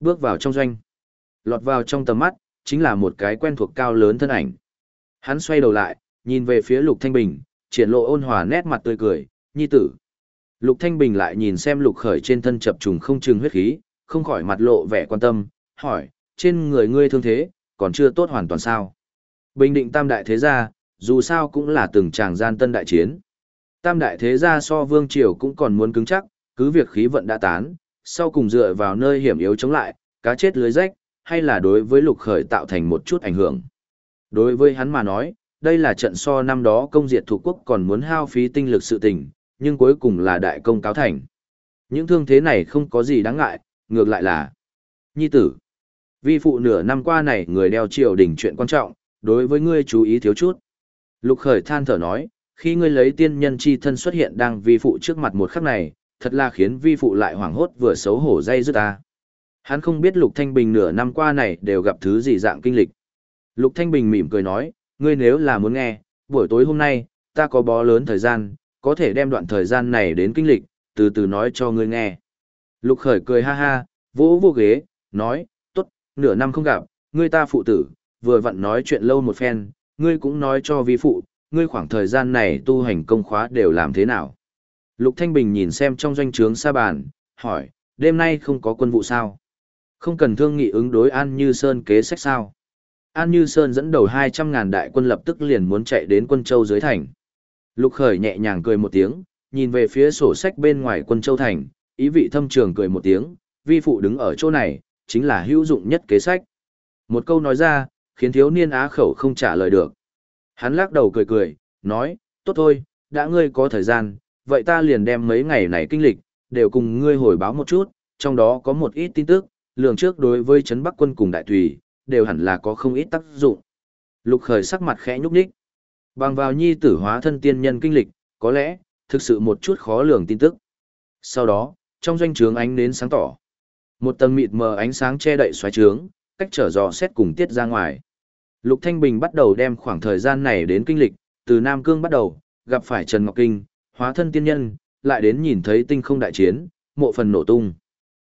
Bước vào trong doanh. Lọt vào trong tầm mắt, chính là một cái quen thuộc cao lớn thân ảnh. Hắn xoay đầu lại, nhìn về phía Lục Thanh Bình, triển lộ ôn hòa nét mặt tươi cười, nhi tử. Lục Thanh Bình lại nhìn xem Lục Khởi trên thân chập trùng không chừng huyết khí, không khỏi mặt lộ vẻ quan tâm, hỏi, trên người ngươi thương thế, còn chưa tốt hoàn toàn sao? Bình định tam đại thế gia, dù sao cũng là từng tràng gian tân đại chiến. Tam đại thế gia so vương triều cũng còn muốn cứng chắc, cứ việc khí vận đã tán, sau cùng dựa vào nơi hiểm yếu chống lại, cá chết lưới rách, hay là đối với lục khởi tạo thành một chút ảnh hưởng. Đối với hắn mà nói, đây là trận so năm đó công diệt thủ quốc còn muốn hao phí tinh lực sự tình, nhưng cuối cùng là đại công cáo thành. Những thương thế này không có gì đáng ngại, ngược lại là Nhi tử. Vi phụ nửa năm qua này người đeo triều đỉnh chuyện quan trọng, đối với ngươi chú ý thiếu chút. Lục khởi than thở nói, khi ngươi lấy tiên nhân chi thân xuất hiện đang vi phụ trước mặt một khắc này, thật là khiến vi phụ lại hoảng hốt vừa xấu hổ dây dứt ta. Hắn không biết Lục Thanh Bình nửa năm qua này đều gặp thứ gì dạng kinh lịch. Lục Thanh Bình mỉm cười nói, ngươi nếu là muốn nghe, buổi tối hôm nay, ta có bó lớn thời gian, có thể đem đoạn thời gian này đến kinh lịch, từ từ nói cho ngươi nghe. Lục Khởi cười ha ha, vỗ vô ghế, nói, tốt, nửa năm không gặp, ngươi ta phụ tử, vừa vặn nói chuyện lâu một phen, ngươi cũng nói cho vi phụ, ngươi khoảng thời gian này tu hành công khóa đều làm thế nào. Lục Thanh Bình nhìn xem trong doanh trướng xa bàn, hỏi, đêm nay không có quân vụ sao? Không cần thương nghị ứng đối An Như Sơn kế sách sao? An Như Sơn dẫn đầu 200.000 đại quân lập tức liền muốn chạy đến quân châu dưới thành. Lục Khởi nhẹ nhàng cười một tiếng, nhìn về phía sổ sách bên ngoài quân châu thành, ý vị thâm trường cười một tiếng, vi phụ đứng ở chỗ này, chính là hữu dụng nhất kế sách. Một câu nói ra, khiến thiếu niên á khẩu không trả lời được. Hắn lắc đầu cười cười, nói, tốt thôi, đã ngươi có thời gian, vậy ta liền đem mấy ngày này kinh lịch, đều cùng ngươi hồi báo một chút, trong đó có một ít tin tức, lường trước đối với Trấn Bắc quân cùng đại thủy đều hẳn là có không ít tác dụng. Lục khởi sắc mặt khẽ nhúc nhích. Bằng vào nhi tử hóa thân tiên nhân kinh lịch, có lẽ, thực sự một chút khó lường tin tức. Sau đó, trong doanh trướng ánh nến sáng tỏ. Một tầng mịt mờ ánh sáng che đậy xoáy trướng, cách trở dò xét cùng tiết ra ngoài. Lục Thanh Bình bắt đầu đem khoảng thời gian này đến kinh lịch, từ Nam Cương bắt đầu, gặp phải Trần Ngọc Kinh, hóa thân tiên nhân, lại đến nhìn thấy tinh không đại chiến, mộ phần nổ tung.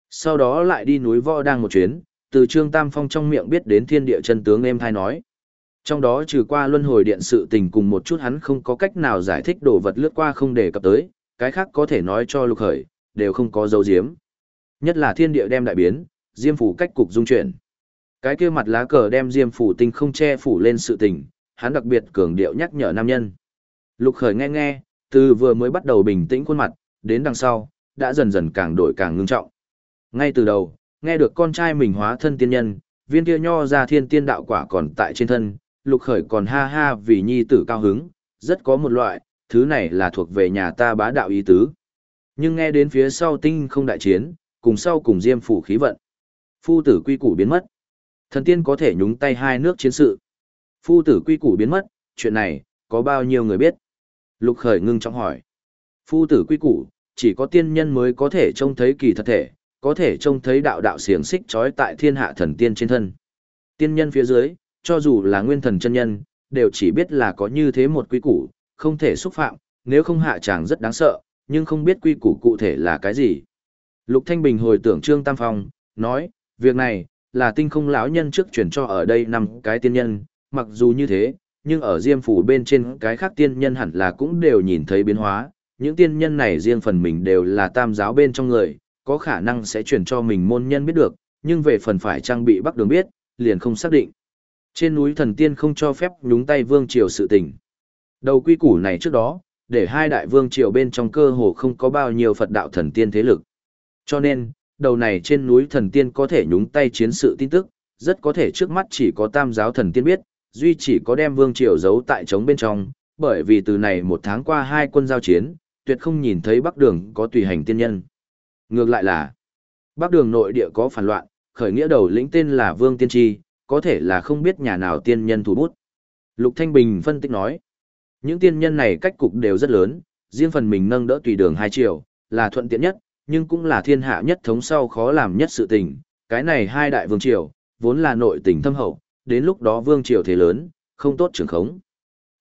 Sau đó lại đi núi võ đang một chuyến, từ Trương Tam Phong trong miệng biết đến thiên địa chân tướng em thai nói. Trong đó trừ qua luân hồi điện sự tình cùng một chút hắn không có cách nào giải thích đồ vật lướt qua không để cập tới, cái khác có thể nói cho lục khởi, đều không có dấu diếm. Nhất là thiên địa đem đại biến, diêm phủ cách cục dung chuyển. Cái kia mặt lá cờ đem diêm phủ tinh không che phủ lên sự tình, hắn đặc biệt cường điệu nhắc nhở nam nhân. Lục khởi nghe nghe, từ vừa mới bắt đầu bình tĩnh khuôn mặt, đến đằng sau, đã dần dần càng đổi càng ngưng trọng. Ngay từ đầu, nghe được con trai mình hóa thân tiên nhân, viên kia nho ra thiên tiên đạo quả còn tại trên thân, lục khởi còn ha ha vì nhi tử cao hứng, rất có một loại, thứ này là thuộc về nhà ta bá đạo ý tứ. Nhưng nghe đến phía sau tinh không đại chiến, cùng sau cùng diêm phủ khí vận. Phu tử quy củ biến mất. Thần tiên có thể nhúng tay hai nước chiến sự. Phu tử quy củ biến mất, chuyện này, có bao nhiêu người biết? Lục khởi ngưng trọng hỏi. Phu tử quy củ, chỉ có tiên nhân mới có thể trông thấy kỳ thật thể, có thể trông thấy đạo đạo xiềng xích trói tại thiên hạ thần tiên trên thân. Tiên nhân phía dưới, cho dù là nguyên thần chân nhân, đều chỉ biết là có như thế một quy củ, không thể xúc phạm, nếu không hạ chàng rất đáng sợ, nhưng không biết quy củ cụ thể là cái gì. Lục Thanh Bình hồi tưởng Trương Tam Phong, nói, việc này, là tinh không lão nhân trước chuyển cho ở đây năm cái tiên nhân, mặc dù như thế, nhưng ở diêm phủ bên trên cái khác tiên nhân hẳn là cũng đều nhìn thấy biến hóa, những tiên nhân này riêng phần mình đều là tam giáo bên trong người, có khả năng sẽ truyền cho mình môn nhân biết được, nhưng về phần phải trang bị bắc đường biết, liền không xác định. Trên núi thần tiên không cho phép nhúng tay vương triều sự tình. Đầu quy củ này trước đó, để hai đại vương triều bên trong cơ hồ không có bao nhiêu Phật đạo thần tiên thế lực. Cho nên, đầu này trên núi thần tiên có thể nhúng tay chiến sự tin tức, rất có thể trước mắt chỉ có tam giáo thần tiên biết, duy chỉ có đem vương triều giấu tại trống bên trong, bởi vì từ này một tháng qua hai quân giao chiến, tuyệt không nhìn thấy bắc đường có tùy hành tiên nhân. Ngược lại là, bắc đường nội địa có phản loạn, khởi nghĩa đầu lĩnh tên là Vương Tiên Tri, có thể là không biết nhà nào tiên nhân thủ bút. Lục Thanh Bình phân tích nói, những tiên nhân này cách cục đều rất lớn, riêng phần mình nâng đỡ tùy đường hai chiều, là thuận tiện nhất, nhưng cũng là thiên hạ nhất thống sau khó làm nhất sự tình. Cái này hai đại vương triều, vốn là nội tình thâm hậu, đến lúc đó vương triều thế lớn, không tốt trưởng khống.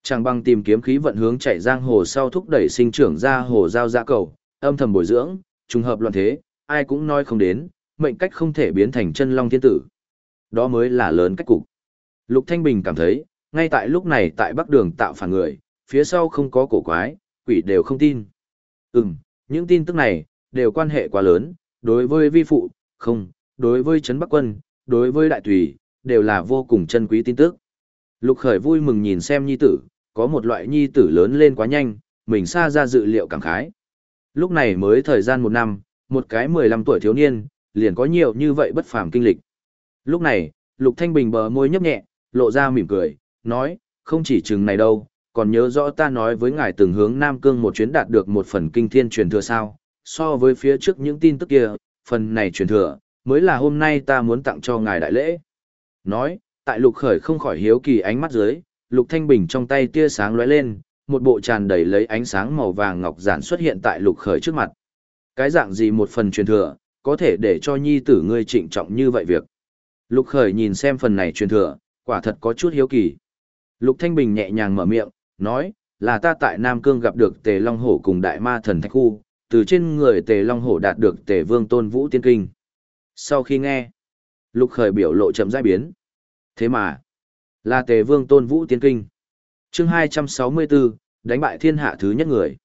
Chàng băng tìm kiếm khí vận hướng chạy giang hồ sau thúc đẩy sinh trưởng ra hồ giao dạ cầu, âm thầm bồi dưỡng, trùng hợp loạn thế, ai cũng nói không đến, mệnh cách không thể biến thành chân long thiên tử. Đó mới là lớn cách cục. Lục Thanh Bình cảm thấy, ngay tại lúc này tại Bắc Đường tạo phản người, phía sau không có cổ quái, quỷ đều không tin. Ừm, những tin tức này, đều quan hệ quá lớn, đối với vi phụ, không, đối với Trấn Bắc Quân, đối với Đại Tùy, đều là vô cùng chân quý tin tức. Lục Khởi vui mừng nhìn xem nhi tử, có một loại nhi tử lớn lên quá nhanh, mình xa ra dự liệu cảm khái. Lúc này mới thời gian một năm, một cái 15 tuổi thiếu niên, liền có nhiều như vậy bất phàm kinh lịch. Lúc này, Lục Thanh Bình bờ môi nhấp nhẹ, lộ ra mỉm cười, nói, không chỉ chừng này đâu, còn nhớ rõ ta nói với ngài từng hướng Nam Cương một chuyến đạt được một phần kinh thiên truyền thừa sao, so với phía trước những tin tức kia, phần này truyền thừa, mới là hôm nay ta muốn tặng cho ngài đại lễ. Nói, tại lục khởi không khỏi hiếu kỳ ánh mắt dưới, lục thanh bình trong tay tia sáng lóe lên, một bộ tràn đầy lấy ánh sáng màu vàng ngọc giản xuất hiện tại lục khởi trước mặt. Cái dạng gì một phần truyền thừa, có thể để cho nhi tử ngươi trịnh trọng như vậy việc. Lục khởi nhìn xem phần này truyền thừa, quả thật có chút hiếu kỳ. Lục Thanh Bình nhẹ nhàng mở miệng, nói, là ta tại Nam Cương gặp được Tề Long Hổ cùng Đại Ma Thần Thạch Khu, từ trên người Tề Long Hổ đạt được Tề Vương Tôn Vũ Tiên Kinh. Sau khi nghe, Lục Khởi biểu lộ chậm rãi biến. Thế mà, là Tề Vương Tôn Vũ tiến Kinh. Chương 264, đánh bại thiên hạ thứ nhất người.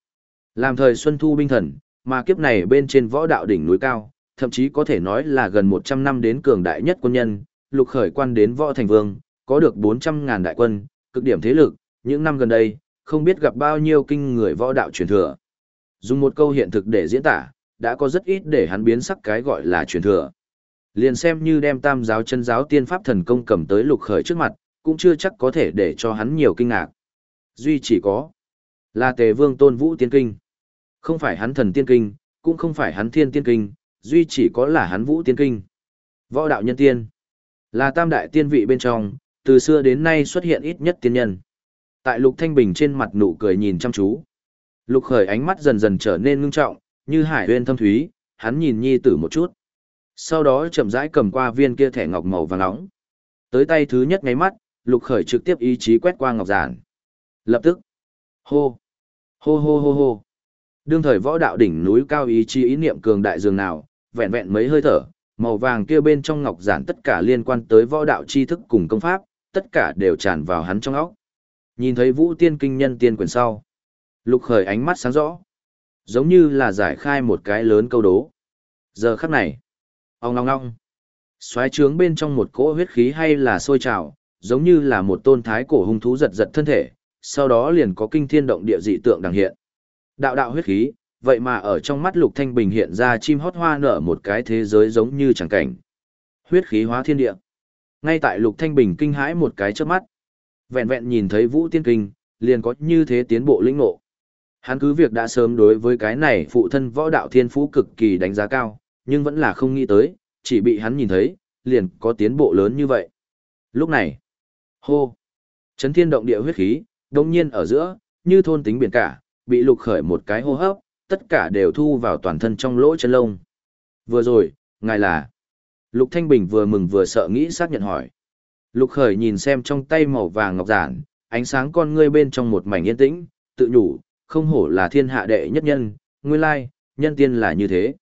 Làm thời Xuân Thu binh thần, mà kiếp này bên trên võ đạo đỉnh núi cao, thậm chí có thể nói là gần 100 năm đến cường đại nhất quân nhân, Lục Khởi quan đến võ thành vương, có được 400.000 đại quân, cực điểm thế lực, những năm gần đây, không biết gặp bao nhiêu kinh người võ đạo truyền thừa. Dùng một câu hiện thực để diễn tả, đã có rất ít để hắn biến sắc cái gọi là truyền thừa. Liền xem như đem tam giáo chân giáo tiên pháp thần công cầm tới lục khởi trước mặt, cũng chưa chắc có thể để cho hắn nhiều kinh ngạc. Duy chỉ có là tề vương tôn vũ tiên kinh. Không phải hắn thần tiên kinh, cũng không phải hắn thiên tiên kinh, duy chỉ có là hắn vũ tiên kinh. Võ đạo nhân tiên là tam đại tiên vị bên trong, từ xưa đến nay xuất hiện ít nhất tiên nhân. Tại Lục Thanh Bình trên mặt nụ cười nhìn chăm chú. Lục Khởi ánh mắt dần dần trở nên ngưng trọng, như hải uyên thâm thúy, hắn nhìn nhi tử một chút. Sau đó chậm rãi cầm qua viên kia thẻ ngọc màu vàng nóng. Tới tay thứ nhất ngay mắt, Lục Khởi trực tiếp ý chí quét qua ngọc giản. Lập tức, hô, hô hô hô hô. Đương thời võ đạo đỉnh núi cao ý chí ý niệm cường đại dường nào, vẹn vẹn mấy hơi thở, màu vàng kia bên trong ngọc giản tất cả liên quan tới võ đạo tri thức cùng công pháp, tất cả đều tràn vào hắn trong óc. Nhìn thấy Vũ Tiên Kinh Nhân Tiên quyền sau, Lục Khởi ánh mắt sáng rõ, giống như là giải khai một cái lớn câu đố. Giờ khắc này, ong long long xoáy trướng bên trong một cỗ huyết khí hay là sôi trào, giống như là một tôn thái cổ hung thú giật giật thân thể, sau đó liền có kinh thiên động địa dị tượng đằng hiện. Đạo đạo huyết khí, vậy mà ở trong mắt Lục Thanh Bình hiện ra chim hót hoa nở một cái thế giới giống như chẳng cảnh. Huyết khí hóa thiên địa. Ngay tại Lục Thanh Bình kinh hãi một cái chớp mắt. Vẹn vẹn nhìn thấy Vũ Tiên Kinh, liền có như thế tiến bộ lĩnh ngộ. Hắn cứ việc đã sớm đối với cái này phụ thân võ đạo thiên phú cực kỳ đánh giá cao, nhưng vẫn là không nghĩ tới, chỉ bị hắn nhìn thấy, liền có tiến bộ lớn như vậy. Lúc này, hô, chấn thiên động địa huyết khí, đồng nhiên ở giữa, như thôn tính biển cả, bị lục khởi một cái hô hấp, tất cả đều thu vào toàn thân trong lỗ chân lông. Vừa rồi, ngài là... Lục Thanh Bình vừa mừng vừa sợ nghĩ xác nhận hỏi. Lục Khởi nhìn xem trong tay màu vàng ngọc giản, ánh sáng con ngươi bên trong một mảnh yên tĩnh, tự nhủ, không hổ là thiên hạ đệ nhất nhân, nguyên lai, nhân tiên là như thế.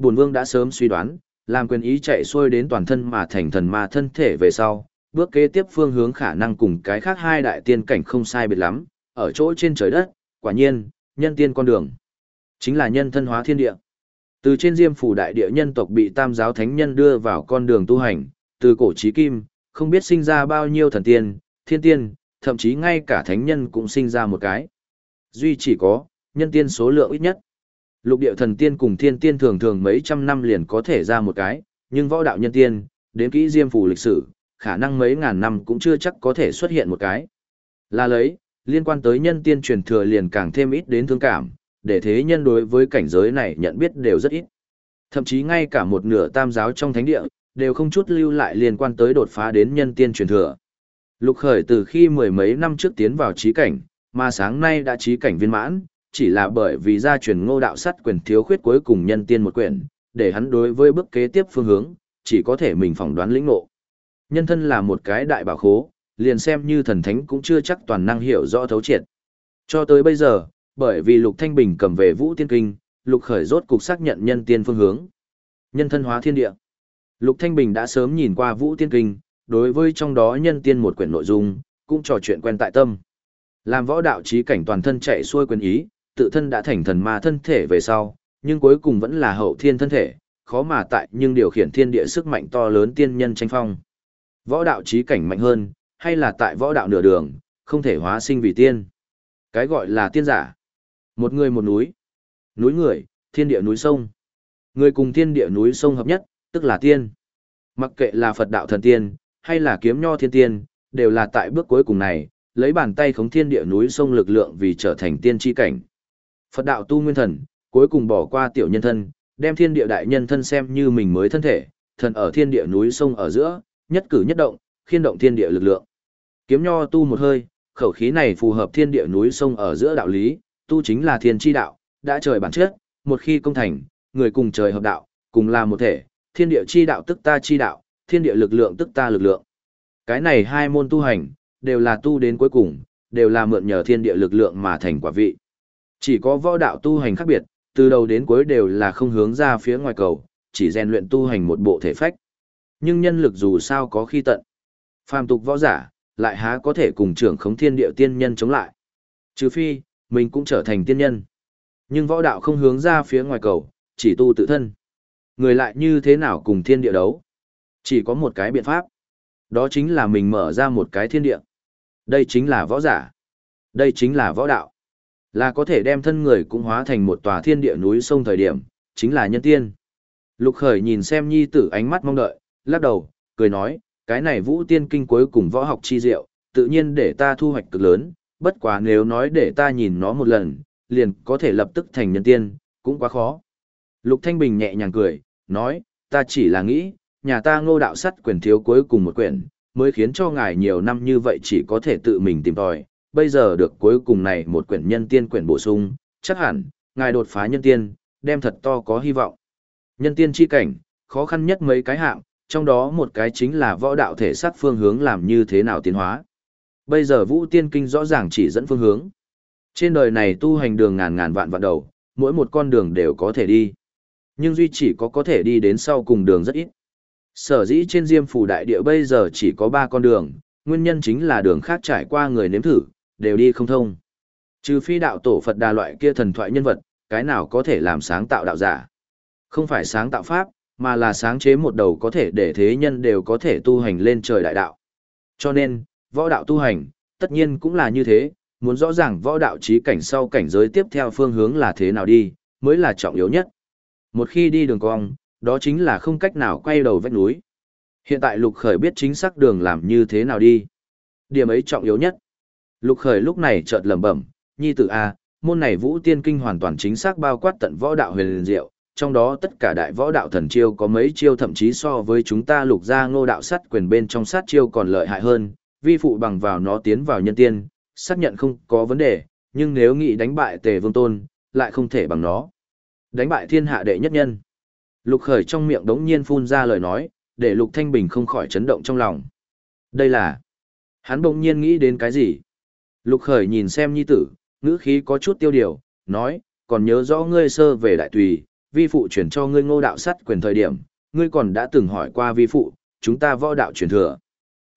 Bổn vương đã sớm suy đoán, làm quyền ý chạy xuôi đến toàn thân mà thành thần ma thân thể về sau, bước kế tiếp phương hướng khả năng cùng cái khác hai đại tiên cảnh không sai biệt lắm, ở chỗ trên trời đất, quả nhiên, nhân tiên con đường. Chính là nhân thân hóa thiên địa. Từ trên diêm phủ đại địa nhân tộc bị tam giáo thánh nhân đưa vào con đường tu hành, từ cổ chí kim, không biết sinh ra bao nhiêu thần tiên, thiên tiên, thậm chí ngay cả thánh nhân cũng sinh ra một cái. Duy chỉ có, nhân tiên số lượng ít nhất. Lục địa thần tiên cùng thiên tiên thường thường mấy trăm năm liền có thể ra một cái, nhưng võ đạo nhân tiên, đến kỹ diêm phủ lịch sử, khả năng mấy ngàn năm cũng chưa chắc có thể xuất hiện một cái. Là lấy, liên quan tới nhân tiên truyền thừa liền càng thêm ít đến thương cảm, để thế nhân đối với cảnh giới này nhận biết đều rất ít. Thậm chí ngay cả một nửa tam giáo trong thánh địa, đều không chút lưu lại liên quan tới đột phá đến nhân tiên truyền thừa. Lục khởi từ khi mười mấy năm trước tiến vào trí cảnh, mà sáng nay đã trí cảnh viên mãn, chỉ là bởi vì gia truyền ngô đạo sắt quyền thiếu khuyết cuối cùng nhân tiên một quyển, để hắn đối với bước kế tiếp phương hướng, chỉ có thể mình phỏng đoán lĩnh ngộ. Nhân thân là một cái đại bảo khố, liền xem như thần thánh cũng chưa chắc toàn năng hiểu rõ thấu triệt. Cho tới bây giờ, bởi vì Lục Thanh Bình cầm về Vũ Tiên Kinh, Lục Khởi rốt cục xác nhận nhân tiên phương hướng. Nhân thân hóa thiên địa. Lục Thanh Bình đã sớm nhìn qua Vũ Tiên Kinh, đối với trong đó nhân tiên một quyển nội dung, cũng trò chuyện quen tại tâm. Làm võ đạo trí cảnh toàn thân chạy xuôi quyền ý, tự thân đã thành thần ma thân thể về sau, nhưng cuối cùng vẫn là hậu thiên thân thể, khó mà tại nhưng điều khiển thiên địa sức mạnh to lớn tiên nhân tranh phong. Võ đạo trí cảnh mạnh hơn, hay là tại võ đạo nửa đường, không thể hóa sinh vì tiên. Cái gọi là tiên giả. Một người một núi. Núi người, thiên địa núi sông. Người cùng thiên địa núi sông hợp nhất, tức là tiên. Mặc kệ là Phật đạo thần tiên, hay là kiếm nho thiên tiên, đều là tại bước cuối cùng này, lấy bàn tay khống thiên địa núi sông lực lượng vì trở thành tiên tri cảnh. Phật đạo tu nguyên thần, cuối cùng bỏ qua tiểu nhân thân, đem thiên địa đại nhân thân xem như mình mới thân thể, thần ở thiên địa núi sông ở giữa, nhất cử nhất động, khiên động thiên địa lực lượng. Kiếm nho tu một hơi, khẩu khí này phù hợp thiên địa núi sông ở giữa đạo lý, tu chính là thiên chi đạo, đã trời bản chất, một khi công thành, người cùng trời hợp đạo, cùng là một thể, thiên địa chi đạo tức ta chi đạo, thiên địa lực lượng tức ta lực lượng. Cái này hai môn tu hành, đều là tu đến cuối cùng, đều là mượn nhờ thiên địa lực lượng mà thành quả vị. Chỉ có võ đạo tu hành khác biệt, từ đầu đến cuối đều là không hướng ra phía ngoài cầu, chỉ rèn luyện tu hành một bộ thể phách. Nhưng nhân lực dù sao có khi tận. Phàm tục võ giả, lại há có thể cùng trưởng khống thiên địa tiên nhân chống lại. Trừ phi, mình cũng trở thành tiên nhân. Nhưng võ đạo không hướng ra phía ngoài cầu, chỉ tu tự thân. Người lại như thế nào cùng thiên địa đấu? Chỉ có một cái biện pháp. Đó chính là mình mở ra một cái thiên địa. Đây chính là võ giả. Đây chính là võ đạo. Là có thể đem thân người cũng hóa thành một tòa thiên địa núi sông thời điểm, chính là nhân tiên. Lục khởi nhìn xem nhi tử ánh mắt mong đợi, lắc đầu, cười nói, cái này vũ tiên kinh cuối cùng võ học chi diệu, tự nhiên để ta thu hoạch cực lớn, bất quá nếu nói để ta nhìn nó một lần, liền có thể lập tức thành nhân tiên, cũng quá khó. Lục Thanh Bình nhẹ nhàng cười, nói, ta chỉ là nghĩ, nhà ta ngô đạo sắt quyền thiếu cuối cùng một quyển, mới khiến cho ngài nhiều năm như vậy chỉ có thể tự mình tìm tòi, bây giờ được cuối cùng này một quyển nhân tiên quyển bổ sung, chắc hẳn, ngài đột phá nhân tiên, đem thật to có hy vọng. Nhân tiên chi cảnh, khó khăn nhất mấy cái hạng, trong đó một cái chính là võ đạo thể sát phương hướng làm như thế nào tiến hóa. Bây giờ vũ tiên kinh rõ ràng chỉ dẫn phương hướng. Trên đời này tu hành đường ngàn ngàn vạn vạn đầu, mỗi một con đường đều có thể đi. Nhưng duy chỉ có có thể đi đến sau cùng đường rất ít. Sở dĩ trên diêm phủ đại địa bây giờ chỉ có ba con đường, nguyên nhân chính là đường khác trải qua người nếm thử, đều đi không thông. Trừ phi đạo tổ Phật đà loại kia thần thoại nhân vật, cái nào có thể làm sáng tạo đạo giả. Không phải sáng tạo pháp, mà là sáng chế một đầu có thể để thế nhân đều có thể tu hành lên trời đại đạo. Cho nên, võ đạo tu hành, tất nhiên cũng là như thế, muốn rõ ràng võ đạo trí cảnh sau cảnh giới tiếp theo phương hướng là thế nào đi, mới là trọng yếu nhất. Một khi đi đường cong, đó chính là không cách nào quay đầu vách núi. Hiện tại Lục Khởi biết chính xác đường làm như thế nào đi. Điểm ấy trọng yếu nhất. Lục Khởi lúc này chợt lẩm bẩm, nhi tử A, môn này vũ tiên kinh hoàn toàn chính xác bao quát tận võ đạo huyền liền diệu, trong đó tất cả đại võ đạo thần chiêu có mấy chiêu thậm chí so với chúng ta lục gia ngô đạo sát quyền bên trong sát chiêu còn lợi hại hơn, vi phụ bằng vào nó tiến vào nhân tiên, xác nhận không có vấn đề, nhưng nếu nghĩ đánh bại tề vương tôn, lại không thể bằng nó. Đánh bại thiên hạ đệ nhất nhân. Lục khởi trong miệng đống nhiên phun ra lời nói, để lục thanh bình không khỏi chấn động trong lòng. Đây là... Hắn bỗng nhiên nghĩ đến cái gì? Lục khởi nhìn xem nhi tử, ngữ khí có chút tiêu điều, nói, còn nhớ rõ ngươi sơ về đại tùy, vi phụ chuyển cho ngươi ngô đạo sắt quyền thời điểm, ngươi còn đã từng hỏi qua vi phụ, chúng ta võ đạo truyền thừa.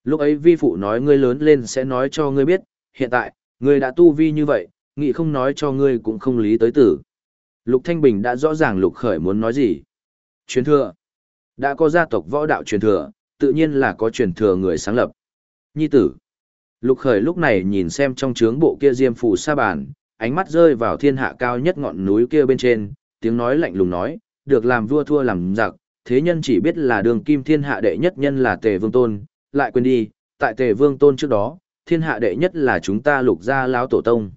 Lúc ấy vi phụ nói ngươi lớn lên sẽ nói cho ngươi biết, hiện tại, ngươi đã tu vi như vậy, nghĩ không nói cho ngươi cũng không lý tới tử. Lục Thanh Bình đã rõ ràng Lục Khởi muốn nói gì. Truyền thừa. Đã có gia tộc võ đạo truyền thừa, tự nhiên là có truyền thừa người sáng lập. Nhi tử. Lục Khởi lúc này nhìn xem trong trướng bộ kia diêm phù sa bàn, ánh mắt rơi vào thiên hạ cao nhất ngọn núi kia bên trên, tiếng nói lạnh lùng nói, được làm vua thua làm giặc, thế nhân chỉ biết là đường kim thiên hạ đệ nhất nhân là Tề Vương Tôn, lại quên đi, tại Tề Vương Tôn trước đó, thiên hạ đệ nhất là chúng ta lục gia lão tổ tông.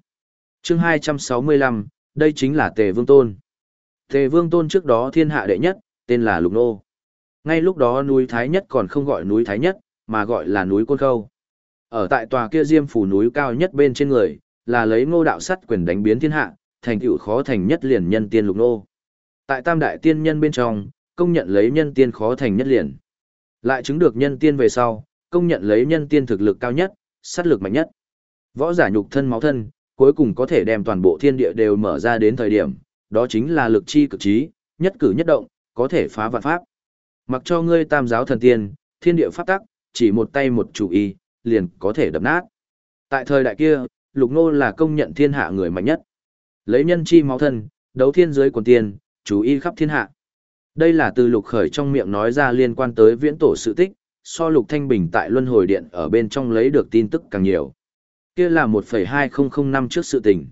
Chương 265, đây chính là Tề Vương Tôn. Tề Vương Tôn trước đó thiên hạ đệ nhất, tên là Lục Nô. Ngay lúc đó núi Thái Nhất còn không gọi núi Thái Nhất, mà gọi là núi Côn Khâu. Ở tại tòa kia diêm phủ núi cao nhất bên trên người, là lấy ngô đạo sắt quyền đánh biến thiên hạ, thành tựu khó thành nhất liền nhân tiên lục nô. Tại tam đại tiên nhân bên trong, công nhận lấy nhân tiên khó thành nhất liền. Lại chứng được nhân tiên về sau, công nhận lấy nhân tiên thực lực cao nhất, sát lực mạnh nhất. Võ giả nhục thân máu thân, cuối cùng có thể đem toàn bộ thiên địa đều mở ra đến thời điểm, đó chính là lực chi cực trí, nhất cử nhất động, có thể phá vạn pháp. Mặc cho ngươi tam giáo thần tiên, thiên địa pháp tắc, chỉ một tay một chủ ý, liền có thể đập nát. Tại thời đại kia, Lục Nô là công nhận thiên hạ người mạnh nhất. Lấy nhân chi máu thân, đấu thiên giới quần tiên, chú y khắp thiên hạ. Đây là từ Lục Khởi trong miệng nói ra liên quan tới viễn tổ sự tích, so Lục Thanh Bình tại Luân Hồi Điện ở bên trong lấy được tin tức càng nhiều. Kia là 1.2005 năm trước sự tình.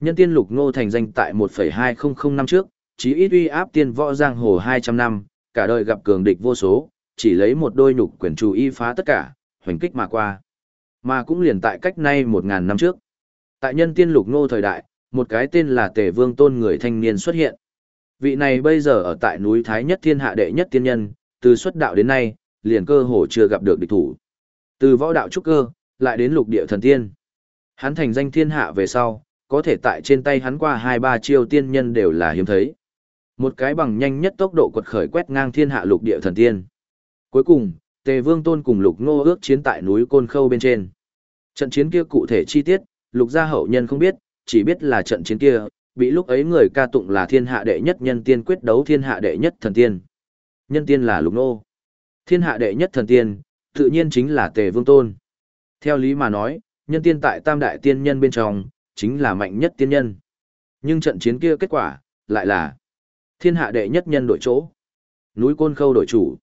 Nhân tiên Lục Ngô thành danh tại 1.2005 năm trước, chí ít uy áp tiên võ giang hồ 200 năm, cả đời gặp cường địch vô số, chỉ lấy một đôi nhục quyền chủ y phá tất cả, hoành kích mà qua. Mà cũng liền tại cách nay 1.000 năm trước. Tại nhân tiên Lục Ngô thời đại, một cái tên là Tề Vương Tôn người thanh niên xuất hiện. Vị này bây giờ ở tại núi Thái Nhất Thiên Hạ Đệ Nhất Tiên Nhân, từ xuất đạo đến nay, liền cơ hồ chưa gặp được địch thủ. Từ võ đạo trúc cơ, lại đến lục địa thần tiên. Hắn thành danh thiên hạ về sau, có thể tại trên tay hắn qua hai ba chiêu tiên nhân đều là hiếm thấy. Một cái bằng nhanh nhất tốc độ quật khởi quét ngang thiên hạ lục địa thần tiên. Cuối cùng, Tề Vương Tôn cùng Lục Ngô ước chiến tại núi Côn Khâu bên trên. Trận chiến kia cụ thể chi tiết, Lục gia hậu nhân không biết, chỉ biết là trận chiến kia, bị lúc ấy người ca tụng là thiên hạ đệ nhất nhân tiên quyết đấu thiên hạ đệ nhất thần tiên. Nhân tiên là Lục Ngô. Thiên hạ đệ nhất thần tiên, tự nhiên chính là Tề Vương Tôn. Theo lý mà nói, nhân tiên tại tam đại tiên nhân bên trong, chính là mạnh nhất tiên nhân. Nhưng trận chiến kia kết quả, lại là thiên hạ đệ nhất nhân đổi chỗ. Núi Côn Khâu đổi chủ.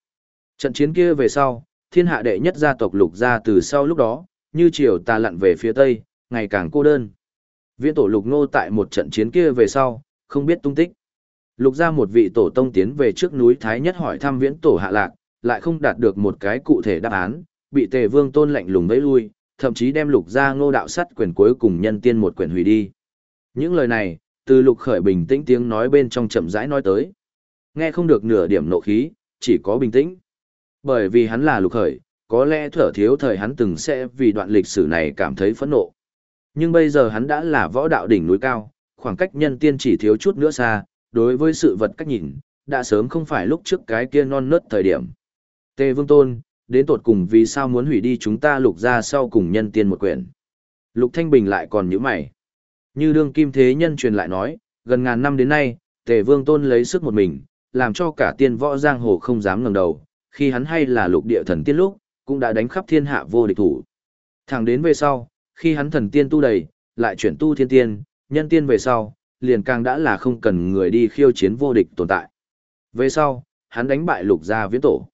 Trận chiến kia về sau, thiên hạ đệ nhất gia tộc lục gia từ sau lúc đó, như chiều ta lặn về phía tây, ngày càng cô đơn. Viễn tổ lục nô tại một trận chiến kia về sau, không biết tung tích. Lục gia một vị tổ tông tiến về trước núi Thái Nhất hỏi thăm viễn tổ hạ lạc, lại không đạt được một cái cụ thể đáp án, bị tề vương tôn lạnh lùng vẫy lui, thậm chí đem lục gia ngô đạo sắt quyền cuối cùng nhân tiên một quyền hủy đi. Những lời này, từ lục khởi bình tĩnh tiếng nói bên trong chậm rãi nói tới. Nghe không được nửa điểm nộ khí, chỉ có bình tĩnh. Bởi vì hắn là lục khởi, có lẽ thở thiếu thời hắn từng sẽ vì đoạn lịch sử này cảm thấy phẫn nộ. Nhưng bây giờ hắn đã là võ đạo đỉnh núi cao, khoảng cách nhân tiên chỉ thiếu chút nữa xa, đối với sự vật cách nhìn, đã sớm không phải lúc trước cái kia non nớt thời điểm. Tề Vương Tôn, đến tột cùng vì sao muốn hủy đi chúng ta lục ra sau cùng nhân tiên một quyển. Lục Thanh Bình lại còn nhíu mày. Như đương kim thế nhân truyền lại nói, gần ngàn năm đến nay, Tề Vương Tôn lấy sức một mình, làm cho cả tiên võ giang hồ không dám ngẩng đầu, khi hắn hay là lục địa thần tiên lúc, cũng đã đánh khắp thiên hạ vô địch thủ. Thẳng đến về sau, khi hắn thần tiên tu đầy, lại chuyển tu thiên tiên, nhân tiên về sau, liền càng đã là không cần người đi khiêu chiến vô địch tồn tại. Về sau, hắn đánh bại lục gia viễn tổ.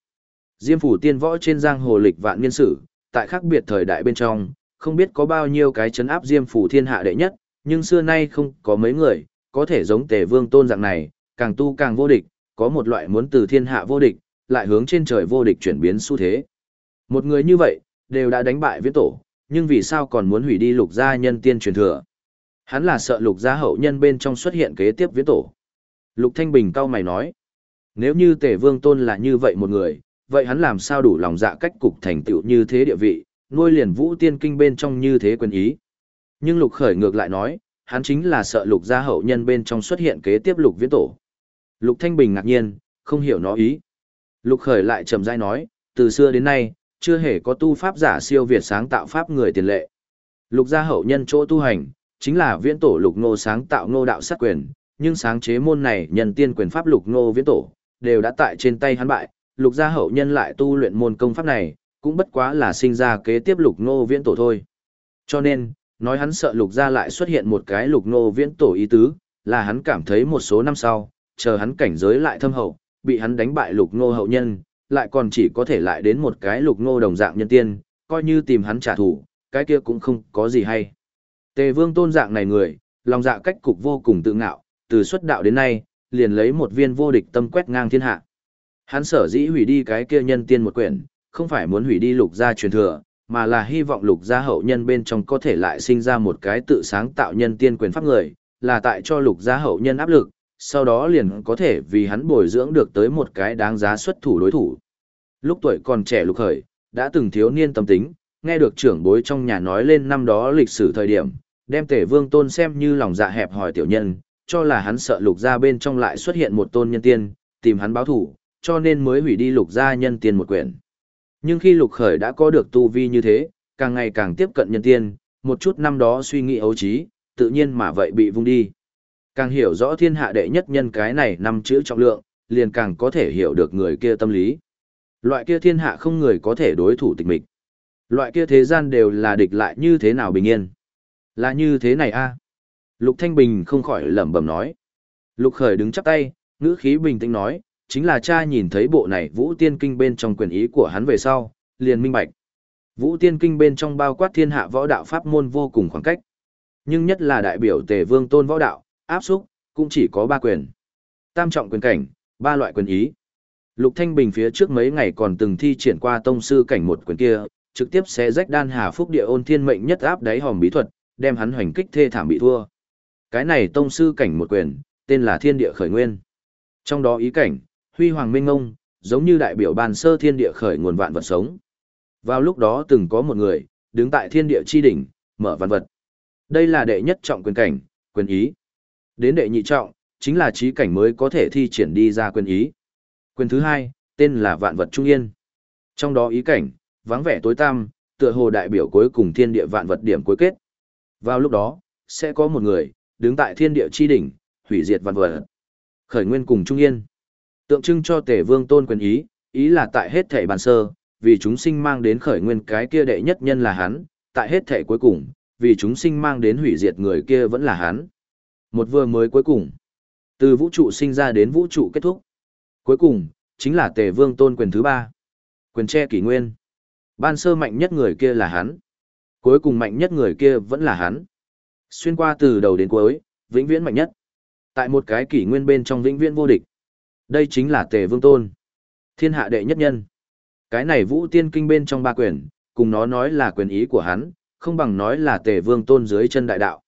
Diêm phủ tiên võ trên giang hồ lịch vạn niên sử, tại khác biệt thời đại bên trong, không biết có bao nhiêu cái chấn áp diêm phủ thiên hạ đệ nhất, nhưng xưa nay không có mấy người, có thể giống tề vương tôn dạng này, càng tu càng vô địch, có một loại muốn từ thiên hạ vô địch, lại hướng trên trời vô địch chuyển biến xu thế. Một người như vậy, đều đã đánh bại viễn tổ, nhưng vì sao còn muốn hủy đi lục gia nhân tiên truyền thừa? Hắn là sợ lục gia hậu nhân bên trong xuất hiện kế tiếp viễn tổ. Lục Thanh Bình cao mày nói, nếu như tề vương tôn là như vậy một người, vậy hắn làm sao đủ lòng dạ cách cục thành tựu như thế địa vị, nuôi liền vũ tiên kinh bên trong như thế quyền ý. Nhưng lục khởi ngược lại nói, hắn chính là sợ lục gia hậu nhân bên trong xuất hiện kế tiếp lục viễn tổ. Lục Thanh Bình ngạc nhiên, không hiểu nó ý. Lục khởi lại trầm rãi nói, từ xưa đến nay, chưa hề có tu pháp giả siêu việt sáng tạo pháp người tiền lệ. Lục gia hậu nhân chỗ tu hành, chính là viễn tổ lục ngô sáng tạo ngô đạo sát quyền, nhưng sáng chế môn này nhân tiên quyền pháp lục ngô viễn tổ, đều đã tại trên tay hắn bại, lục gia hậu nhân lại tu luyện môn công pháp này, cũng bất quá là sinh ra kế tiếp lục ngô viễn tổ thôi. Cho nên, nói hắn sợ lục gia lại xuất hiện một cái lục ngô viễn tổ ý tứ, là hắn cảm thấy một số năm sau, chờ hắn cảnh giới lại thâm hậu, bị hắn đánh bại lục ngô hậu nhân, lại còn chỉ có thể lại đến một cái lục ngô đồng dạng nhân tiên, coi như tìm hắn trả thù, cái kia cũng không có gì hay. Tề vương tôn dạng này người, lòng dạ cách cục vô cùng tự ngạo, từ xuất đạo đến nay, liền lấy một viên vô địch tâm quét ngang thiên hạ. Hắn sở dĩ hủy đi cái kia nhân tiên một quyển, không phải muốn hủy đi lục gia truyền thừa, mà là hy vọng lục gia hậu nhân bên trong có thể lại sinh ra một cái tự sáng tạo nhân tiên quyền pháp người, là tại cho lục gia hậu nhân áp lực, sau đó liền có thể vì hắn bồi dưỡng được tới một cái đáng giá xuất thủ đối thủ. Lúc tuổi còn trẻ lục khởi, đã từng thiếu niên tâm tính, nghe được trưởng bối trong nhà nói lên năm đó lịch sử thời điểm, đem tể vương tôn xem như lòng dạ hẹp hỏi tiểu nhân, cho là hắn sợ lục gia bên trong lại xuất hiện một tôn nhân tiên, tìm hắn báo thủ, cho nên mới hủy đi lục gia nhân tiên một quyển. Nhưng khi lục khởi đã có được tu vi như thế, càng ngày càng tiếp cận nhân tiên, một chút năm đó suy nghĩ ấu trí, tự nhiên mà vậy bị vung đi. Càng hiểu rõ thiên hạ đệ nhất nhân cái này năm chữ trọng lượng, liền càng có thể hiểu được người kia tâm lý. Loại kia thiên hạ không người có thể đối thủ tịch mịch. Loại kia thế gian đều là địch lại như thế nào bình yên. Là như thế này a Lục Thanh Bình không khỏi lẩm bẩm nói. Lục Khởi đứng chắp tay, ngữ khí bình tĩnh nói, chính là cha nhìn thấy bộ này Vũ Tiên Kinh bên trong quyền ý của hắn về sau, liền minh bạch. Vũ Tiên Kinh bên trong bao quát thiên hạ võ đạo pháp môn vô cùng khoảng cách. Nhưng nhất là đại biểu Tề Vương Tôn võ đạo, áp xúc, cũng chỉ có ba quyền. Tam trọng quyền cảnh, ba loại quyền ý. Lục Thanh Bình phía trước mấy ngày còn từng thi triển qua tông sư cảnh một quyền kia, trực tiếp sẽ rách đan hà phúc địa ôn thiên mệnh nhất áp đáy hòm bí thuật, đem hắn hoành kích thê thảm bị thua. Cái này tông sư cảnh một quyền, tên là thiên địa khởi nguyên. Trong đó ý cảnh, huy hoàng minh ngông, giống như đại biểu bàn sơ thiên địa khởi nguồn vạn vật sống. Vào lúc đó từng có một người, đứng tại thiên địa chi đỉnh, mở vạn vật. Đây là đệ nhất trọng quyền cảnh, quyền ý. Đến đệ nhị trọng, chính là trí cảnh mới có thể thi triển đi ra quyền ý. Quyền thứ hai, tên là vạn vật trung yên. Trong đó ý cảnh, vắng vẻ tối tăm, tựa hồ đại biểu cuối cùng thiên địa vạn vật điểm cuối kết. Vào lúc đó, sẽ có một người, đứng tại thiên địa chi đỉnh, hủy diệt vạn vật. Khởi nguyên cùng trung yên. Tượng trưng cho tể vương tôn quyền ý, ý là tại hết thể bàn sơ, vì chúng sinh mang đến khởi nguyên cái kia đệ nhất nhân là hắn, tại hết thể cuối cùng, vì chúng sinh mang đến hủy diệt người kia vẫn là hắn. Một vừa mới cuối cùng. Từ vũ trụ sinh ra đến vũ trụ kết thúc. Cuối cùng, chính là tề vương tôn quyền thứ ba. Quyền tre kỷ nguyên. Ban sơ mạnh nhất người kia là hắn. Cuối cùng mạnh nhất người kia vẫn là hắn. Xuyên qua từ đầu đến cuối, vĩnh viễn mạnh nhất. Tại một cái kỷ nguyên bên trong vĩnh viễn vô địch. Đây chính là tề vương tôn. Thiên hạ đệ nhất nhân. Cái này vũ tiên kinh bên trong ba quyền, cùng nó nói là quyền ý của hắn, không bằng nói là tề vương tôn dưới chân đại đạo.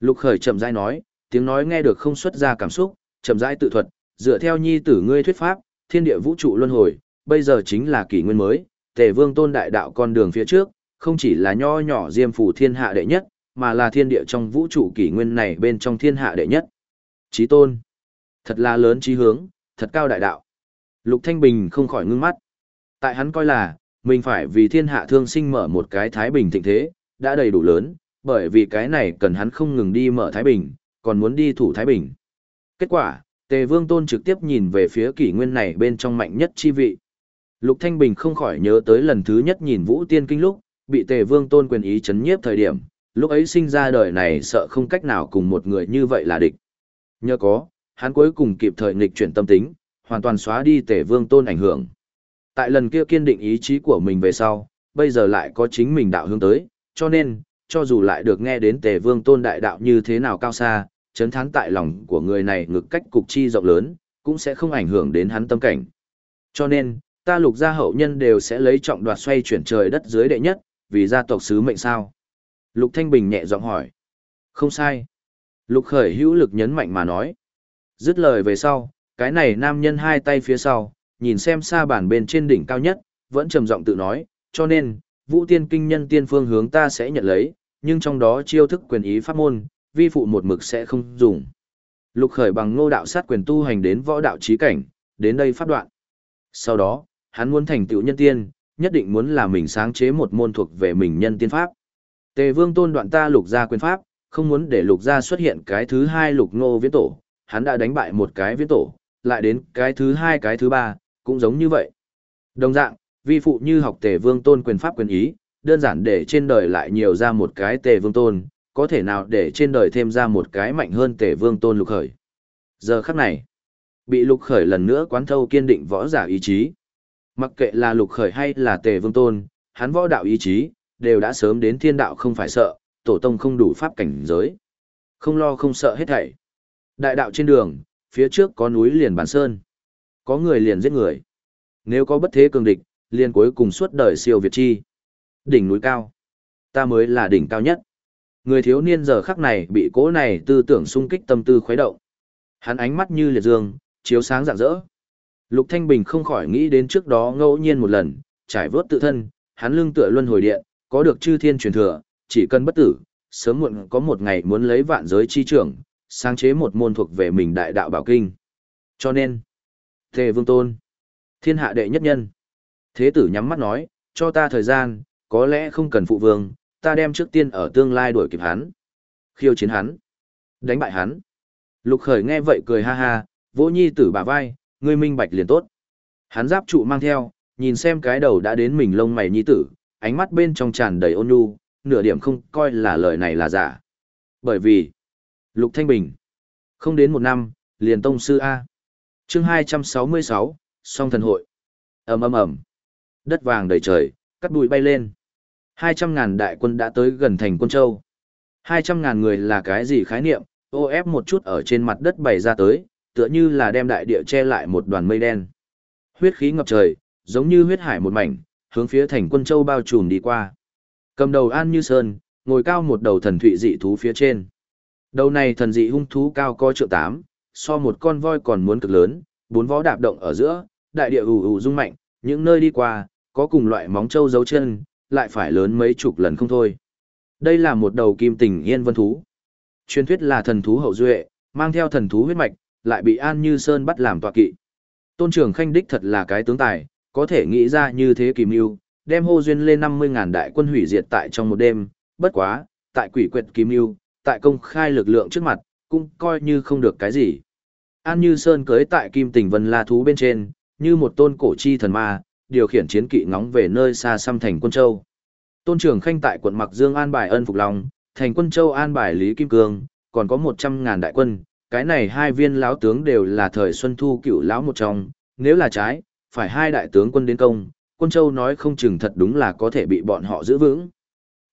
Lục khởi chậm rãi nói, tiếng nói nghe được không xuất ra cảm xúc, chậm rãi tự thuật, dựa theo nhi tử ngươi thuyết pháp, thiên địa vũ trụ luân hồi, bây giờ chính là kỷ nguyên mới, tề vương tôn đại đạo con đường phía trước, không chỉ là nho nhỏ diêm phủ thiên hạ đệ nhất, mà là thiên địa trong vũ trụ kỷ nguyên này bên trong thiên hạ đệ nhất. Chí tôn. Thật là lớn chí hướng, thật cao đại đạo. Lục Thanh Bình không khỏi ngưng mắt. Tại hắn coi là, mình phải vì thiên hạ thương sinh mở một cái Thái Bình thịnh thế, đã đầy đủ lớn, bởi vì cái này cần hắn không ngừng đi mở Thái Bình, còn muốn đi thủ Thái Bình. Kết quả, Tề Vương Tôn trực tiếp nhìn về phía kỷ nguyên này bên trong mạnh nhất chi vị. Lục Thanh Bình không khỏi nhớ tới lần thứ nhất nhìn Vũ Tiên Kinh lúc, bị Tề Vương Tôn quyền ý chấn nhiếp thời điểm, lúc ấy sinh ra đời này sợ không cách nào cùng một người như vậy là địch. Nhờ có, hắn cuối cùng kịp thời nghịch chuyển tâm tính, hoàn toàn xóa đi Tề Vương Tôn ảnh hưởng. Tại lần kia kiên định ý chí của mình về sau, bây giờ lại có chính mình đạo hướng tới, cho nên, cho dù lại được nghe đến Tề Vương Tôn đại đạo như thế nào cao xa, chấn thán tại lòng của người này ngực cách cục chi rộng lớn, cũng sẽ không ảnh hưởng đến hắn tâm cảnh. Cho nên, ta lục gia hậu nhân đều sẽ lấy trọng đoạt xoay chuyển trời đất dưới đệ nhất, vì gia tộc sứ mệnh sao. Lục Thanh Bình nhẹ giọng hỏi. Không sai. Lục khởi hữu lực nhấn mạnh mà nói. Dứt lời về sau, cái này nam nhân hai tay phía sau, nhìn xem xa bản bên trên đỉnh cao nhất, vẫn trầm giọng tự nói, cho nên, vũ tiên kinh nhân tiên phương hướng ta sẽ nhận lấy, nhưng trong đó chiêu thức quyền ý pháp môn, vi phụ một mực sẽ không dùng. Lục khởi bằng ngô đạo sát quyền tu hành đến võ đạo trí cảnh, đến đây phát đoạn. Sau đó, hắn muốn thành tựu nhân tiên, nhất định muốn là mình sáng chế một môn thuộc về mình nhân tiên pháp. Tề vương tôn đoạn ta lục gia quyền pháp, không muốn để lục gia xuất hiện cái thứ hai lục ngô viễn tổ, hắn đã đánh bại một cái viễn tổ, lại đến cái thứ hai cái thứ ba, cũng giống như vậy. Đồng dạng, vi phụ như học tề vương tôn quyền pháp quyền ý, đơn giản để trên đời lại nhiều ra một cái tề vương tôn, có thể nào để trên đời thêm ra một cái mạnh hơn tề vương tôn lục khởi. Giờ khắc này, bị lục khởi lần nữa quán thâu kiên định võ giả ý chí. Mặc kệ là lục khởi hay là tề vương tôn, hắn võ đạo ý chí, đều đã sớm đến thiên đạo không phải sợ, tổ tông không đủ pháp cảnh giới. Không lo không sợ hết thảy. Đại đạo trên đường, phía trước có núi liền bản sơn. Có người liền giết người. Nếu có bất thế cường địch, liền cuối cùng suốt đời siêu Việt chi. Đỉnh núi cao. Ta mới là đỉnh cao nhất. Người thiếu niên giờ khắc này bị cố này tư tưởng sung kích tâm tư khuấy động. Hắn ánh mắt như liệt dương, chiếu sáng rạng rỡ. Lục Thanh Bình không khỏi nghĩ đến trước đó ngẫu nhiên một lần, trải vớt tự thân, hắn lưng tựa luân hồi điện, có được chư thiên truyền thừa, chỉ cần bất tử, sớm muộn có một ngày muốn lấy vạn giới chi trưởng, sáng chế một môn thuộc về mình đại đạo bảo kinh. Cho nên, Thề Vương Tôn, thiên hạ đệ nhất nhân. Thế tử nhắm mắt nói, cho ta thời gian, có lẽ không cần phụ vương, ta đem trước tiên ở tương lai đuổi kịp hắn. Khiêu chiến hắn. Đánh bại hắn. Lục khởi nghe vậy cười ha ha, vỗ nhi tử bả vai, ngươi minh bạch liền tốt. Hắn giáp trụ mang theo, nhìn xem cái đầu đã đến mình lông mày nhi tử, ánh mắt bên trong tràn đầy ôn nhu, nửa điểm không coi là lời này là giả. Bởi vì, Lục Thanh Bình, không đến một năm, liền tông sư A. chương 266, song thần hội. ầm ầm ầm Đất vàng đầy trời, cắt bụi bay lên. 200.000 đại quân đã tới gần thành quân châu. 200.000 người là cái gì khái niệm, ô ép một chút ở trên mặt đất bày ra tới, tựa như là đem đại địa che lại một đoàn mây đen. Huyết khí ngập trời, giống như huyết hải một mảnh, hướng phía thành quân châu bao trùm đi qua. Cầm đầu An Như Sơn, ngồi cao một đầu thần thụy dị thú phía trên. Đầu này thần dị hung thú cao có triệu tám, so một con voi còn muốn cực lớn, bốn vó đạp động ở giữa, đại địa ù ù rung mạnh, những nơi đi qua, có cùng loại móng trâu dấu chân, lại phải lớn mấy chục lần không thôi. Đây là một đầu kim tình yên vân thú. Truyền thuyết là thần thú hậu duệ, mang theo thần thú huyết mạch, lại bị An Như Sơn bắt làm tọa kỵ. Tôn trưởng khanh đích thật là cái tướng tài, có thể nghĩ ra như thế kìm mưu, đem hô duyên lên 50.000 đại quân hủy diệt tại trong một đêm, bất quá, tại quỷ quyệt kỳ mưu, tại công khai lực lượng trước mặt, cũng coi như không được cái gì. An Như Sơn cưới tại Kim Tình Vân La thú bên trên, như một tôn cổ chi thần ma, điều khiển chiến kỵ ngóng về nơi xa xăm thành quân châu. Tôn trưởng khanh tại quận Mặc Dương an bài ân phục lòng, thành quân châu an bài Lý Kim Cương, còn có 100.000 đại quân, cái này hai viên lão tướng đều là thời Xuân Thu cựu lão một trong, nếu là trái, phải hai đại tướng quân đến công, quân châu nói không chừng thật đúng là có thể bị bọn họ giữ vững.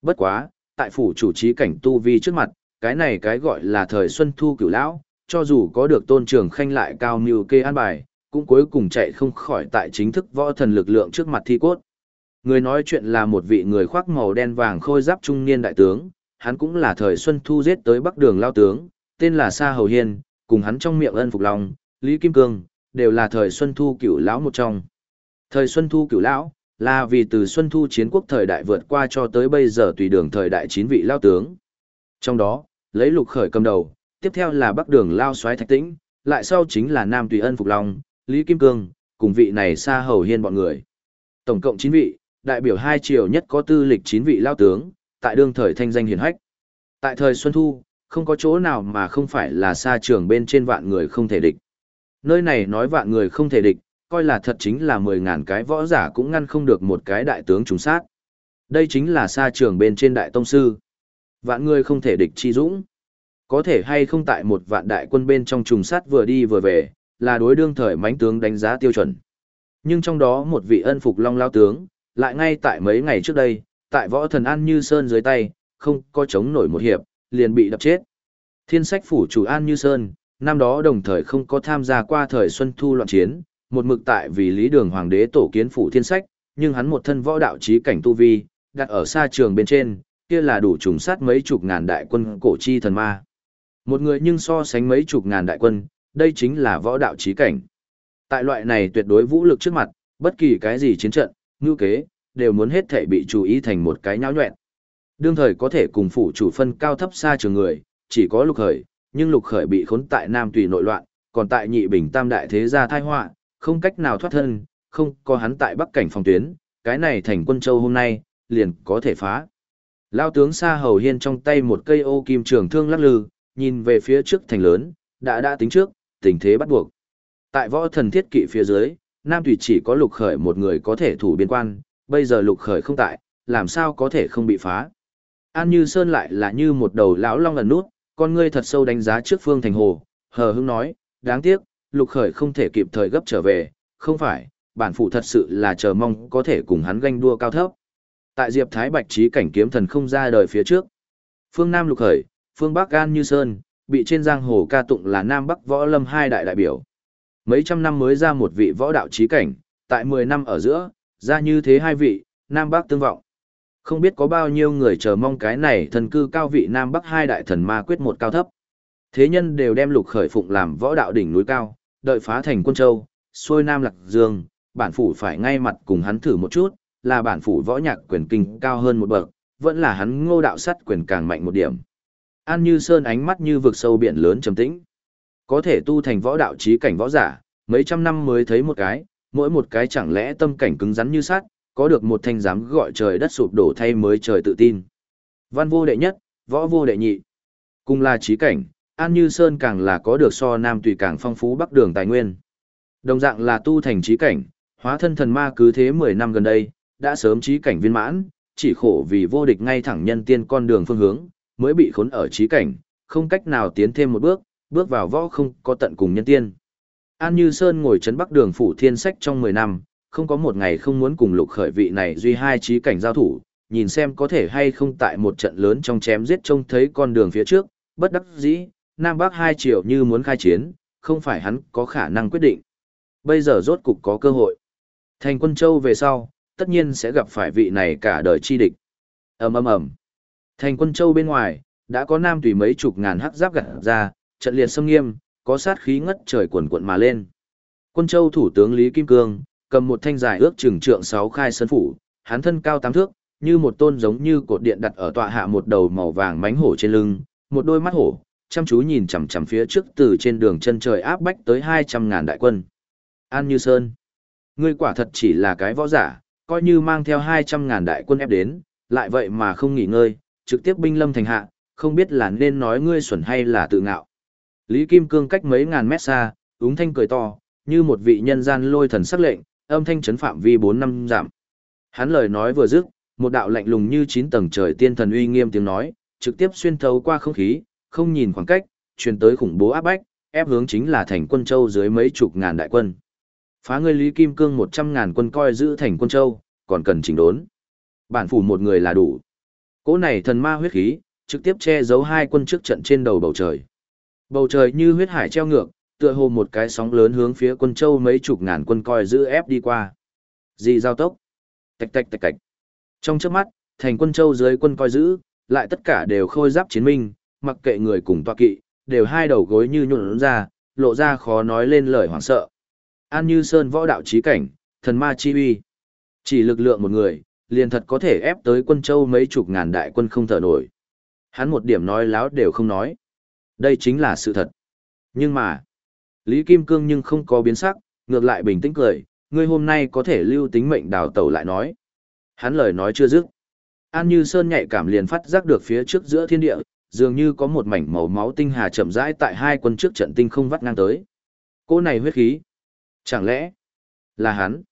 Bất quá, tại phủ chủ trí cảnh tu vi trước mặt, cái này cái gọi là thời Xuân Thu cửu lão, cho dù có được tôn trường khanh lại cao mưu kê an bài, cũng cuối cùng chạy không khỏi tại chính thức võ thần lực lượng trước mặt thi cốt. Người nói chuyện là một vị người khoác màu đen vàng khôi giáp trung niên đại tướng, hắn cũng là thời Xuân Thu giết tới Bắc Đường Lao Tướng, tên là Sa Hầu Hiên, cùng hắn trong miệng ân phục lòng, Lý Kim Cương, đều là thời Xuân Thu cửu lão một trong. Thời Xuân Thu cửu lão, là vì từ Xuân Thu chiến quốc thời đại vượt qua cho tới bây giờ tùy đường thời đại chín vị lao tướng. Trong đó, lấy lục khởi cầm đầu, tiếp theo là bắc đường lao xoáy thạch tĩnh, lại sau chính là Nam Tùy Ân Phục Long, Lý Kim Cương, cùng vị này xa hầu hiên bọn người. Tổng cộng 9 vị, đại biểu hai triều nhất có tư lịch 9 vị lao tướng, tại đương thời thanh danh hiển hách. Tại thời Xuân Thu, không có chỗ nào mà không phải là xa trường bên trên vạn người không thể địch. Nơi này nói vạn người không thể địch, coi là thật chính là 10.000 cái võ giả cũng ngăn không được một cái đại tướng trúng sát. Đây chính là xa trường bên trên đại tông sư. Vạn người không thể địch chi dũng. Có thể hay không tại một vạn đại quân bên trong trùng sát vừa đi vừa về, là đối đương thời mánh tướng đánh giá tiêu chuẩn. Nhưng trong đó một vị ân phục long lao tướng, lại ngay tại mấy ngày trước đây, tại võ thần An Như Sơn dưới tay, không có chống nổi một hiệp, liền bị đập chết. Thiên sách phủ chủ An Như Sơn, năm đó đồng thời không có tham gia qua thời Xuân Thu loạn chiến, một mực tại vì lý đường hoàng đế tổ kiến phủ thiên sách, nhưng hắn một thân võ đạo trí cảnh tu vi, đặt ở xa trường bên trên, kia là đủ trùng sát mấy chục ngàn đại quân cổ chi thần ma. Một người nhưng so sánh mấy chục ngàn đại quân, đây chính là võ đạo trí cảnh. Tại loại này tuyệt đối vũ lực trước mặt, bất kỳ cái gì chiến trận, ngư kế, đều muốn hết thể bị chú ý thành một cái nháo nhuẹn. Đương thời có thể cùng phủ chủ phân cao thấp xa trường người, chỉ có lục khởi, nhưng lục khởi bị khốn tại Nam Tùy nội loạn, còn tại nhị bình tam đại thế gia thai họa không cách nào thoát thân, không có hắn tại bắc cảnh phòng tuyến, cái này thành quân châu hôm nay, liền có thể phá. Lao tướng Sa Hầu Hiên trong tay một cây ô kim trường thương lắc lư, nhìn về phía trước thành lớn, đã đã tính trước, tình thế bắt buộc. Tại võ thần thiết kỵ phía dưới, Nam Thủy chỉ có lục khởi một người có thể thủ biên quan, bây giờ lục khởi không tại, làm sao có thể không bị phá. An Như Sơn lại là như một đầu lão long ẩn nút, con ngươi thật sâu đánh giá trước phương thành hồ, hờ hững nói, đáng tiếc, lục khởi không thể kịp thời gấp trở về, không phải, bản phụ thật sự là chờ mong có thể cùng hắn ganh đua cao thấp. Tại Diệp Thái Bạch trí cảnh kiếm thần không ra đời phía trước. Phương Nam lục khởi, phương Bắc Gan Như Sơn, bị trên giang hồ ca tụng là Nam Bắc võ lâm hai đại đại biểu. Mấy trăm năm mới ra một vị võ đạo trí cảnh, tại 10 năm ở giữa, ra như thế hai vị, Nam Bắc tương vọng. Không biết có bao nhiêu người chờ mong cái này thần cư cao vị Nam Bắc hai đại thần ma quyết một cao thấp. Thế nhân đều đem lục khởi phụng làm võ đạo đỉnh núi cao, đợi phá thành quân châu, xuôi Nam Lạc Dương, bản phủ phải ngay mặt cùng hắn thử một chút, là bản phủ võ nhạc quyền kinh cao hơn một bậc, vẫn là hắn ngô đạo sắt quyền càng mạnh một điểm. An Như Sơn ánh mắt như vực sâu biển lớn trầm tĩnh. Có thể tu thành võ đạo trí cảnh võ giả, mấy trăm năm mới thấy một cái, mỗi một cái chẳng lẽ tâm cảnh cứng rắn như sắt, có được một thanh dám gọi trời đất sụp đổ thay mới trời tự tin. Văn vô đệ nhất, võ vô đệ nhị. Cùng là trí cảnh, An Như Sơn càng là có được so Nam Tùy càng phong phú bắc đường tài nguyên. Đồng dạng là tu thành trí cảnh, hóa thân thần ma cứ thế 10 năm gần đây, đã sớm trí cảnh viên mãn, chỉ khổ vì vô địch ngay thẳng nhân tiên con đường phương hướng, mới bị khốn ở trí cảnh, không cách nào tiến thêm một bước, bước vào võ không có tận cùng nhân tiên. An Như Sơn ngồi chấn bắc đường phủ thiên sách trong 10 năm, không có một ngày không muốn cùng lục khởi vị này duy hai trí cảnh giao thủ, nhìn xem có thể hay không tại một trận lớn trong chém giết trông thấy con đường phía trước, bất đắc dĩ, Nam Bắc hai triệu như muốn khai chiến, không phải hắn có khả năng quyết định. Bây giờ rốt cục có cơ hội. Thành quân châu về sau, tất nhiên sẽ gặp phải vị này cả đời chi địch. ầm ầm ầm. Thành quân châu bên ngoài, đã có nam tùy mấy chục ngàn hắc giáp gặt ra, trận liệt sông nghiêm, có sát khí ngất trời cuồn cuộn mà lên. Quân châu thủ tướng Lý Kim Cương, cầm một thanh dài ước chừng trượng sáu khai sơn phủ, hắn thân cao tám thước, như một tôn giống như cột điện đặt ở tọa hạ một đầu màu vàng mánh hổ trên lưng, một đôi mắt hổ, chăm chú nhìn chằm chằm phía trước từ trên đường chân trời áp bách tới hai trăm ngàn đại quân. An Như Sơn, ngươi quả thật chỉ là cái võ giả, coi như mang theo hai trăm ngàn đại quân ép đến, lại vậy mà không nghỉ ngơi, trực tiếp binh lâm thành hạ, không biết là nên nói ngươi xuẩn hay là tự ngạo. Lý Kim Cương cách mấy ngàn mét xa, úng thanh cười to, như một vị nhân gian lôi thần sắc lệnh, âm thanh chấn phạm vi bốn năm giảm. Hắn lời nói vừa dứt, một đạo lạnh lùng như chín tầng trời tiên thần uy nghiêm tiếng nói, trực tiếp xuyên thấu qua không khí, không nhìn khoảng cách, truyền tới khủng bố áp bách, ép hướng chính là thành quân châu dưới mấy chục ngàn đại quân. Phá ngươi Lý Kim Cương một trăm ngàn quân coi giữ thành quân châu, còn cần chỉnh đốn. Bản phủ một người là đủ. Cỗ này thần ma huyết khí, trực tiếp che giấu hai quân trước trận trên đầu bầu trời. Bầu trời như huyết hải treo ngược, tựa hồ một cái sóng lớn hướng phía quân châu mấy chục ngàn quân coi giữ ép đi qua. Dì giao tốc. Tạch tạch tạch tạch. Trong trước mắt, thành quân châu dưới quân coi giữ, lại tất cả đều khôi giáp chiến minh, mặc kệ người cùng tọa kỵ, đều hai đầu gối như nhuộn ra, lộ ra khó nói lên lời hoảng sợ. An như sơn võ đạo trí cảnh, thần ma chi uy. Chỉ lực lượng một người, liền thật có thể ép tới quân châu mấy chục ngàn đại quân không thở nổi. Hắn một điểm nói láo đều không nói. Đây chính là sự thật. Nhưng mà, Lý Kim Cương nhưng không có biến sắc, ngược lại bình tĩnh cười, ngươi hôm nay có thể lưu tính mệnh đào tẩu lại nói. Hắn lời nói chưa dứt. An Như Sơn nhạy cảm liền phát giác được phía trước giữa thiên địa, dường như có một mảnh màu máu tinh hà chậm rãi tại hai quân trước trận tinh không vắt ngang tới. Cô này huyết khí. Chẳng lẽ là hắn?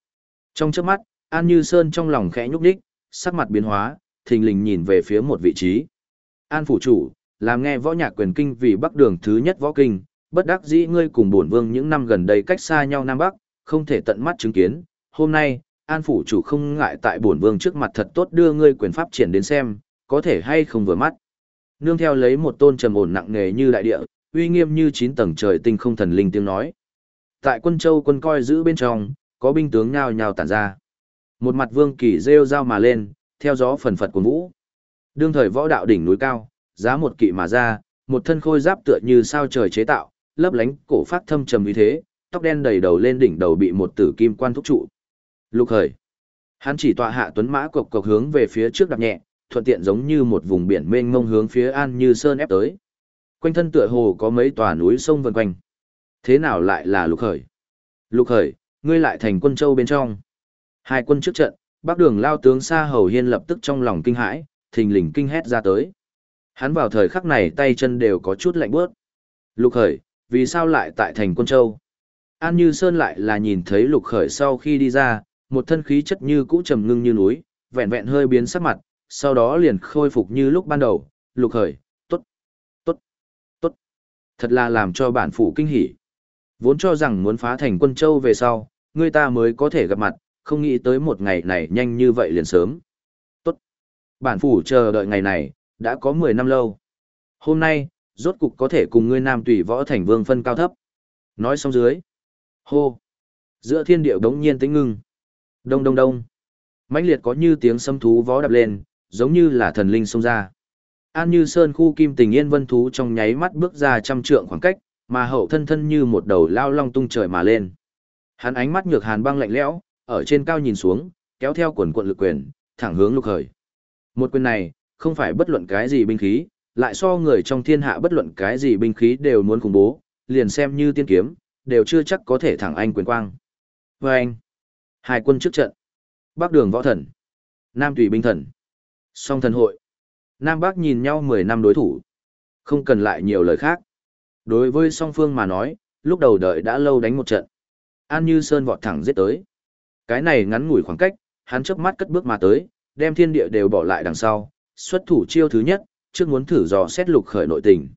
Trong trước mắt, An Như Sơn trong lòng khẽ nhúc đích, sắc mặt biến hóa, thình lình nhìn về phía một vị trí. An phủ chủ, làm nghe võ nhạc quyền kinh vì bắc đường thứ nhất võ kinh, bất đắc dĩ ngươi cùng bổn vương những năm gần đây cách xa nhau Nam Bắc, không thể tận mắt chứng kiến. Hôm nay, An phủ chủ không ngại tại bổn vương trước mặt thật tốt đưa ngươi quyền pháp triển đến xem, có thể hay không vừa mắt. Nương theo lấy một tôn trầm ổn nặng nề như đại địa, uy nghiêm như chín tầng trời tinh không thần linh tiếng nói. Tại quân châu quân coi giữ bên trong, có binh tướng nhao nhao tản ra. Một mặt vương kỳ rêu rao mà lên, theo gió phần phật của vũ. Đương thời võ đạo đỉnh núi cao, giá một kỵ mà ra, một thân khôi giáp tựa như sao trời chế tạo, lấp lánh cổ phát thâm trầm như thế, tóc đen đầy đầu lên đỉnh đầu bị một tử kim quan thúc trụ. Lục Hời. Hắn chỉ tọa hạ tuấn mã cộc cộc hướng về phía trước đạp nhẹ, thuận tiện giống như một vùng biển mênh mông hướng phía An Như Sơn ép tới. Quanh thân tựa hồ có mấy tòa núi sông vần quanh. Thế nào lại là Lục Hời? Lục Hời, ngươi lại thành quân châu bên trong. Hai quân trước trận, Bắc Đường lao tướng Sa Hầu Hiên lập tức trong lòng kinh hãi, thình lình kinh hét ra tới. Hắn vào thời khắc này tay chân đều có chút lạnh bớt. Lục Khởi, vì sao lại tại thành quân châu? An Như Sơn lại là nhìn thấy Lục Khởi sau khi đi ra, một thân khí chất như cũ trầm ngưng như núi, vẹn vẹn hơi biến sắc mặt, sau đó liền khôi phục như lúc ban đầu. Lục Khởi, tốt, tốt, tốt. Thật là làm cho bản phủ kinh hỉ. Vốn cho rằng muốn phá thành quân châu về sau, người ta mới có thể gặp mặt, không nghĩ tới một ngày này nhanh như vậy liền sớm. Tốt. Bản phủ chờ đợi ngày này, đã có 10 năm lâu. Hôm nay, rốt cục có thể cùng ngươi nam tùy võ thành vương phân cao thấp. Nói xong dưới. Hô. Giữa thiên điệu đống nhiên tĩnh ngưng. Đông đông đông. mãnh liệt có như tiếng sấm thú võ đập lên, giống như là thần linh xông ra. An như sơn khu kim tình yên vân thú trong nháy mắt bước ra trăm trượng khoảng cách, mà hậu thân thân như một đầu lao long tung trời mà lên. Hắn ánh mắt nhược hàn băng lạnh lẽo, ở trên cao nhìn xuống, kéo theo quần quận lực quyền, thẳng hướng lục khởi. Một quyền này, không phải bất luận cái gì binh khí, lại so người trong thiên hạ bất luận cái gì binh khí đều muốn khủng bố, liền xem như tiên kiếm, đều chưa chắc có thể thẳng anh quyền quang. Và anh, hai quân trước trận, Bắc đường võ thần, Nam tùy binh thần, song thần hội, Nam Bắc nhìn nhau 10 năm đối thủ. Không cần lại nhiều lời khác. Đối với song phương mà nói, lúc đầu đợi đã lâu đánh một trận. An Như Sơn vọt thẳng giết tới. Cái này ngắn ngủi khoảng cách, hắn chớp mắt cất bước mà tới, đem thiên địa đều bỏ lại đằng sau, xuất thủ chiêu thứ nhất, trước muốn thử dò xét lục khởi nội tình.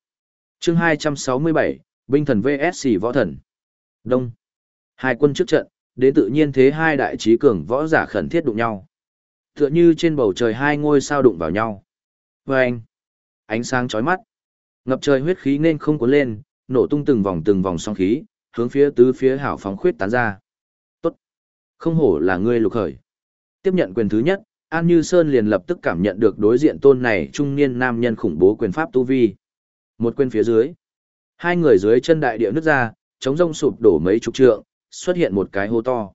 Chương 267, binh thần VS võ thần. Đông. Hai quân trước trận, đến tự nhiên thế hai đại trí cường võ giả khẩn thiết đụng nhau. Tựa như trên bầu trời hai ngôi sao đụng vào nhau. Và anh. Ánh sáng chói mắt. Ngập trời huyết khí nên không cuốn lên, nổ tung từng vòng từng vòng song khí, hướng phía tứ phía hảo phóng khuyết tán ra. Không hổ là ngươi lục khởi. Tiếp nhận quyền thứ nhất, An Như Sơn liền lập tức cảm nhận được đối diện tôn này trung niên nam nhân khủng bố quyền pháp tu vi. Một quyền phía dưới. Hai người dưới chân đại địa nứt ra, chống rông sụp đổ mấy chục trượng, xuất hiện một cái hô to.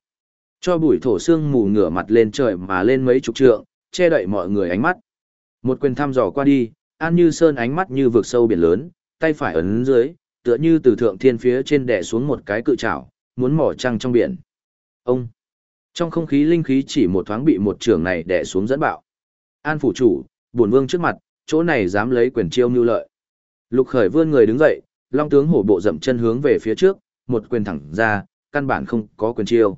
Cho bụi thổ xương mù ngửa mặt lên trời mà lên mấy chục trượng, che đậy mọi người ánh mắt. Một quyền thăm dò qua đi, An Như Sơn ánh mắt như vực sâu biển lớn, tay phải ấn dưới, tựa như từ thượng thiên phía trên đè xuống một cái cự trảo, muốn mỏ trăng trong biển. Ông! Trong không khí linh khí chỉ một thoáng bị một trường này đè xuống dẫn bạo. An phủ chủ, buồn vương trước mặt, chỗ này dám lấy quyền chiêu mưu lợi. Lục khởi vươn người đứng dậy, long tướng hổ bộ dậm chân hướng về phía trước, một quyền thẳng ra, căn bản không có quyền chiêu.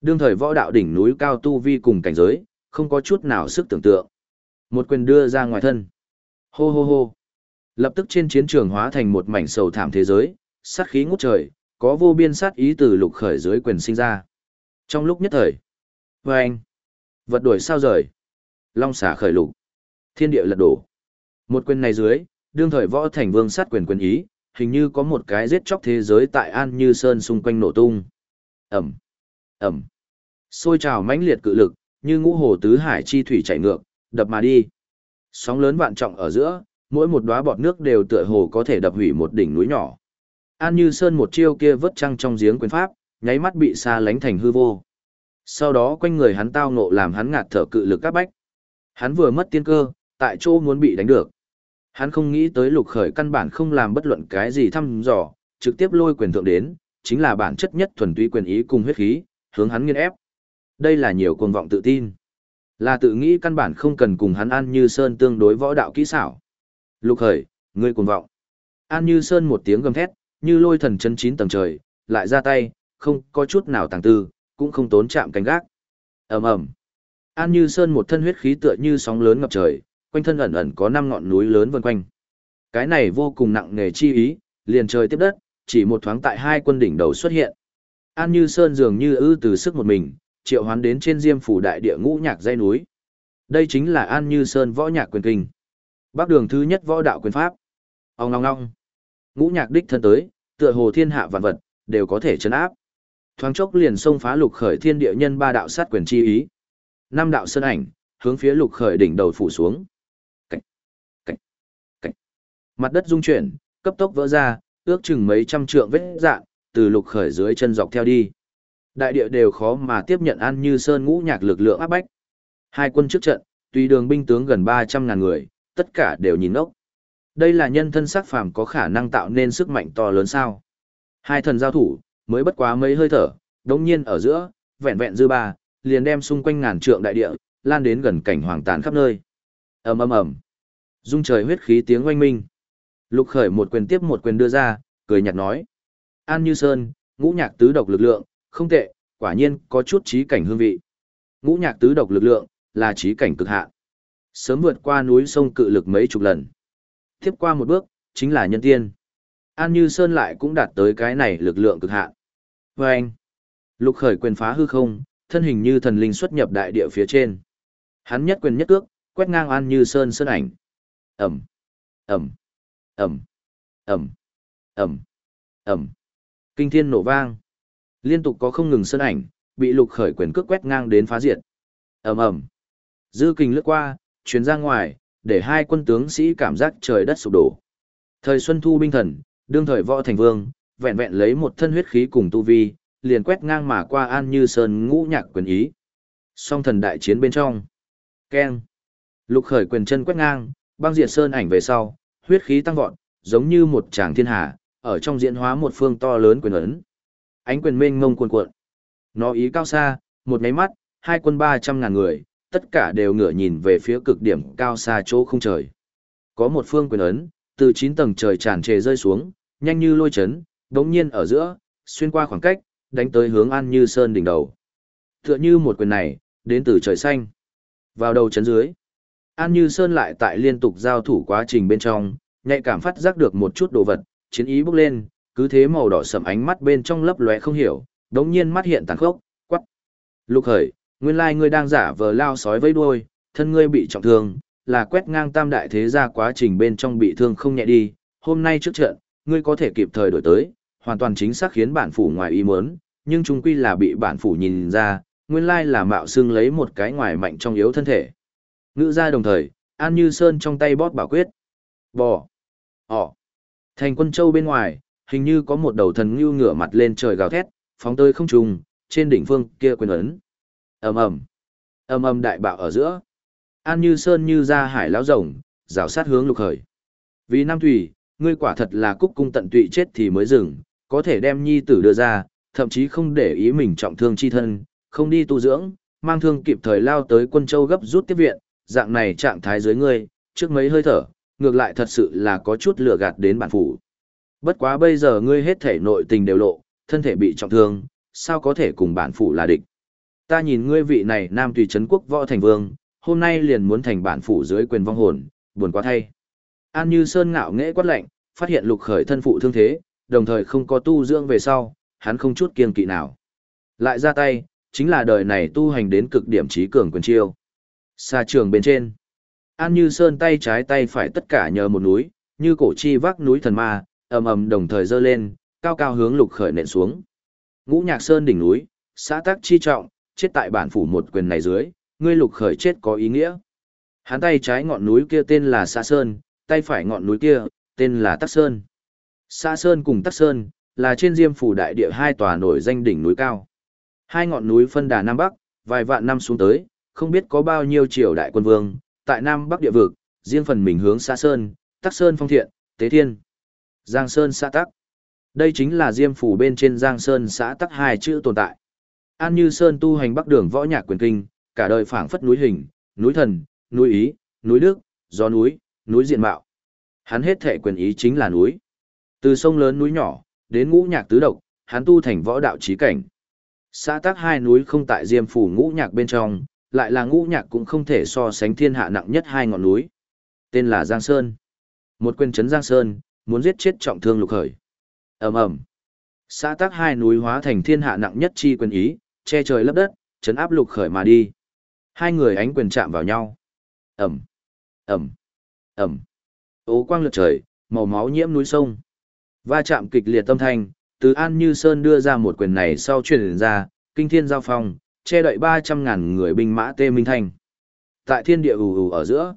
Đương thời võ đạo đỉnh núi cao tu vi cùng cảnh giới, không có chút nào sức tưởng tượng. Một quyền đưa ra ngoài thân. Hô hô hô. Lập tức trên chiến trường hóa thành một mảnh sầu thảm thế giới, sát khí ngút trời, có vô biên sát ý từ lục khởi dưới quyền sinh ra. Trong lúc nhất thời, và anh, vật đuổi sao rời, long xả khởi lục, thiên địa lật đổ. Một quyền này dưới, đương thời võ thành vương sát quyền quyền ý, hình như có một cái giết chóc thế giới tại An Như Sơn xung quanh nổ tung. Ẩm, Ẩm, xôi trào mãnh liệt cự lực, như ngũ hồ tứ hải chi thủy chảy ngược, đập mà đi. Sóng lớn vạn trọng ở giữa, mỗi một đóa bọt nước đều tựa hồ có thể đập hủy một đỉnh núi nhỏ. An Như Sơn một chiêu kia vớt trăng trong giếng quyền pháp, nháy mắt bị xa lánh thành hư vô. Sau đó quanh người hắn tao ngộ làm hắn ngạt thở cự lực các bách. Hắn vừa mất tiên cơ, tại chỗ muốn bị đánh được. Hắn không nghĩ tới lục khởi căn bản không làm bất luận cái gì thăm dò, trực tiếp lôi quyền thượng đến, chính là bản chất nhất thuần túy quyền ý cùng huyết khí, hướng hắn nghiên ép. Đây là nhiều cuồng vọng tự tin. Là tự nghĩ căn bản không cần cùng hắn An Như Sơn tương đối võ đạo kỹ xảo. Lục khởi, ngươi cuồng vọng. An Như Sơn một tiếng gầm thét, như lôi thần chân chín tầng trời, lại ra tay, không có chút nào tàng tư, cũng không tốn chạm cánh gác. ầm ầm An Như Sơn một thân huyết khí tựa như sóng lớn ngập trời, quanh thân ẩn ẩn có năm ngọn núi lớn vần quanh. Cái này vô cùng nặng nề chi ý, liền trời tiếp đất, chỉ một thoáng tại hai quân đỉnh đầu xuất hiện. An Như Sơn dường như ư từ sức một mình, triệu hoán đến trên diêm phủ đại địa ngũ nhạc dây núi. Đây chính là An Như Sơn võ nhạc quyền kinh. Bác đường thứ nhất võ đạo quyền pháp. Ông ngong ngong. Ngũ nhạc đích thân tới, tựa hồ thiên hạ vạn vật, đều có thể chấn áp. Thoáng chốc liền xông phá lục khởi thiên địa nhân ba đạo sát quyền chi ý. Năm đạo sơn ảnh, hướng phía lục khởi đỉnh đầu phủ xuống. Cảnh, cảnh, cảnh. Mặt đất rung chuyển, cấp tốc vỡ ra, ước chừng mấy trăm trượng vết dạn từ lục khởi dưới chân dọc theo đi. Đại địa đều khó mà tiếp nhận an như sơn ngũ nhạc lực lượng áp bách. Hai quân trước trận, tùy đường binh tướng gần 300 ngàn người, tất cả đều nhìn ốc. Đây là nhân thân sắc phàm có khả năng tạo nên sức mạnh to lớn sao. Hai thần giao thủ, mới bất quá mấy hơi thở, đống nhiên ở giữa, vẹn vẹn dư ba, liền đem xung quanh ngàn trượng đại địa, lan đến gần cảnh hoàng tàn khắp nơi. ầm ầm ầm, dung trời huyết khí tiếng oanh minh. Lục khởi một quyền tiếp một quyền đưa ra, cười nhạt nói: An Như Sơn, ngũ nhạc tứ độc lực lượng, không tệ, quả nhiên có chút trí cảnh hương vị. Ngũ nhạc tứ độc lực lượng, là trí cảnh cực hạn. Sớm vượt qua núi sông cự lực mấy chục lần. Tiếp qua một bước, chính là nhân tiên. An Như Sơn lại cũng đạt tới cái này lực lượng cực hạn. Và anh, lục khởi quyền phá hư không, thân hình như thần linh xuất nhập đại địa phía trên. Hắn nhất quyền nhất cước, quét ngang An Như Sơn sơn ảnh. Ẩm, Ẩm, Ẩm, Ẩm, Ẩm, Ẩm. Kinh thiên nổ vang. Liên tục có không ngừng sơn ảnh, bị lục khởi quyền cước quét ngang đến phá diệt. Ẩm Ẩm. Dư kình lướt qua, chuyến ra ngoài, để hai quân tướng sĩ cảm giác trời đất sụp đổ. Thời Xuân Thu binh thần, đương thời võ thành vương, vẹn vẹn lấy một thân huyết khí cùng tu vi, liền quét ngang mà qua an như sơn ngũ nhạc quyền ý. Song thần đại chiến bên trong. Keng. Lục khởi quyền chân quét ngang, băng diệt sơn ảnh về sau, huyết khí tăng vọt, giống như một tràng thiên hà, ở trong diễn hóa một phương to lớn quyền ấn. Ánh quyền mênh ngông cuồn cuộn. Nó ý cao xa, một nháy mắt, hai quân ba trăm ngàn người, tất cả đều ngửa nhìn về phía cực điểm cao xa chỗ không trời. Có một phương quyền ấn, từ chín tầng trời tràn trề rơi xuống, nhanh như lôi chấn, đống nhiên ở giữa, xuyên qua khoảng cách, đánh tới hướng An Như Sơn đỉnh đầu. Tựa như một quyền này, đến từ trời xanh. Vào đầu chấn dưới. An Như Sơn lại tại liên tục giao thủ quá trình bên trong, nhạy cảm phát giác được một chút đồ vật, chiến ý bốc lên, cứ thế màu đỏ sầm ánh mắt bên trong lấp lóe không hiểu, đống nhiên mắt hiện tàn khốc, quắc. Lục hởi, nguyên lai ngươi đang giả vờ lao sói với đuôi, thân ngươi bị trọng thương, là quét ngang tam đại thế gia quá trình bên trong bị thương không nhẹ đi, hôm nay trước trận, ngươi có thể kịp thời đổi tới, hoàn toàn chính xác khiến bản phủ ngoài ý muốn, nhưng chung quy là bị bản phủ nhìn ra, nguyên lai là mạo xương lấy một cái ngoài mạnh trong yếu thân thể. Ngữ ra đồng thời, An Như Sơn trong tay bóp bảo quyết. Bò. Ỏ. Thành quân châu bên ngoài, hình như có một đầu thần ngưu ngửa mặt lên trời gào thét, phóng tới không trùng, trên đỉnh phương kia quyền ấn. ầm ầm ầm ầm đại bạo ở giữa. An Như Sơn như ra hải lão rồng, rào sát hướng lục khởi. Vì Nam Thủy, ngươi quả thật là cúc cung tận tụy chết thì mới dừng, có thể đem nhi tử đưa ra, thậm chí không để ý mình trọng thương chi thân, không đi tu dưỡng, mang thương kịp thời lao tới quân châu gấp rút tiếp viện, dạng này trạng thái dưới ngươi, trước mấy hơi thở, ngược lại thật sự là có chút lừa gạt đến bản phủ. Bất quá bây giờ ngươi hết thể nội tình đều lộ, thân thể bị trọng thương, sao có thể cùng bản phủ là địch. Ta nhìn ngươi vị này nam tùy trấn quốc võ thành vương, hôm nay liền muốn thành bản phủ dưới quyền vong hồn, buồn quá thay. An Như Sơn ngạo nghễ quát lạnh, phát hiện lục khởi thân phụ thương thế, đồng thời không có tu dưỡng về sau, hắn không chút kiên kỵ nào. Lại ra tay, chính là đời này tu hành đến cực điểm trí cường quyền chiêu. Xa trường bên trên, An Như Sơn tay trái tay phải tất cả nhờ một núi, như cổ chi vác núi thần ma, ầm ầm đồng thời dơ lên, cao cao hướng lục khởi nện xuống. Ngũ Nhạc Sơn đỉnh núi, xã tác chi trọng, chết tại bản phủ một quyền này dưới, ngươi lục khởi chết có ý nghĩa. Hắn tay trái ngọn núi kia tên là Sa Sơn, tay phải ngọn núi kia, tên là Tắc Sơn. Xã Sơn cùng Tắc Sơn, là trên diêm phủ đại địa hai tòa nổi danh đỉnh núi cao. Hai ngọn núi phân đà Nam Bắc, vài vạn năm xuống tới, không biết có bao nhiêu triều đại quân vương, tại Nam Bắc địa vực, riêng phần mình hướng xã Sơn, Tắc Sơn phong thiện, Tế Thiên. Giang Sơn xã Tắc. Đây chính là diêm phủ bên trên Giang Sơn xã Tắc hai chữ tồn tại. An Như Sơn tu hành Bắc Đường võ nhạc quyền kinh, cả đời phảng phất núi hình, núi thần, núi ý, núi đức, gió núi, núi diện mạo. Hắn hết thể quyền ý chính là núi. Từ sông lớn núi nhỏ, đến ngũ nhạc tứ độc, hắn tu thành võ đạo trí cảnh. Xã tác hai núi không tại diêm phủ ngũ nhạc bên trong, lại là ngũ nhạc cũng không thể so sánh thiên hạ nặng nhất hai ngọn núi. Tên là Giang Sơn. Một quyền trấn Giang Sơn, muốn giết chết trọng thương lục khởi. ầm ầm Xã tác hai núi hóa thành thiên hạ nặng nhất chi quyền ý, che trời lấp đất, chấn áp lục khởi mà đi. Hai người ánh quyền chạm vào nhau. ầm ầm ầm Ố quang lượt trời, màu máu nhiễm núi sông. Va chạm kịch liệt tâm thanh, từ An Như Sơn đưa ra một quyền này sau truyền ra, kinh thiên giao phong, che đậy ba trăm ngàn người binh mã tê minh thanh. Tại thiên địa ù ù ở giữa,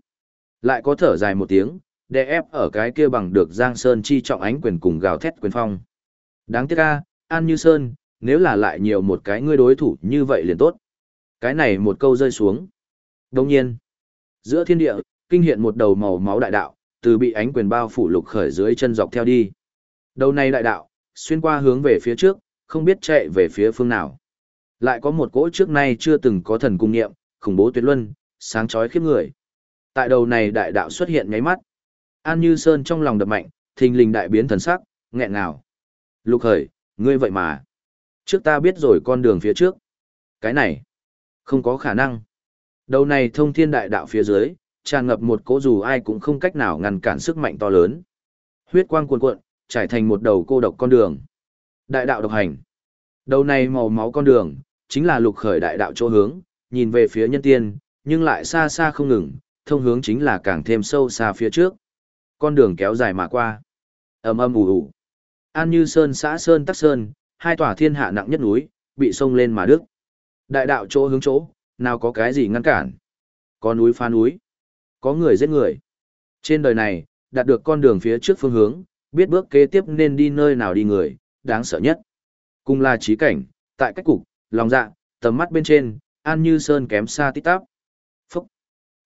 lại có thở dài một tiếng, đè ép ở cái kia bằng được Giang Sơn chi trọng ánh quyền cùng gào thét quyền phong. Đáng tiếc a, An Như Sơn, nếu là lại nhiều một cái ngươi đối thủ như vậy liền tốt. Cái này một câu rơi xuống. Đồng nhiên, giữa thiên địa, kinh hiện một đầu màu máu đại đạo, từ bị ánh quyền bao phủ lục khởi dưới chân dọc theo đi. Đầu này đại đạo, xuyên qua hướng về phía trước, không biết chạy về phía phương nào. Lại có một cỗ trước nay chưa từng có thần cung nghiệm, khủng bố tuyệt luân, sáng chói khiếp người. Tại đầu này đại đạo xuất hiện nháy mắt. An Như Sơn trong lòng đập mạnh, thình lình đại biến thần sắc, nghẹn ngào. Lục khởi, ngươi vậy mà. Trước ta biết rồi con đường phía trước. Cái này, không có khả năng. Đầu này thông thiên đại đạo phía dưới, tràn ngập một cỗ dù ai cũng không cách nào ngăn cản sức mạnh to lớn. Huyết quang cuồn cuộn, trải thành một đầu cô độc con đường. Đại đạo độc hành. Đầu này màu máu con đường, chính là lục khởi đại đạo chỗ hướng, nhìn về phía nhân tiên, nhưng lại xa xa không ngừng, thông hướng chính là càng thêm sâu xa phía trước. Con đường kéo dài mà qua. ầm ầm ủ ủ An Như Sơn xã Sơn Tắc Sơn, hai tòa thiên hạ nặng nhất núi, bị sông lên mà đức. Đại đạo chỗ hướng chỗ, nào có cái gì ngăn cản. Có núi phá núi, có người giết người. Trên đời này, đạt được con đường phía trước phương hướng, biết bước kế tiếp nên đi nơi nào đi người, đáng sợ nhất. Cùng là trí cảnh, tại cách cục, lòng dạ, tầm mắt bên trên, An Như Sơn kém xa tít tắp. Phúc!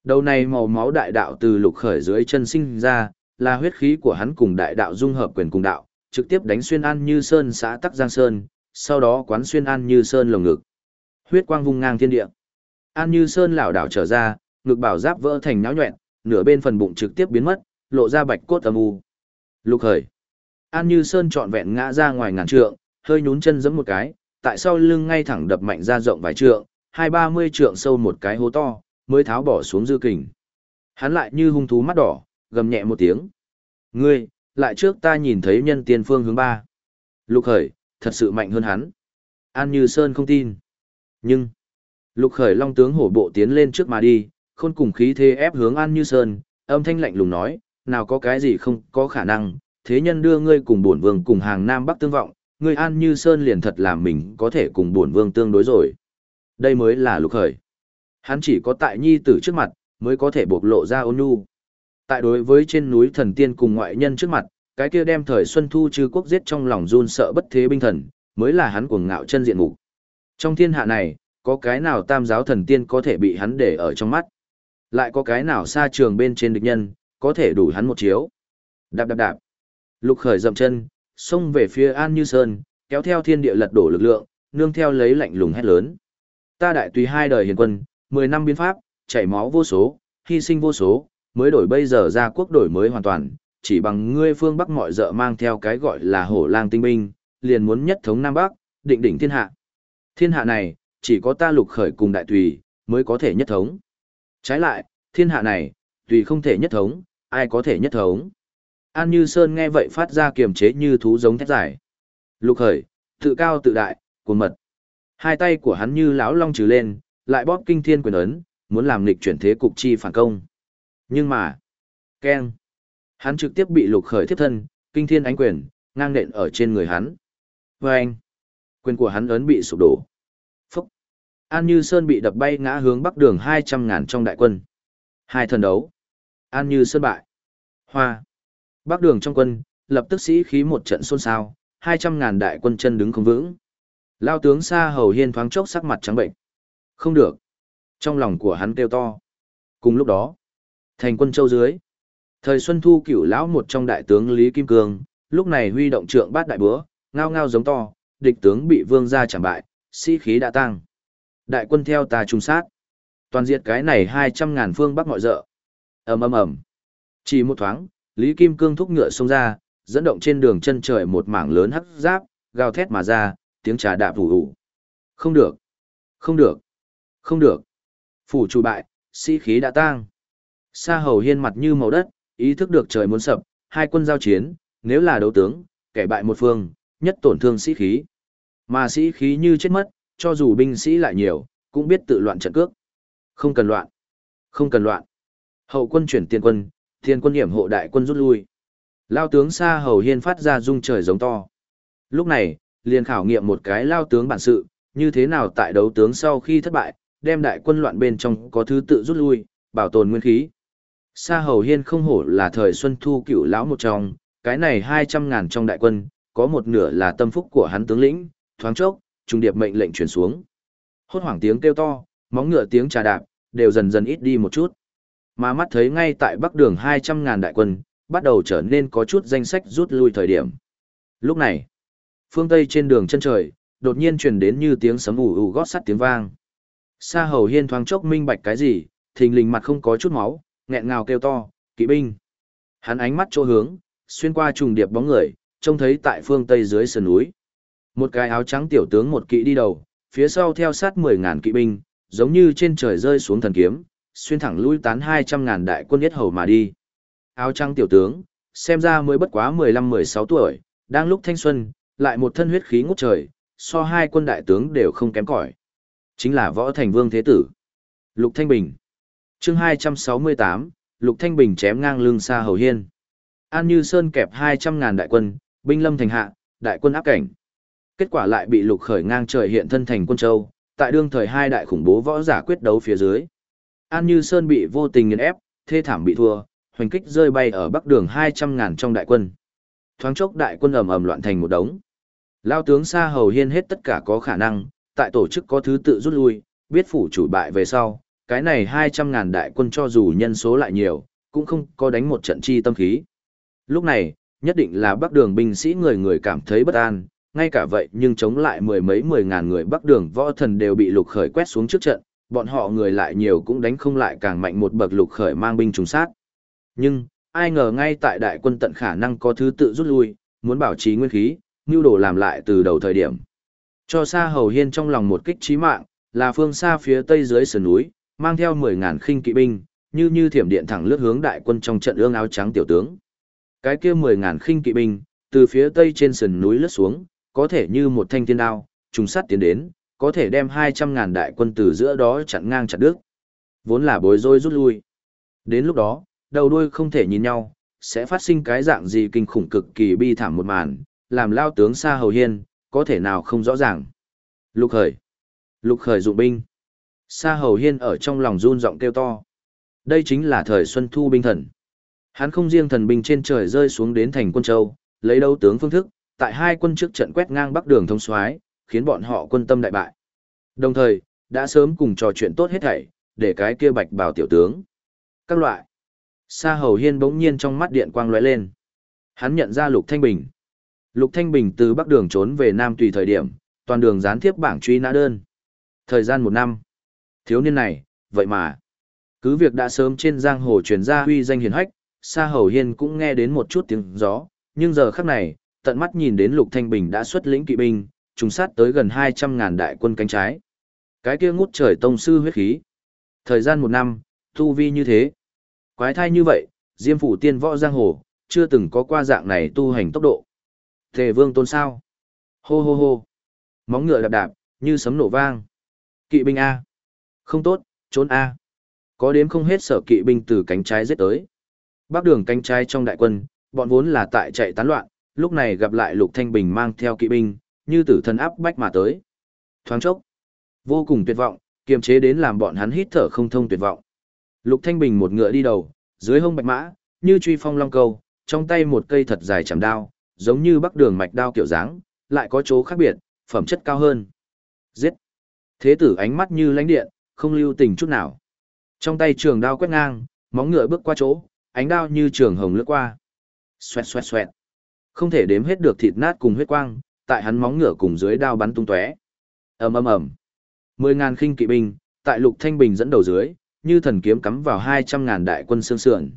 Đầu này màu máu đại đạo từ lục khởi dưới chân sinh ra, là huyết khí của hắn cùng đại đạo dung hợp quyền cùng đạo, trực tiếp đánh xuyên An Như Sơn xã Tắc Giang Sơn, sau đó quán xuyên An Như Sơn lồng ngực. Huyết quang vung ngang thiên địa. An Như Sơn lảo đảo trở ra, ngực bảo giáp vỡ thành nhão nhuẹn, nửa bên phần bụng trực tiếp biến mất, lộ ra bạch cốt âm u. Lục Khởi. An Như Sơn trọn vẹn ngã ra ngoài ngàn trượng, hơi nhún chân giẫm một cái, tại sao lưng ngay thẳng đập mạnh ra rộng vài trượng, hai ba mươi trượng sâu một cái hố to, mới tháo bỏ xuống dư kình. Hắn lại như hung thú mắt đỏ, gầm nhẹ một tiếng. Ngươi, lại trước ta nhìn thấy nhân tiên phương hướng ba. Lục khởi, thật sự mạnh hơn hắn. An Như Sơn không tin. Nhưng, lục khởi long tướng hổ bộ tiến lên trước mà đi, khôn cùng khí thế ép hướng An Như Sơn, âm thanh lạnh lùng nói, nào có cái gì không có khả năng, thế nhân đưa ngươi cùng bổn vương cùng hàng Nam Bắc tương vọng, ngươi An Như Sơn liền thật làm mình có thể cùng bổn vương tương đối rồi. Đây mới là lục khởi. Hắn chỉ có tại nhi tử trước mặt, mới có thể bộc lộ ra ôn nhu. Tại đối với trên núi thần tiên cùng ngoại nhân trước mặt, cái kia đem thời xuân thu chư quốc giết trong lòng run sợ bất thế binh thần, mới là hắn cuồng ngạo chân diện mục. Trong thiên hạ này, có cái nào tam giáo thần tiên có thể bị hắn để ở trong mắt? Lại có cái nào xa trường bên trên địch nhân, có thể đủ hắn một chiếu? Đạp đạp đạp. Lục khởi dậm chân, xông về phía An Như Sơn, kéo theo thiên địa lật đổ lực lượng, nương theo lấy lạnh lùng hét lớn. Ta đại tùy hai đời hiền quân, mười năm biến pháp, chảy máu vô số, hy sinh vô số, mới đổi bây giờ ra quốc đổi mới hoàn toàn, chỉ bằng ngươi phương Bắc mọi dợ mang theo cái gọi là hổ lang tinh binh, liền muốn nhất thống Nam Bắc, định đỉnh thiên hạ. Thiên hạ này, chỉ có ta lục khởi cùng đại tùy, mới có thể nhất thống. Trái lại, thiên hạ này, tùy không thể nhất thống, ai có thể nhất thống. An Như Sơn nghe vậy phát ra kiềm chế như thú giống thét giải. Lục khởi, tự cao tự đại, cuồng mật. Hai tay của hắn như lão long trừ lên, lại bóp kinh thiên quyền ấn, muốn làm nghịch chuyển thế cục chi phản công. Nhưng mà, keng, hắn trực tiếp bị lục khởi thiếp thân, kinh thiên ánh quyền, ngang nện ở trên người hắn. Và anh, quyền của hắn ấn bị sụp đổ. Phúc, An Như Sơn bị đập bay ngã hướng bắc đường 200 ngàn trong đại quân. Hai thần đấu. An Như Sơn bại. Hoa. Bắc đường trong quân, lập tức sĩ khí một trận xôn xao, 200 ngàn đại quân chân đứng không vững. Lao tướng xa hầu hiên thoáng chốc sắc mặt trắng bệnh. Không được. Trong lòng của hắn kêu to. Cùng lúc đó, thành quân châu dưới. Thời Xuân Thu cửu lão một trong đại tướng Lý Kim Cương, lúc này huy động trượng bát đại búa, ngao ngao giống to, địch tướng bị vương gia chẳng bại, sĩ khí đã tăng. Đại quân theo ta trùng sát. Toàn diệt cái này 200 ngàn phương bắc mọi dợ ầm ầm ầm. Chỉ một thoáng, Lý Kim Cương thúc ngựa xông ra, dẫn động trên đường chân trời một mảng lớn hắc giáp, gào thét mà ra, tiếng trà đạp ủ ủ. Không được. Không được. Không được. Phủ chủ bại, sĩ khí đã tang. Sa hầu hiên mặt như màu đất, ý thức được trời muốn sập, hai quân giao chiến, nếu là đấu tướng, kẻ bại một phương, nhất tổn thương sĩ khí. Mà sĩ khí như chết mất, cho dù binh sĩ lại nhiều, cũng biết tự loạn trận cước. Không cần loạn. Không cần loạn. Hậu quân chuyển tiền quân, thiên quân hiểm hộ đại quân rút lui. Lao tướng Sa hầu hiên phát ra rung trời giống to. Lúc này, liền khảo nghiệm một cái lao tướng bản sự, như thế nào tại đấu tướng sau khi thất bại, đem đại quân loạn bên trong có thứ tự rút lui, bảo tồn nguyên khí. Sa Hầu Hiên không hổ là thời Xuân Thu cựu lão một trong, cái này 200 ngàn trong đại quân, có một nửa là tâm phúc của hắn tướng lĩnh, thoáng chốc, trung điệp mệnh lệnh truyền xuống. Hốt hoảng tiếng kêu to, móng ngựa tiếng trà đạp, đều dần dần ít đi một chút. Mà mắt thấy ngay tại bắc đường 200 ngàn đại quân, bắt đầu trở nên có chút danh sách rút lui thời điểm. Lúc này, phương Tây trên đường chân trời, đột nhiên truyền đến như tiếng sấm ù ù gót sắt tiếng vang. Sa hầu hiên thoáng chốc minh bạch cái gì, thình lình mặt không có chút máu, nghẹn ngào kêu to, kỵ binh. Hắn ánh mắt chỗ hướng, xuyên qua trùng điệp bóng người, trông thấy tại phương tây dưới sườn núi. Một cái áo trắng tiểu tướng một kỵ đi đầu, phía sau theo sát mười ngàn kỵ binh, giống như trên trời rơi xuống thần kiếm, xuyên thẳng lui tán hai trăm ngàn đại quân yết hầu mà đi. Áo trăng tiểu tướng, xem ra mới bất quá mười lăm mười sáu tuổi, đang lúc thanh xuân, lại một thân huyết khí ngút trời, so hai quân đại tướng đều không kém cỏi. Chính là võ thành vương thế tử. Lục Thanh Bình. chương 268, Lục Thanh Bình chém ngang lưng xa hầu hiên. An Như Sơn kẹp 200 ngàn đại quân, binh lâm thành hạ, đại quân áp cảnh. Kết quả lại bị lục khởi ngang trời hiện thân thành quân châu, tại đương thời hai đại khủng bố võ giả quyết đấu phía dưới. An Như Sơn bị vô tình nghiền ép, thê thảm bị thua, hoành kích rơi bay ở bắc đường 200 ngàn trong đại quân. Thoáng chốc đại quân ầm ầm loạn thành một đống. Lao tướng Sa Hầu Hiên hết tất cả có khả năng, tại tổ chức có thứ tự rút lui, biết phủ chủ bại về sau, cái này 200 ngàn đại quân cho dù nhân số lại nhiều, cũng không có đánh một trận chi tâm khí. Lúc này, nhất định là bắc đường binh sĩ người người cảm thấy bất an, ngay cả vậy nhưng chống lại mười mấy mười ngàn người bắc đường võ thần đều bị lục khởi quét xuống trước trận, bọn họ người lại nhiều cũng đánh không lại càng mạnh một bậc lục khởi mang binh trùng sát. Nhưng, ai ngờ ngay tại đại quân tận khả năng có thứ tự rút lui, muốn bảo trì nguyên khí, nưu đồ làm lại từ đầu thời điểm. Cho xa hầu hiên trong lòng một kích trí mạng, là phương xa phía tây dưới sườn núi, mang theo 10.000 khinh kỵ binh, như như thiểm điện thẳng lướt hướng đại quân trong trận ương áo trắng tiểu tướng. Cái kia 10.000 khinh kỵ binh, từ phía tây trên sườn núi lướt xuống, có thể như một thanh thiên đao, trùng sát tiến đến, có thể đem 200.000 đại quân từ giữa đó chặn ngang chặn đứt. Vốn là bối rối rút lui. Đến lúc đó, đầu đuôi không thể nhìn nhau, sẽ phát sinh cái dạng gì kinh khủng cực kỳ bi thảm một màn, làm lao tướng xa hầu hiên, có thể nào không rõ ràng. Lục khởi. Lục khởi dụng binh. Sa hầu hiên ở trong lòng run giọng kêu to. Đây chính là thời xuân thu binh thần. Hắn không riêng thần binh trên trời rơi xuống đến thành quân châu, lấy đấu tướng phương thức, tại hai quân trước trận quét ngang bắc đường thông soái, khiến bọn họ quân tâm đại bại. Đồng thời, đã sớm cùng trò chuyện tốt hết thảy, để cái kia bạch bảo tiểu tướng. Các loại. Sa hầu hiên bỗng nhiên trong mắt điện quang lóe lên. Hắn nhận ra Lục Thanh Bình. Lục Thanh Bình từ Bắc Đường trốn về Nam tùy thời điểm, toàn đường gián tiếp bảng truy nã đơn. Thời gian một năm. Thiếu niên này, vậy mà. Cứ việc đã sớm trên giang hồ truyền ra huy danh hiền hách, Sa Hầu Hiên cũng nghe đến một chút tiếng gió, nhưng giờ khắc này, tận mắt nhìn đến Lục Thanh Bình đã xuất lĩnh kỵ binh, trùng sát tới gần 200.000 đại quân cánh trái. Cái kia ngút trời tông sư huyết khí. Thời gian một năm, tu vi như thế. Quái thai như vậy, Diêm phủ tiên võ giang hồ, chưa từng có qua dạng này tu hành tốc độ. Tề vương tôn sao? Hô hô hô. Móng ngựa đạp đạp, như sấm nổ vang. Kỵ binh A. Không tốt, trốn A. Có đếm không hết sở kỵ binh từ cánh trái giết tới. Bắc đường cánh trái trong đại quân, bọn vốn là tại chạy tán loạn, lúc này gặp lại Lục Thanh Bình mang theo kỵ binh, như tử thần áp bách mà tới. Thoáng chốc, vô cùng tuyệt vọng, kiềm chế đến làm bọn hắn hít thở không thông tuyệt vọng. Lục Thanh Bình một ngựa đi đầu, dưới hông bạch mã, như truy phong long cầu, trong tay một cây thật dài chằm đao, giống như bắc đường mạch đao kiểu dáng, lại có chỗ khác biệt, phẩm chất cao hơn. Giết! Thế tử ánh mắt như lánh điện, không lưu tình chút nào. Trong tay trường đao quét ngang, móng ngựa bước qua chỗ, ánh đao như trường hồng lướt qua. Xoẹt xoẹt xoẹt. Không thể đếm hết được thịt nát cùng huyết quang, tại hắn móng ngựa cùng dưới đao bắn tung tóe. Ầm ầm ầm. Mười ngàn khinh kỵ binh, tại Lục Thanh Bình dẫn đầu dưới, như thần kiếm cắm vào hai trăm ngàn đại quân xương sườn.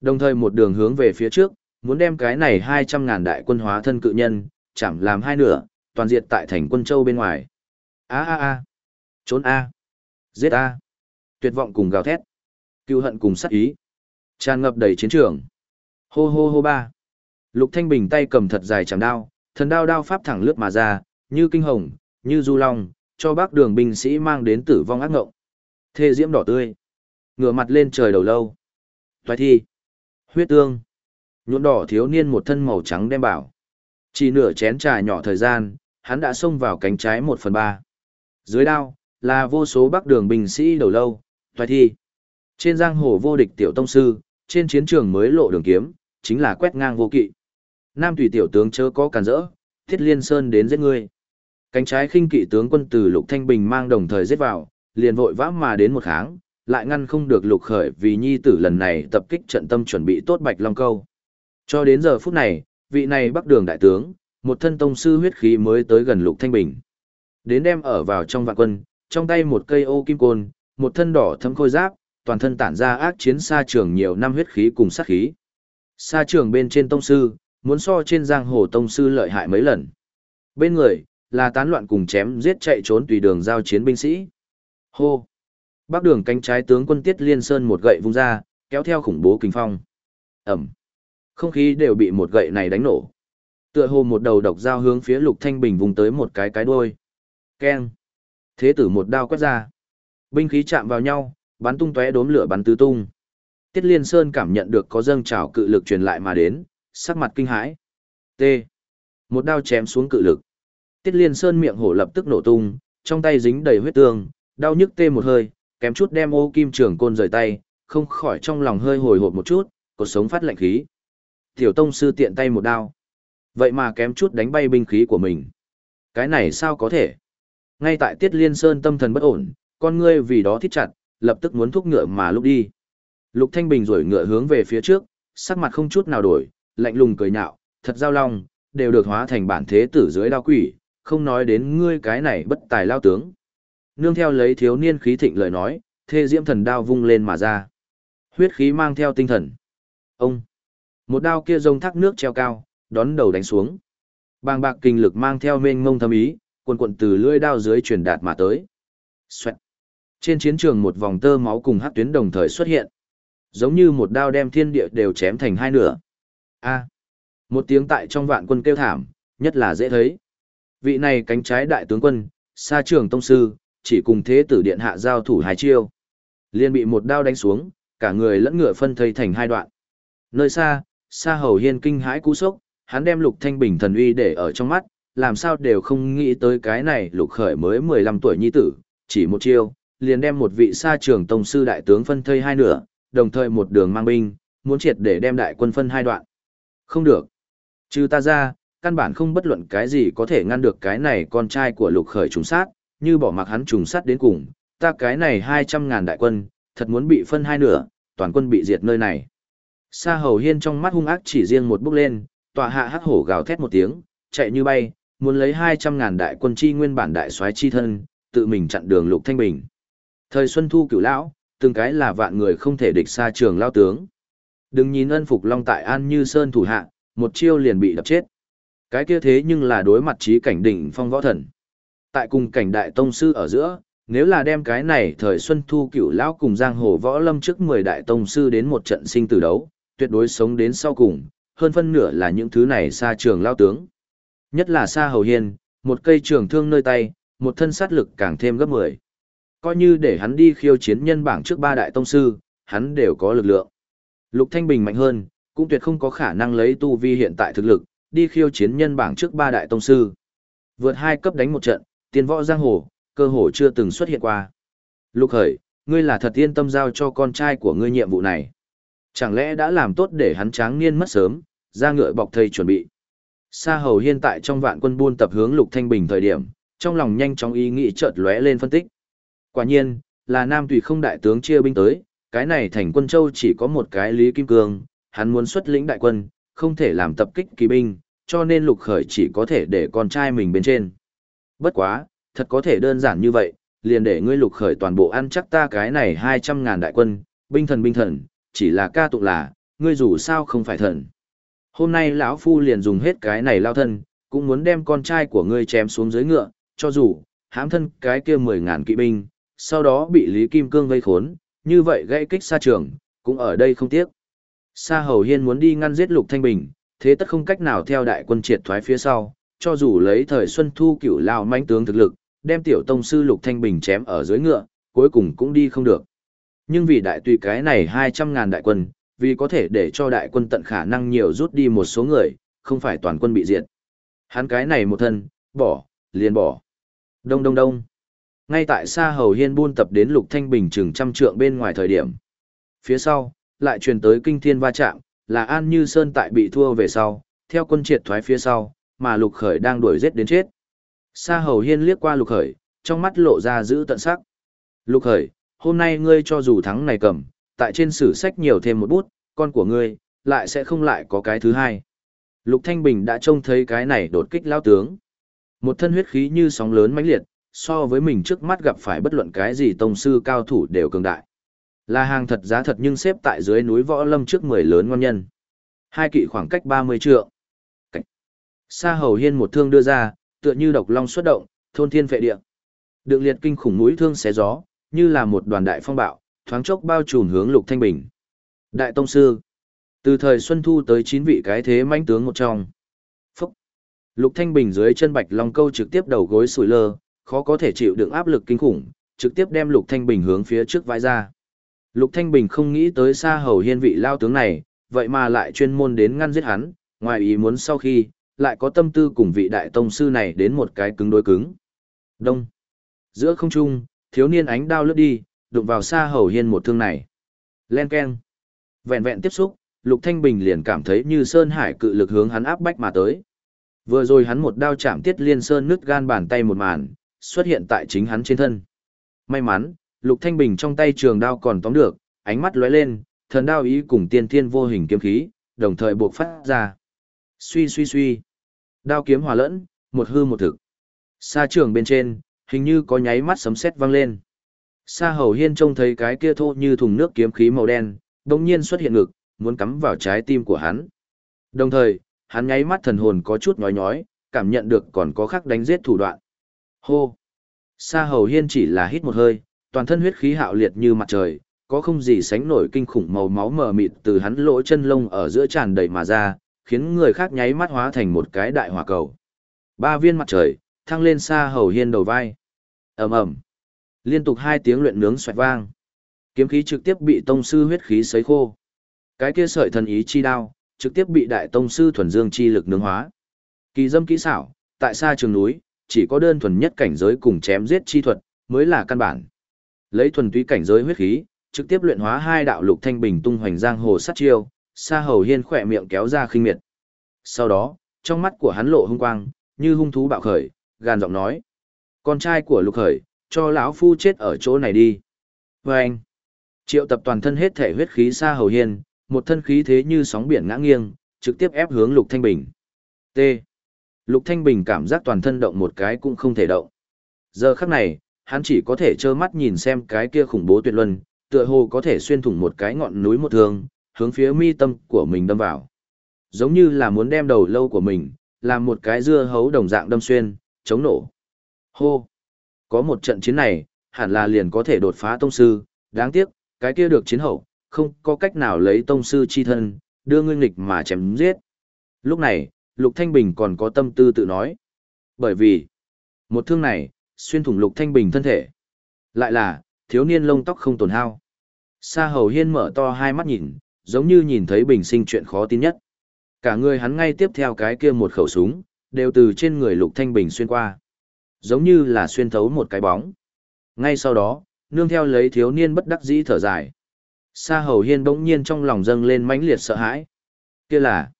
Đồng thời một đường hướng về phía trước, muốn đem cái này hai trăm ngàn đại quân hóa thân cự nhân, chảm làm hai nửa, toàn diệt tại thành quân châu bên ngoài. A a a. Trốn a. Giết a. Tuyệt vọng cùng gào thét. cưu hận cùng sát ý. Tràn ngập đầy chiến trường. Hô hô hô ba. Lục Thanh Bình tay cầm thật dài chạm đao, thần đao đao pháp thẳng lướt mà ra, như kinh hồng, như du long, cho bác đường binh sĩ mang đến tử vong ác ngộng. Thê diễm đỏ tươi. Ngửa mặt lên trời đầu lâu. Toái thi. Huyết tương. Nhuộm đỏ thiếu niên một thân màu trắng đem bảo. Chỉ nửa chén trà nhỏ thời gian, hắn đã xông vào cánh trái một phần ba. Dưới đao, là vô số bắc đường binh sĩ đầu lâu, Toại thi. Trên giang hồ vô địch tiểu tông sư, trên chiến trường mới lộ đường kiếm, chính là quét ngang vô kỵ. Nam tùy tiểu tướng chớ có cản rỡ, thiết liên sơn đến giết ngươi. Cánh trái khinh kỵ tướng quân từ Lục Thanh Bình mang đồng thời giết vào, liền vội vã mà đến một kháng, lại ngăn không được Lục Khởi vì nhi tử lần này tập kích trận tâm chuẩn bị tốt Bạch Long Câu. Cho đến giờ phút này, vị này bắc đường đại tướng, một thân tông sư huyết khí mới tới gần Lục Thanh Bình. Đến đem ở vào trong vạn quân, trong tay một cây ô kim côn, một thân đỏ thấm khôi giáp, toàn thân tản ra ác chiến xa trường nhiều năm huyết khí cùng sát khí. Xa trường bên trên tông sư, muốn so trên giang hồ tông sư lợi hại mấy lần. Bên người, là tán loạn cùng chém giết chạy trốn tùy đường giao chiến binh sĩ. Hô! Bắc đường cánh trái tướng quân Tiết Liên Sơn một gậy vung ra, kéo theo khủng bố kinh phong. Ẩm! Không khí đều bị một gậy này đánh nổ. Tựa hồ một đầu độc dao hướng phía Lục Thanh Bình vùng tới một cái cái đuôi. Keng! Thế tử một đao quét ra. Binh khí chạm vào nhau, bắn tung tóe đốm lửa bắn tứ tung. Tiết Liên Sơn cảm nhận được có dâng trào cự lực truyền lại mà đến, sắc mặt kinh hãi. T. Một đao chém xuống cự lực. Tiết Liên Sơn miệng hổ lập tức nổ tung, trong tay dính đầy huyết tương, đau nhức tê một hơi, kém chút đem ô kim trường côn rời tay, không khỏi trong lòng hơi hồi hộp một chút, cột sống phát lạnh khí. Tiểu tông sư tiện tay một đao. Vậy mà kém chút đánh bay binh khí của mình. Cái này sao có thể? Ngay tại Tiết Liên Sơn tâm thần bất ổn, con ngươi vì đó thít chặt, lập tức muốn thúc ngựa mà lúc đi. Lục Thanh Bình rồi ngựa hướng về phía trước, sắc mặt không chút nào đổi, lạnh lùng cười nhạo, thật giao long, đều được hóa thành bản thế tử dưới đao quỷ, không nói đến ngươi cái này bất tài lao tướng. Nương theo lấy thiếu niên khí thịnh lời nói, thê diễm thần đao vung lên mà ra. Huyết khí mang theo tinh thần. Ông! Một đao kia rông thác nước treo cao, đón đầu đánh xuống. Bàng bạc kinh lực mang theo mênh mông thâm ý, Quần quận từ lưỡi đao dưới truyền đạt mà tới. Xoẹt. Trên chiến trường một vòng tơ máu cùng hắc tuyến đồng thời xuất hiện. Giống như một đao đem thiên địa đều chém thành hai nửa. A. Một tiếng tại trong vạn quân kêu thảm, nhất là dễ thấy. Vị này cánh trái đại tướng quân, xa trường tông sư, chỉ cùng thế tử điện hạ giao thủ hai chiêu. liền bị một đao đánh xuống, cả người lẫn ngựa phân thây thành hai đoạn. Nơi xa, xa hầu hiên kinh hãi cú sốc, hắn đem lục thanh bình thần uy để ở trong mắt, làm sao đều không nghĩ tới cái này lục khởi mới 15 tuổi nhi tử, chỉ một chiêu, liền đem một vị xa trường tông sư đại tướng phân thây hai nửa, đồng thời một đường mang binh, muốn triệt để đem đại quân phân hai đoạn. Không được. Trừ ta ra, căn bản không bất luận cái gì có thể ngăn được cái này con trai của lục khởi trùng sát, như bỏ mặc hắn trùng sát đến cùng, ta cái này 200 ngàn đại quân, thật muốn bị phân hai nửa, toàn quân bị diệt nơi này. Sa hầu hiên trong mắt hung ác chỉ riêng một bước lên, tọa hạ hắc hổ gào thét một tiếng, chạy như bay, muốn lấy 200 ngàn đại quân chi nguyên bản đại soái chi thân, tự mình chặn đường lục thanh bình. Thời Xuân Thu cửu lão, từng cái là vạn người không thể địch xa trường lao tướng. Đừng nhìn ân phục long tại an như sơn thủ hạ, một chiêu liền bị đập chết. Cái kia thế nhưng là đối mặt trí cảnh đỉnh phong võ thần. Tại cùng cảnh đại tông sư ở giữa, nếu là đem cái này thời xuân thu cửu lão cùng giang hồ võ lâm trước 10 đại tông sư đến một trận sinh tử đấu, tuyệt đối sống đến sau cùng, hơn phân nửa là những thứ này xa trường lao tướng. Nhất là xa hầu hiên, một cây trường thương nơi tay, một thân sát lực càng thêm gấp 10. Coi như để hắn đi khiêu chiến nhân bảng trước ba đại tông sư, hắn đều có lực lượng. Lục Thanh Bình mạnh hơn, cũng tuyệt không có khả năng lấy tu vi hiện tại thực lực, đi khiêu chiến nhân bảng trước ba đại tông sư. Vượt hai cấp đánh một trận, tiên võ giang hồ, cơ hồ chưa từng xuất hiện qua. Lục Hởi, ngươi là thật yên tâm giao cho con trai của ngươi nhiệm vụ này. Chẳng lẽ đã làm tốt để hắn tráng niên mất sớm, ra ngựa bọc thầy chuẩn bị. Sa hầu hiện tại trong vạn quân buôn tập hướng Lục Thanh Bình thời điểm, trong lòng nhanh chóng ý nghĩ chợt lóe lên phân tích. Quả nhiên, là Nam Tùy không đại tướng chia binh tới, cái này thành quân châu chỉ có một cái Lý Kim Cương, hắn muốn xuất lĩnh đại quân, không thể làm tập kích kỳ binh, cho nên lục khởi chỉ có thể để con trai mình bên trên. Bất quá, thật có thể đơn giản như vậy, liền để ngươi lục khởi toàn bộ ăn chắc ta cái này 200 ngàn đại quân, binh thần binh thần, chỉ là ca tụng là, ngươi dù sao không phải thần. Hôm nay lão phu liền dùng hết cái này lao thân, cũng muốn đem con trai của ngươi chém xuống dưới ngựa, cho dù, hãm thân cái kia 10 ngàn kỵ binh, sau đó bị Lý Kim Cương vây khốn, như vậy gây kích xa trường, cũng ở đây không tiếc. Sa Hầu Hiên muốn đi ngăn giết Lục Thanh Bình, thế tất không cách nào theo đại quân triệt thoái phía sau, cho dù lấy thời Xuân Thu cửu lao mãnh tướng thực lực, đem tiểu tông sư Lục Thanh Bình chém ở dưới ngựa, cuối cùng cũng đi không được. Nhưng vì đại tùy cái này 200 ngàn đại quân, vì có thể để cho đại quân tận khả năng nhiều rút đi một số người, không phải toàn quân bị diệt. Hắn cái này một thân, bỏ, liền bỏ. Đông đông đông. Ngay tại Sa Hầu Hiên buôn tập đến Lục Thanh Bình chừng trăm trượng bên ngoài thời điểm. Phía sau, lại truyền tới kinh thiên va chạm, là An Như Sơn tại bị thua về sau, theo quân triệt thoái phía sau, mà Lục Khởi đang đuổi giết đến chết. Sa Hầu Hiên liếc qua Lục Khởi, trong mắt lộ ra giữ tận sắc. Lục Khởi, hôm nay ngươi cho dù thắng này cầm, tại trên sử sách nhiều thêm một bút, con của ngươi, lại sẽ không lại có cái thứ hai. Lục Thanh Bình đã trông thấy cái này đột kích lao tướng. Một thân huyết khí như sóng lớn mãnh liệt, so với mình trước mắt gặp phải bất luận cái gì tông sư cao thủ đều cường đại. Là hàng thật giá thật nhưng xếp tại dưới núi võ lâm trước 10 lớn ngon nhân. Hai kỵ khoảng cách 30 trượng. Cách. Sa hầu hiên một thương đưa ra, tựa như độc long xuất động, thôn thiên phệ địa. đường liệt kinh khủng mũi thương xé gió, như là một đoàn đại phong bạo, thoáng chốc bao trùm hướng Lục Thanh Bình. Đại tông sư. Từ thời Xuân Thu tới chín vị cái thế mãnh tướng một trong. Phúc. Lục Thanh Bình dưới chân bạch long câu trực tiếp đầu gối sủi lơ, khó có thể chịu đựng áp lực kinh khủng, trực tiếp đem Lục Thanh Bình hướng phía trước vãi ra. Lục Thanh Bình không nghĩ tới xa hầu hiên vị lao tướng này, vậy mà lại chuyên môn đến ngăn giết hắn, ngoài ý muốn sau khi, lại có tâm tư cùng vị đại tông sư này đến một cái cứng đối cứng. Đông. Giữa không trung, thiếu niên ánh đao lướt đi, đụng vào xa hầu hiên một thương này. Len keng. Vẹn vẹn tiếp xúc, Lục Thanh Bình liền cảm thấy như sơn hải cự lực hướng hắn áp bách mà tới. Vừa rồi hắn một đao chạm tiết liên sơn nứt gan bàn tay một màn, xuất hiện tại chính hắn trên thân. May mắn, Lục Thanh Bình trong tay trường đao còn tóm được, ánh mắt lóe lên, thần đao ý cùng tiên thiên vô hình kiếm khí, đồng thời buộc phát ra. Suy suy suy. Đao kiếm hòa lẫn, một hư một thực. Sa trường bên trên, hình như có nháy mắt sấm sét vang lên. Sa hầu hiên trông thấy cái kia thô như thùng nước kiếm khí màu đen, đồng nhiên xuất hiện ngực, muốn cắm vào trái tim của hắn. Đồng thời, hắn nháy mắt thần hồn có chút nhói nhói, cảm nhận được còn có khắc đánh giết thủ đoạn. Hô! Sa hầu hiên chỉ là hít một hơi, toàn thân huyết khí hạo liệt như mặt trời, có không gì sánh nổi kinh khủng màu máu mờ mịt từ hắn lỗ chân lông ở giữa tràn đầy mà ra, khiến người khác nháy mắt hóa thành một cái đại hỏa cầu. Ba viên mặt trời, thăng lên xa hầu hiên đầu vai. ầm ầm Liên tục hai tiếng luyện nướng xoẹt vang. Kiếm khí trực tiếp bị tông sư huyết khí sấy khô. Cái kia sợi thần ý chi đao, trực tiếp bị đại tông sư thuần dương chi lực nướng hóa. Kỳ dâm kỹ xảo, tại xa trường núi, chỉ có đơn thuần nhất cảnh giới cùng chém giết chi thuật, mới là căn bản. Lấy thuần túy cảnh giới huyết khí, trực tiếp luyện hóa hai đạo lục thanh bình tung hoành giang hồ sát chiêu, Sa Hầu Hiên khỏe miệng kéo ra khinh miệt. Sau đó, trong mắt của hắn lộ hung quang, như hung thú bạo khởi, gàn giọng nói: "Con trai của Lục Khởi, cho lão phu chết ở chỗ này đi." Và anh, Triệu tập toàn thân hết thể huyết khí Sa Hầu Hiên, một thân khí thế như sóng biển ngã nghiêng, trực tiếp ép hướng Lục Thanh Bình. T. Lục Thanh Bình cảm giác toàn thân động một cái cũng không thể động. Giờ khắc này, hắn chỉ có thể trơ mắt nhìn xem cái kia khủng bố tuyệt luân, tựa hồ có thể xuyên thủng một cái ngọn núi một thương, hướng phía mi tâm của mình đâm vào. Giống như là muốn đem đầu lâu của mình, làm một cái dưa hấu đồng dạng đâm xuyên, chống nổ. Hô! Có một trận chiến này, hẳn là liền có thể đột phá tông sư, đáng tiếc, cái kia được chiến hậu, không có cách nào lấy tông sư chi thân, đưa ngươi nghịch mà chém giết. Lúc này, Lục Thanh Bình còn có tâm tư tự nói. Bởi vì, một thương này, xuyên thủng Lục Thanh Bình thân thể. Lại là, thiếu niên lông tóc không tổn hao. Sa Hầu Hiên mở to hai mắt nhìn, giống như nhìn thấy bình sinh chuyện khó tin nhất. Cả người hắn ngay tiếp theo cái kia một khẩu súng, đều từ trên người Lục Thanh Bình xuyên qua. Giống như là xuyên thấu một cái bóng. Ngay sau đó, nương theo lấy thiếu niên bất đắc dĩ thở dài. Sa Hầu Hiên bỗng nhiên trong lòng dâng lên mãnh liệt sợ hãi. Kia là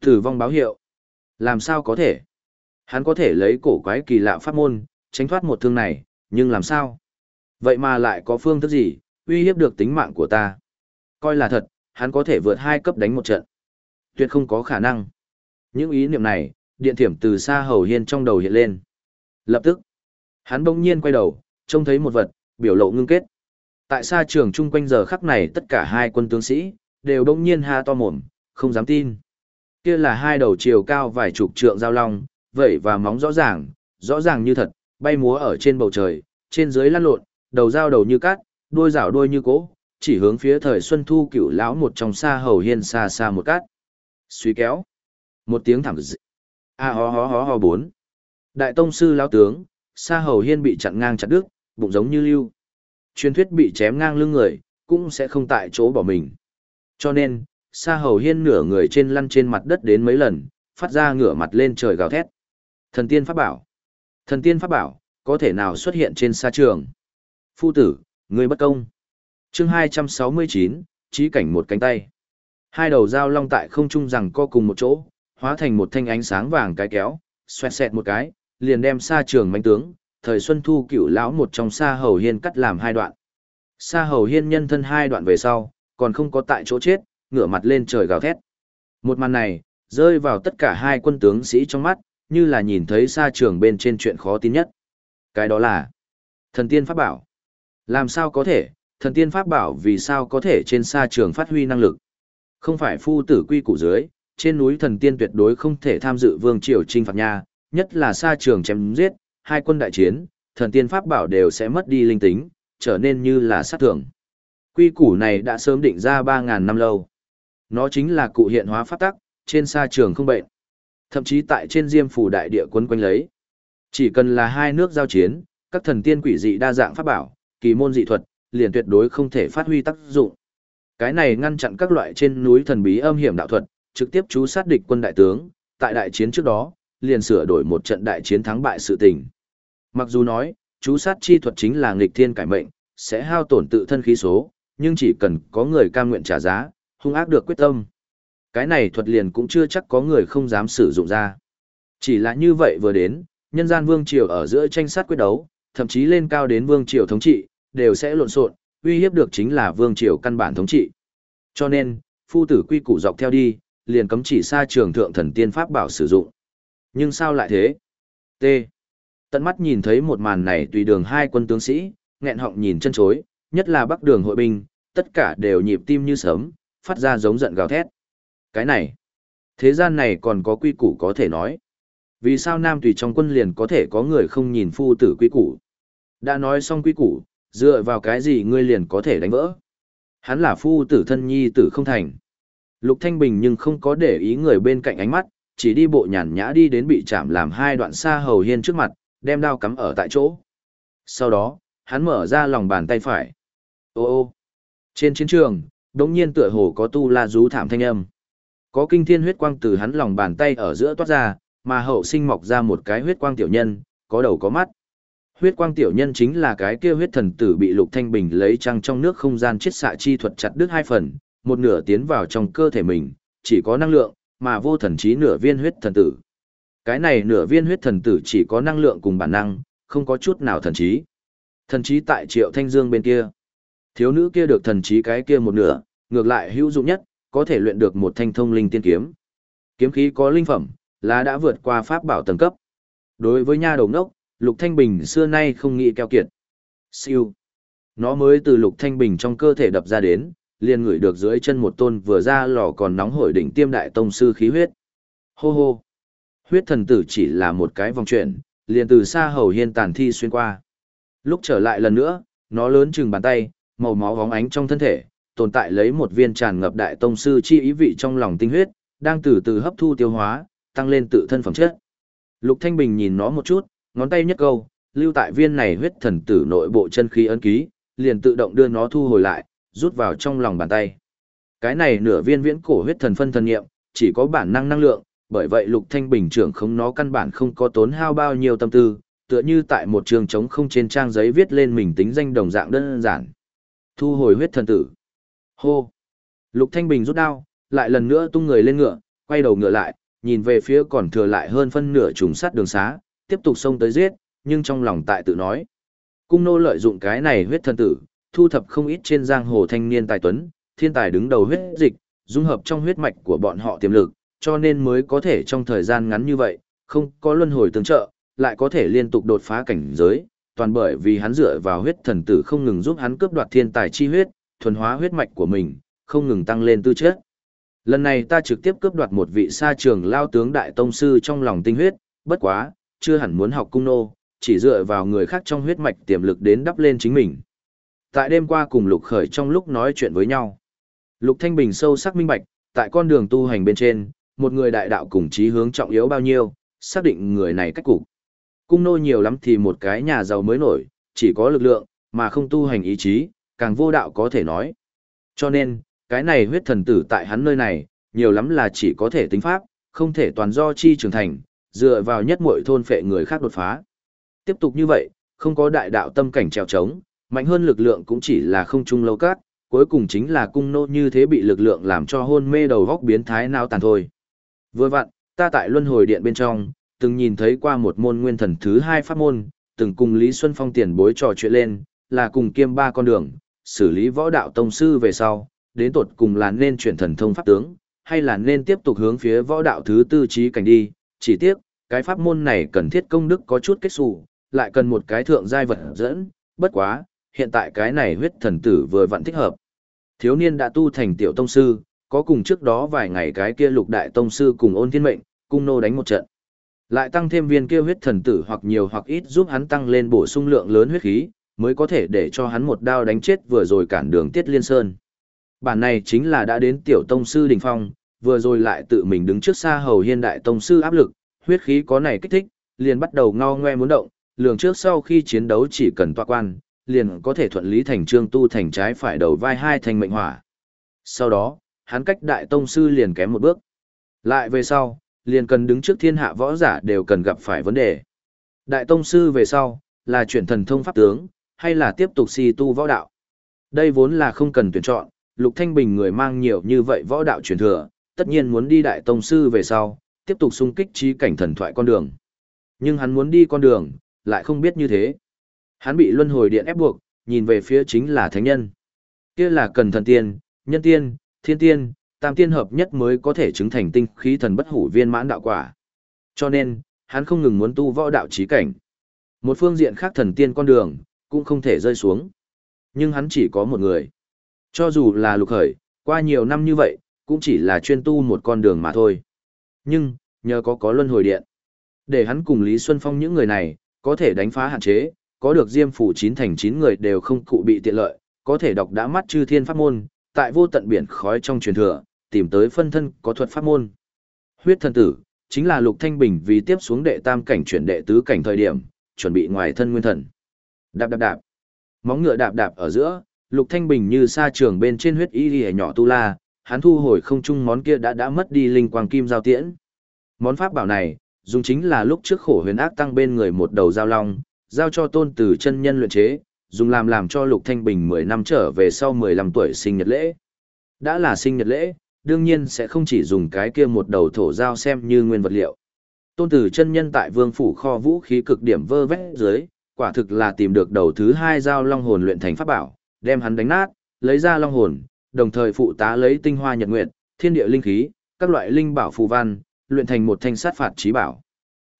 tử vong báo hiệu. Làm sao có thể? Hắn có thể lấy cổ quái kỳ lạ pháp môn, tránh thoát một thương này, nhưng làm sao? Vậy mà lại có phương thức gì, uy hiếp được tính mạng của ta? Coi là thật, hắn có thể vượt hai cấp đánh một trận. Tuyệt không có khả năng. Những ý niệm này, điện thiểm từ xa hầu hiên trong đầu hiện lên. Lập tức, hắn bỗng nhiên quay đầu, trông thấy một vật, biểu lộ ngưng kết. Tại xa trường chung quanh giờ khắc này tất cả hai quân tướng sĩ, đều bỗng nhiên ha to mồm, không dám tin. Kia là hai đầu chiều cao vài chục trượng giao long, vậy và móng rõ ràng, rõ ràng như thật, bay múa ở trên bầu trời, trên dưới lăn lộn, đầu dao đầu như cát, đuôi rảo đuôi như cỗ, chỉ hướng phía thời xuân thu cửu lão một trong xa hầu hiên xa xa một cát. Suy kéo. Một tiếng thảm dị. A ho ho ho ho bốn. Đại tông sư lão tướng, xa hầu hiên bị chặn ngang chặt đứt, bụng giống như lưu. Truyền thuyết bị chém ngang lưng người, cũng sẽ không tại chỗ bỏ mình. Cho nên, xa hầu hiên nửa người trên lăn trên mặt đất đến mấy lần, phát ra ngửa mặt lên trời gào thét. Thần tiên pháp bảo. Thần tiên pháp bảo, có thể nào xuất hiện trên sa trường. Phu tử, người bất công chương 269, trí cảnh một cánh tay. Hai đầu dao long tại không trung rằng co cùng một chỗ, hóa thành một thanh ánh sáng vàng cái kéo, xoẹt xẹt một cái, liền đem xa trường manh tướng, thời xuân thu cửu lão một trong xa hầu hiên cắt làm hai đoạn. Sa hầu hiên nhân thân hai đoạn về sau, còn không có tại chỗ chết, ngửa mặt lên trời gào thét. Một màn này, rơi vào tất cả hai quân tướng sĩ trong mắt, như là nhìn thấy xa trường bên trên chuyện khó tin nhất. Cái đó là thần tiên pháp bảo. Làm sao có thể, thần tiên pháp bảo vì sao có thể trên sa trường phát huy năng lực. Không phải phu tử quy củ dưới, trên núi thần tiên tuyệt đối không thể tham dự vương triều trinh phạt nha, nhất là sa trường chém giết, hai quân đại chiến, thần tiên pháp bảo đều sẽ mất đi linh tính, trở nên như là sát thường. Quy củ này đã sớm định ra 3.000 năm lâu. Nó chính là cụ hiện hóa pháp tắc, trên sa trường không bệnh. Thậm chí tại trên diêm phủ đại địa quân quanh lấy. Chỉ cần là hai nước giao chiến, các thần tiên quỷ dị đa dạng pháp bảo, kỳ môn dị thuật, liền tuyệt đối không thể phát huy tác dụng. Cái này ngăn chặn các loại trên núi thần bí âm hiểm đạo thuật, trực tiếp chú sát địch quân đại tướng, tại đại chiến trước đó, liền sửa đổi một trận đại chiến thắng bại sự tình. Mặc dù nói, chú sát chi thuật chính là nghịch thiên cải mệnh, sẽ hao tổn tự thân khí số, nhưng chỉ cần có người cam nguyện trả giá, hung ác được quyết tâm. Cái này thuật liền cũng chưa chắc có người không dám sử dụng ra. Chỉ là như vậy vừa đến, nhân gian vương triều ở giữa tranh sát quyết đấu, thậm chí lên cao đến vương triều thống trị, đều sẽ lộn xộn, uy hiếp được chính là vương triều căn bản thống trị. Cho nên, phu tử quy củ dọc theo đi, liền cấm chỉ xa trường thượng thần tiên pháp bảo sử dụng. Nhưng sao lại thế? T. Tận mắt nhìn thấy một màn này tùy đường hai quân tướng sĩ, nghẹn họng nhìn chân chối, nhất là bắc đường hội binh, tất cả đều nhịp tim như sớm, phát ra giống giận gào thét. Cái này, thế gian này còn có quy củ có thể nói. Vì sao nam tùy trong quân liền có thể có người không nhìn phu tử quy củ? Đã nói xong quy củ, dựa vào cái gì ngươi liền có thể đánh vỡ? Hắn là phu tử thân nhi tử không thành. Lục Thanh Bình nhưng không có để ý người bên cạnh ánh mắt, chỉ đi bộ nhàn nhã đi đến bị chạm làm hai đoạn xa hầu hiên trước mặt, đem đao cắm ở tại chỗ. Sau đó, hắn mở ra lòng bàn tay phải. Ô ô! Trên chiến trường, đống nhiên tựa hồ có tu la rú thảm thanh âm. Có kinh thiên huyết quang từ hắn lòng bàn tay ở giữa toát ra, mà hậu sinh mọc ra một cái huyết quang tiểu nhân, có đầu có mắt. Huyết quang tiểu nhân chính là cái kia huyết thần tử bị Lục Thanh Bình lấy trăng trong nước không gian chiết xạ chi thuật chặt đứt hai phần, một nửa tiến vào trong cơ thể mình, chỉ có năng lượng, mà vô thần trí nửa viên huyết thần tử. Cái này nửa viên huyết thần tử chỉ có năng lượng cùng bản năng, không có chút nào thần trí. Thần trí tại Triệu Thanh Dương bên kia. Thiếu nữ kia được thần trí cái kia một nửa, ngược lại hữu dụng nhất, có thể luyện được một thanh thông linh tiên kiếm. Kiếm khí có linh phẩm, là đã vượt qua pháp bảo tầng cấp. Đối với nha đầu đốc, Lục Thanh Bình xưa nay không nghĩ keo kiệt. Siêu. Nó mới từ Lục Thanh Bình trong cơ thể đập ra đến, liền ngửi được dưới chân một tôn vừa ra lò còn nóng hổi đỉnh tiêm đại tông sư khí huyết. Hô hô. Huyết thần tử chỉ là một cái vòng chuyển, liền từ xa hầu hiên tàn thi xuyên qua. Lúc trở lại lần nữa, nó lớn chừng bàn tay, màu máu vóng ánh trong thân thể, tồn tại lấy một viên tràn ngập đại tông sư chi ý vị trong lòng tinh huyết, đang từ từ hấp thu tiêu hóa, tăng lên tự thân phẩm chất. Lục Thanh Bình nhìn nó một chút, ngón tay nhất câu, lưu tại viên này huyết thần tử nội bộ chân khí ấn ký, liền tự động đưa nó thu hồi lại, rút vào trong lòng bàn tay. Cái này nửa viên viễn cổ huyết thần phân thần nghiệm, chỉ có bản năng năng lượng, bởi vậy Lục Thanh Bình trưởng không nó căn bản không có tốn hao bao nhiêu tâm tư, tựa như tại một trường trống không trên trang giấy viết lên mình tính danh đồng dạng đơn giản. Thu hồi huyết thần tử. Hô. Lục Thanh Bình rút đao, lại lần nữa tung người lên ngựa, quay đầu ngựa lại, nhìn về phía còn thừa lại hơn phân nửa trùng sắt đường xá, tiếp tục xông tới giết, nhưng trong lòng tại tự nói. Cung nô lợi dụng cái này huyết thần tử, thu thập không ít trên giang hồ thanh niên tài tuấn, thiên tài đứng đầu huyết dịch, dung hợp trong huyết mạch của bọn họ tiềm lực, cho nên mới có thể trong thời gian ngắn như vậy, không có luân hồi tương trợ, lại có thể liên tục đột phá cảnh giới, toàn bởi vì hắn dựa vào huyết thần tử không ngừng giúp hắn cướp đoạt thiên tài chi huyết, thuần hóa huyết mạch của mình, không ngừng tăng lên tư chất. Lần này ta trực tiếp cướp đoạt một vị sa trường lao tướng đại tông sư trong lòng tinh huyết, bất quá, chưa hẳn muốn học cung nô, chỉ dựa vào người khác trong huyết mạch tiềm lực đến đắp lên chính mình. Tại đêm qua cùng Lục Khởi trong lúc nói chuyện với nhau, Lục Thanh Bình sâu sắc minh bạch, tại con đường tu hành bên trên, một người đại đạo cùng chí hướng trọng yếu bao nhiêu, xác định người này cách cục. Cung nô nhiều lắm thì một cái nhà giàu mới nổi, chỉ có lực lượng, mà không tu hành ý chí, càng vô đạo có thể nói. Cho nên, cái này huyết thần tử tại hắn nơi này, nhiều lắm là chỉ có thể tính pháp, không thể toàn do chi trưởng thành, dựa vào nhất muội thôn phệ người khác đột phá. Tiếp tục như vậy, không có đại đạo tâm cảnh trèo trống, mạnh hơn lực lượng cũng chỉ là không trung lâu cát, cuối cùng chính là cung nô như thế bị lực lượng làm cho hôn mê đầu góc biến thái nào tàn thôi. Vừa vặn, ta tại luân hồi điện bên trong, từng nhìn thấy qua một môn nguyên thần thứ hai pháp môn, từng cùng Lý Xuân Phong tiền bối trò chuyện lên, là cùng kiêm ba con đường, xử lý võ đạo tông sư về sau, đến tột cùng là nên chuyển thần thông pháp tướng, hay là nên tiếp tục hướng phía võ đạo thứ tư trí cảnh đi, chỉ tiếc, cái pháp môn này cần thiết công đức có chút kết xù, lại cần một cái thượng giai vật dẫn, bất quá, hiện tại cái này huyết thần tử vừa vặn thích hợp. Thiếu niên đã tu thành tiểu tông sư, có cùng trước đó vài ngày cái kia lục đại tông sư cùng ôn thiên mệnh, cung nô đánh một trận. Lại tăng thêm viên kia huyết thần tử hoặc nhiều hoặc ít giúp hắn tăng lên bổ sung lượng lớn huyết khí, mới có thể để cho hắn một đao đánh chết vừa rồi cản đường Tiết Liên Sơn. Bản này chính là đã đến tiểu tông sư đỉnh phong, vừa rồi lại tự mình đứng trước xa hầu hiên đại tông sư áp lực, huyết khí có này kích thích, liền bắt đầu ngao ngoe muốn động, lường trước sau khi chiến đấu chỉ cần tọa quan, liền có thể thuận lý thành trương tu thành trái phải đầu vai hai thành mệnh hỏa. Sau đó, hắn cách đại tông sư liền kém một bước. Lại về sau, liền cần đứng trước thiên hạ võ giả đều cần gặp phải vấn đề. Đại tông sư về sau, là chuyển thần thông pháp tướng, hay là tiếp tục si tu võ đạo. Đây vốn là không cần tuyển chọn, Lục Thanh Bình người mang nhiều như vậy võ đạo truyền thừa, tất nhiên muốn đi đại tông sư về sau, tiếp tục xung kích trí cảnh thần thoại con đường. Nhưng hắn muốn đi con đường, lại không biết như thế. Hắn bị luân hồi điện ép buộc, nhìn về phía chính là thánh nhân. Kia là cần thần tiên, nhân tiên, thiên tiên, tam tiên hợp nhất mới có thể chứng thành tinh khí thần bất hủ viên mãn đạo quả. Cho nên, hắn không ngừng muốn tu võ đạo trí cảnh. Một phương diện khác thần tiên con đường, cũng không thể rơi xuống. Nhưng hắn chỉ có một người. Cho dù là lục khởi, qua nhiều năm như vậy, cũng chỉ là chuyên tu một con đường mà thôi. Nhưng, nhờ có có luân hồi điện. Để hắn cùng Lý Xuân Phong những người này, có thể đánh phá hạn chế, có được diêm phủ chín thành chín người đều không cụ bị tiện lợi, có thể đọc đã mắt chư thiên pháp môn, tại vô tận biển khói trong truyền thừa, tìm tới phân thân có thuật pháp môn. Huyết thần tử, chính là Lục Thanh Bình vì tiếp xuống đệ tam cảnh chuyển đệ tứ cảnh thời điểm, chuẩn bị ngoài thân nguyên thần. Đạp đạp đạp. Móng ngựa đạp đạp ở giữa, Lục Thanh Bình như sa trường bên trên huyết y liễu nhỏ tu la, hắn thu hồi không trung món kia đã đã mất đi linh quang kim giao tiễn. Món pháp bảo này, dùng chính là lúc trước khổ huyền ác tăng bên người một đầu giao long, giao cho tôn tử chân nhân luyện chế, dùng làm làm cho Lục Thanh Bình 10 năm trở về sau 15 tuổi sinh nhật lễ. Đã là sinh nhật lễ, đương nhiên sẽ không chỉ dùng cái kia một đầu thổ giao xem như nguyên vật liệu. Tôn tử chân nhân tại vương phủ kho vũ khí cực điểm vơ vét dưới, quả thực là tìm được đầu thứ hai giao long hồn luyện thành pháp bảo, đem hắn đánh nát, lấy ra long hồn, đồng thời phụ tá lấy tinh hoa nhật nguyệt, thiên địa linh khí, các loại linh bảo phù văn, luyện thành một thanh sát phạt trí bảo.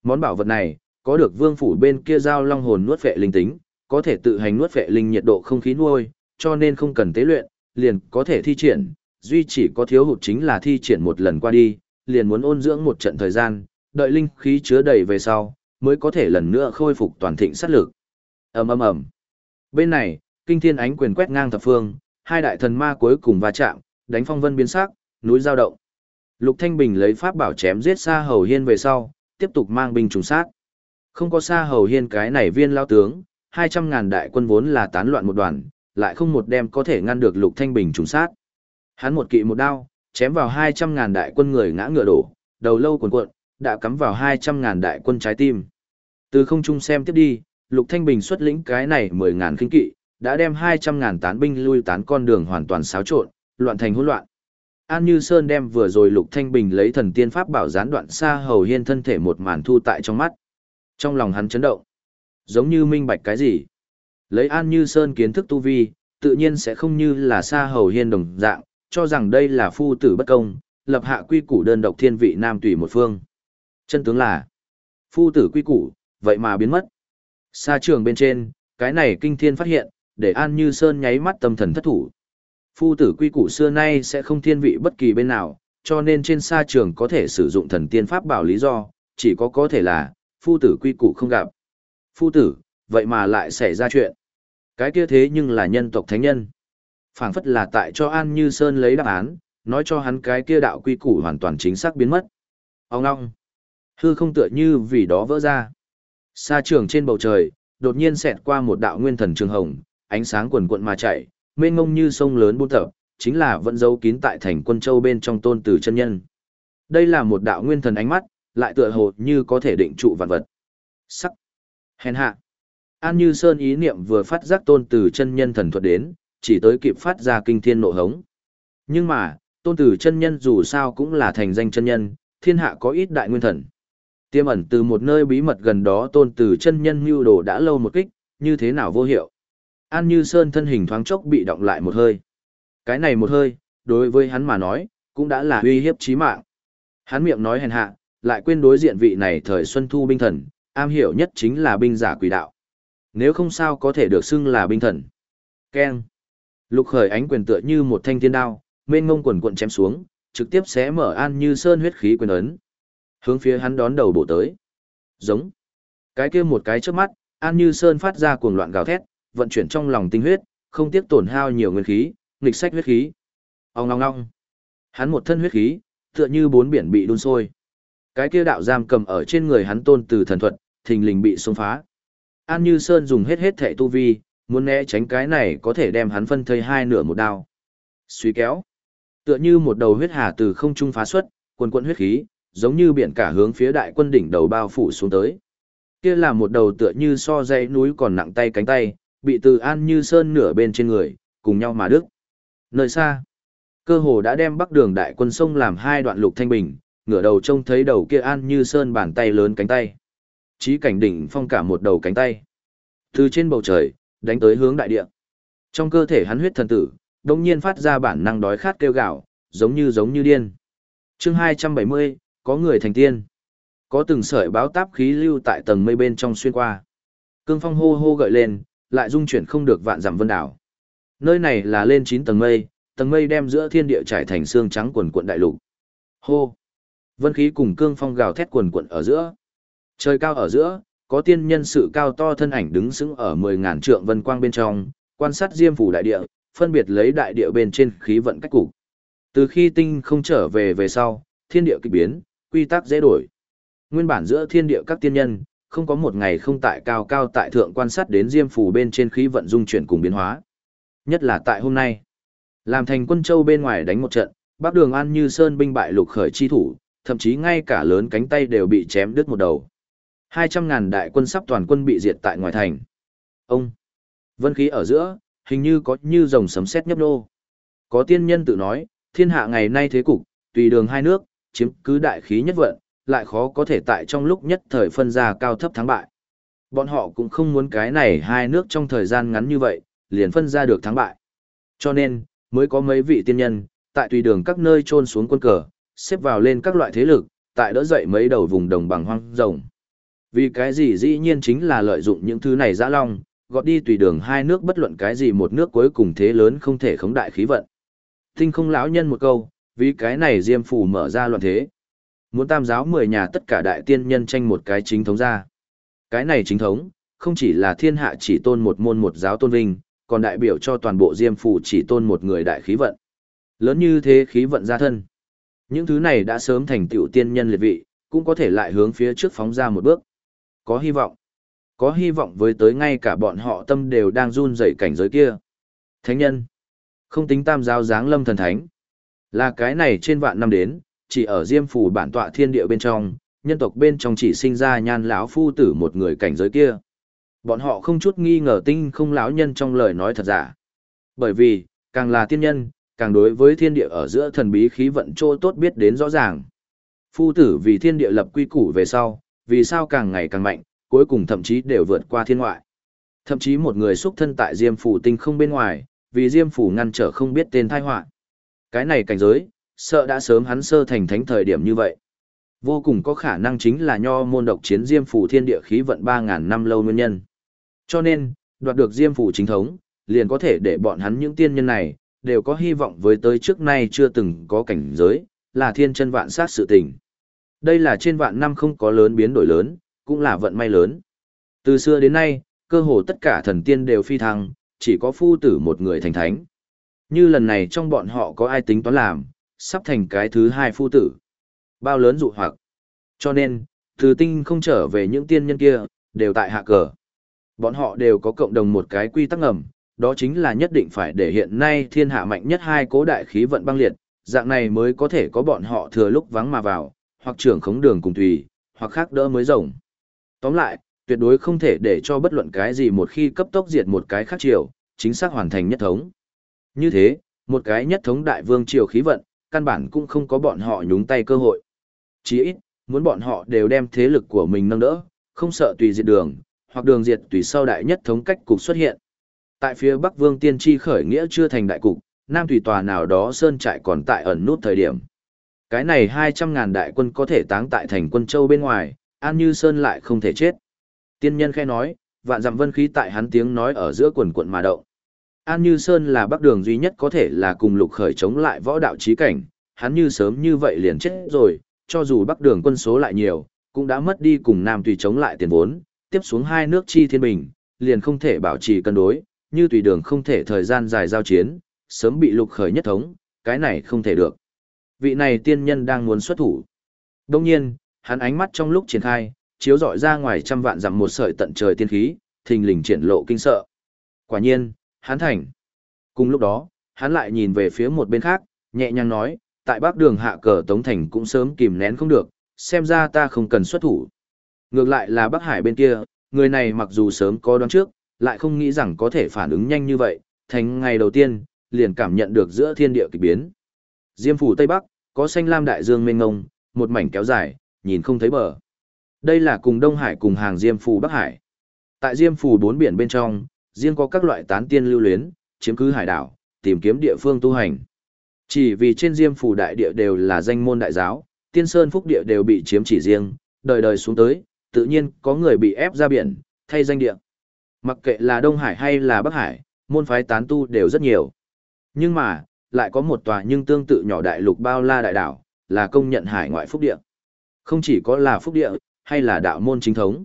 Món bảo vật này, có được vương phủ bên kia giao long hồn nuốt phệ linh tính, có thể tự hành nuốt phệ linh nhiệt độ không khí nuôi, cho nên không cần tế luyện, liền có thể thi triển, duy chỉ có thiếu hụt chính là thi triển một lần qua đi, liền muốn ôn dưỡng một trận thời gian, đợi linh khí chứa đầy về sau, mới có thể lần nữa khôi phục toàn thịnh sát lực. Ầm ầm ầm. Bên này, kinh thiên ánh quyền quét ngang thập phương, hai đại thần ma cuối cùng va chạm, đánh phong vân biến sắc, núi giao động. Lục Thanh Bình lấy pháp bảo chém giết xa hầu hiên về sau, tiếp tục mang binh trùng sát. Không có xa hầu hiên cái này viên lao tướng, 200 ngàn đại quân vốn là tán loạn một đoàn, lại không một đem có thể ngăn được Lục Thanh Bình trùng sát. Hắn một kỵ một đao, chém vào 200 ngàn đại quân người ngã ngựa đổ, đầu lâu cuồn cuộn, đã cắm vào 200 ngàn đại quân trái tim. Từ không trung xem tiếp đi, Lục Thanh Bình xuất lĩnh cái này 10 ngàn kinh kỵ, đã đem 200 ngàn tán binh lui tán con đường hoàn toàn xáo trộn, loạn thành hỗn loạn. An Như Sơn đem vừa rồi Lục Thanh Bình lấy thần tiên pháp bảo gián đoạn xa hầu hiên thân thể một màn thu tại trong mắt. Trong lòng hắn chấn động, giống như minh bạch cái gì. Lấy An Như Sơn kiến thức tu vi, tự nhiên sẽ không như là xa hầu hiên đồng dạng, cho rằng đây là phu tử bất công, lập hạ quy củ đơn độc thiên vị nam tùy một phương. Chân tướng là, phu tử quy củ, vậy mà biến mất. Xa trường bên trên, cái này kinh thiên phát hiện, để An Như Sơn nháy mắt tâm thần thất thủ. Phu tử quy củ xưa nay sẽ không thiên vị bất kỳ bên nào, cho nên trên sa trường có thể sử dụng thần tiên pháp bảo lý do, chỉ có có thể là, phu tử quy củ không gặp. Phu tử, vậy mà lại xảy ra chuyện. Cái kia thế nhưng là nhân tộc thánh nhân phảng phất là tại cho An Như Sơn lấy đáp án, nói cho hắn cái kia đạo quy củ hoàn toàn chính xác biến mất. Ông ngong. Hư không tựa như vì đó vỡ ra. Sa trường trên bầu trời, đột nhiên xẹt qua một đạo nguyên thần trường hồng, ánh sáng quần quận mà chạy, mênh ngông như sông lớn buôn tập, chính là vẫn giấu kín tại thành quân châu bên trong tôn tử chân nhân. Đây là một đạo nguyên thần ánh mắt, lại tựa hồ như có thể định trụ vạn vật. Sắc. Hèn hạ. An Như Sơn ý niệm vừa phát giác tôn tử chân nhân thần thuật đến, chỉ tới kịp phát ra kinh thiên nộ hống. Nhưng mà, tôn tử chân nhân dù sao cũng là thành danh chân nhân, thiên hạ có ít đại nguyên thần. Tiêm ẩn từ một nơi bí mật gần đó tôn tử chân nhân mưu đồ đã lâu một kích, như thế nào vô hiệu. An Như Sơn thân hình thoáng chốc bị động lại một hơi. Cái này một hơi, đối với hắn mà nói, cũng đã là uy hiếp chí mạng. Hắn miệng nói hèn hạ, lại quên đối diện vị này thời Xuân Thu binh thần, am hiểu nhất chính là binh giả quỷ đạo. Nếu không sao có thể được xưng là binh thần. Keng. Lục khởi ánh quyền tựa như một thanh thiên đao, mênh ngông quần cuộn chém xuống, trực tiếp xé mở An Như Sơn huyết khí quyền ấn. Hướng phía hắn đón đầu bổ tới. Giống. Cái kia một cái trước mắt, An Như Sơn phát ra cuồng loạn gào thét, vận chuyển trong lòng tinh huyết, không tiếc tổn hao nhiều nguyên khí, nghịch sách huyết khí. Ông ngong ngong. Hắn một thân huyết khí, tựa như bốn biển bị đun sôi. Cái kia đạo giam cầm ở trên người hắn tôn từ thần thuật, thình lình bị xông phá. An Như Sơn dùng hết hết thể tu vi, muốn né tránh cái này có thể đem hắn phân thây hai nửa một đao. Suy kéo. Tựa như một đầu huyết hà từ không trung phá xuất, quần quần huyết khí, giống như biển cả hướng phía đại quân đỉnh đầu bao phủ xuống tới. Kia là một đầu tựa như so dãy núi còn nặng tay cánh tay, bị từ An Như Sơn nửa bên trên người, cùng nhau mà đức. Nơi xa, cơ hồ đã đem bắc đường đại quân sông làm hai đoạn lục thanh bình, ngửa đầu trông thấy đầu kia An Như Sơn bàn tay lớn cánh tay. Chí cảnh đỉnh phong cả một đầu cánh tay. Từ trên bầu trời, đánh tới hướng đại địa. Trong cơ thể hắn huyết thần tử, đột nhiên phát ra bản năng đói khát kêu gào, giống như giống như điên. chương 270, có người thành tiên. Có từng sợi báo táp khí lưu tại tầng mây bên trong xuyên qua. Cương phong hô hô gợi lên, lại dung chuyển không được vạn dặm vân đảo. Nơi này là lên 9 tầng mây, tầng mây đem giữa thiên địa trải thành xương trắng quần cuộn đại lục. Hô! Vân khí cùng cương phong gào thét quần cuộn ở giữa. Trời cao ở giữa, có tiên nhân sự cao to thân ảnh đứng sững ở mười ngàn trượng vân quang bên trong, quan sát diêm phủ đại địa, phân biệt lấy đại địa bên trên khí vận cách cục. Từ khi tinh không trở về về sau, thiên địa kỳ biến, quy tắc dễ đổi. Nguyên bản giữa thiên địa các tiên nhân, không có một ngày không tại cao cao tại thượng quan sát đến diêm phủ bên trên khí vận dung chuyển cùng biến hóa. Nhất là tại hôm nay, làm thành quân châu bên ngoài đánh một trận, bắc đường an như sơn binh bại lục khởi chi thủ, thậm chí ngay cả lớn cánh tay đều bị chém đứt một đầu. 200.000 đại quân sắp toàn quân bị diệt tại ngoài thành. Ông, vân khí ở giữa, hình như có như rồng sấm sét nhấp nô. Có tiên nhân tự nói, thiên hạ ngày nay thế cục, tùy đường hai nước, chiếm cứ đại khí nhất vận, lại khó có thể tại trong lúc nhất thời phân ra cao thấp thắng bại. Bọn họ cũng không muốn cái này hai nước trong thời gian ngắn như vậy, liền phân ra được thắng bại. Cho nên, mới có mấy vị tiên nhân, tại tùy đường các nơi trôn xuống quân cờ, xếp vào lên các loại thế lực, tại đỡ dậy mấy đầu vùng đồng bằng hoang rồng. Vì cái gì dĩ nhiên chính là lợi dụng những thứ này dã long, gọt đi tùy đường hai nước bất luận cái gì một nước cuối cùng thế lớn không thể khống đại khí vận. Tinh không lão nhân một câu, vì cái này diêm phủ mở ra loạn thế. Muốn tam giáo mười nhà tất cả đại tiên nhân tranh một cái chính thống ra. Cái này chính thống, không chỉ là thiên hạ chỉ tôn một môn một giáo tôn vinh, còn đại biểu cho toàn bộ diêm phủ chỉ tôn một người đại khí vận. Lớn như thế khí vận ra thân. Những thứ này đã sớm thành tựu tiên nhân liệt vị, cũng có thể lại hướng phía trước phóng ra một bước. Có hy vọng. Có hy vọng với tới ngay cả bọn họ tâm đều đang run rẩy cảnh giới kia. Thánh nhân. Không tính tam giáo dáng lâm thần thánh. Là cái này trên vạn năm đến, chỉ ở diêm phủ bản tọa thiên địa bên trong, nhân tộc bên trong chỉ sinh ra nhan lão phu tử một người cảnh giới kia. Bọn họ không chút nghi ngờ tinh không lão nhân trong lời nói thật giả. Bởi vì, càng là tiên nhân, càng đối với thiên địa ở giữa thần bí khí vận trô tốt biết đến rõ ràng. Phu tử vì thiên địa lập quy củ về sau, vì sao càng ngày càng mạnh, cuối cùng thậm chí đều vượt qua thiên ngoại. Thậm chí một người xúc thân tại Diêm phủ tinh không bên ngoài, vì Diêm phủ ngăn trở không biết tên tai họa. Cái này cảnh giới, sợ đã sớm hắn sơ thành thánh thời điểm như vậy. Vô cùng có khả năng chính là nho môn độc chiến Diêm phủ thiên địa khí vận 3000 năm lâu nguyên nhân. Cho nên, đoạt được Diêm phủ chính thống, liền có thể để bọn hắn những tiên nhân này đều có hy vọng với tới trước nay chưa từng có cảnh giới, là thiên chân vạn sát sự tình. Đây là trên vạn năm không có lớn biến đổi lớn, cũng là vận may lớn. Từ xưa đến nay, cơ hồ tất cả thần tiên đều phi thăng, chỉ có phu tử một người thành thánh. Như lần này trong bọn họ có ai tính toán làm, sắp thành cái thứ hai phu tử. Bao lớn dụ hoặc. Cho nên, từ tinh không trở về những tiên nhân kia, đều tại hạ cờ. Bọn họ đều có cộng đồng một cái quy tắc ngầm, đó chính là nhất định phải để hiện nay thiên hạ mạnh nhất hai cố đại khí vận băng liệt, dạng này mới có thể có bọn họ thừa lúc vắng mà vào, hoặc trưởng khống đường cùng tùy, hoặc khác đỡ mới rồng. Tóm lại, tuyệt đối không thể để cho bất luận cái gì một khi cấp tốc diệt một cái khác triều, chính xác hoàn thành nhất thống. Như thế, một cái nhất thống đại vương triều khí vận, căn bản cũng không có bọn họ nhúng tay cơ hội. Chỉ ít, muốn bọn họ đều đem thế lực của mình nâng đỡ, không sợ tùy diệt đường, hoặc đường diệt tùy sau đại nhất thống cách cục xuất hiện. Tại phía Bắc Vương Tiên Tri khởi nghĩa chưa thành đại cục, Nam Thủy Tòa nào đó sơn trại còn tại ẩn nút thời điểm. Cái này 200.000 đại quân có thể táng tại thành quân châu bên ngoài, An Như Sơn lại không thể chết. Tiên nhân khẽ nói, vạn dặm vân khí tại hắn tiếng nói ở giữa quần quận mà động. An Như Sơn là bắc đường duy nhất có thể là cùng lục khởi chống lại võ đạo trí cảnh, hắn như sớm như vậy liền chết rồi, cho dù bắc đường quân số lại nhiều, cũng đã mất đi cùng Nam Tùy chống lại tiền vốn, tiếp xuống hai nước chi thiên bình, liền không thể bảo trì cân đối, như tùy đường không thể thời gian dài giao chiến, sớm bị lục khởi nhất thống, cái này không thể được. Vị này tiên nhân đang muốn xuất thủ. Đông nhiên, hắn ánh mắt trong lúc triển khai, chiếu rọi ra ngoài trăm vạn dặm một sợi tận trời tiên khí, thình lình triển lộ kinh sợ. Quả nhiên, hắn thành. Cùng lúc đó, hắn lại nhìn về phía một bên khác, nhẹ nhàng nói, tại bắc đường hạ cờ Tống Thành cũng sớm kìm nén không được, xem ra ta không cần xuất thủ. Ngược lại là Bắc Hải bên kia, người này mặc dù sớm có đoán trước, lại không nghĩ rằng có thể phản ứng nhanh như vậy, thành ngày đầu tiên, liền cảm nhận được giữa thiên địa kỳ biến. Diêm phủ Tây Bắc, có xanh lam đại dương mênh ngông, một mảnh kéo dài, nhìn không thấy bờ. Đây là cùng Đông Hải cùng hàng Diêm phủ Bắc Hải. Tại Diêm phủ bốn biển bên trong, riêng có các loại tán tiên lưu luyến, chiếm cứ hải đảo, tìm kiếm địa phương tu hành. Chỉ vì trên Diêm phủ đại địa đều là danh môn đại giáo, tiên sơn phúc địa đều bị chiếm chỉ riêng, đời đời xuống tới, tự nhiên có người bị ép ra biển, thay danh địa. Mặc kệ là Đông Hải hay là Bắc Hải, môn phái tán tu đều rất nhiều. Nhưng mà, lại có một tòa nhưng tương tự nhỏ đại lục bao la đại đảo, là công nhận hải ngoại phúc địa. Không chỉ có là phúc địa, hay là đạo môn chính thống.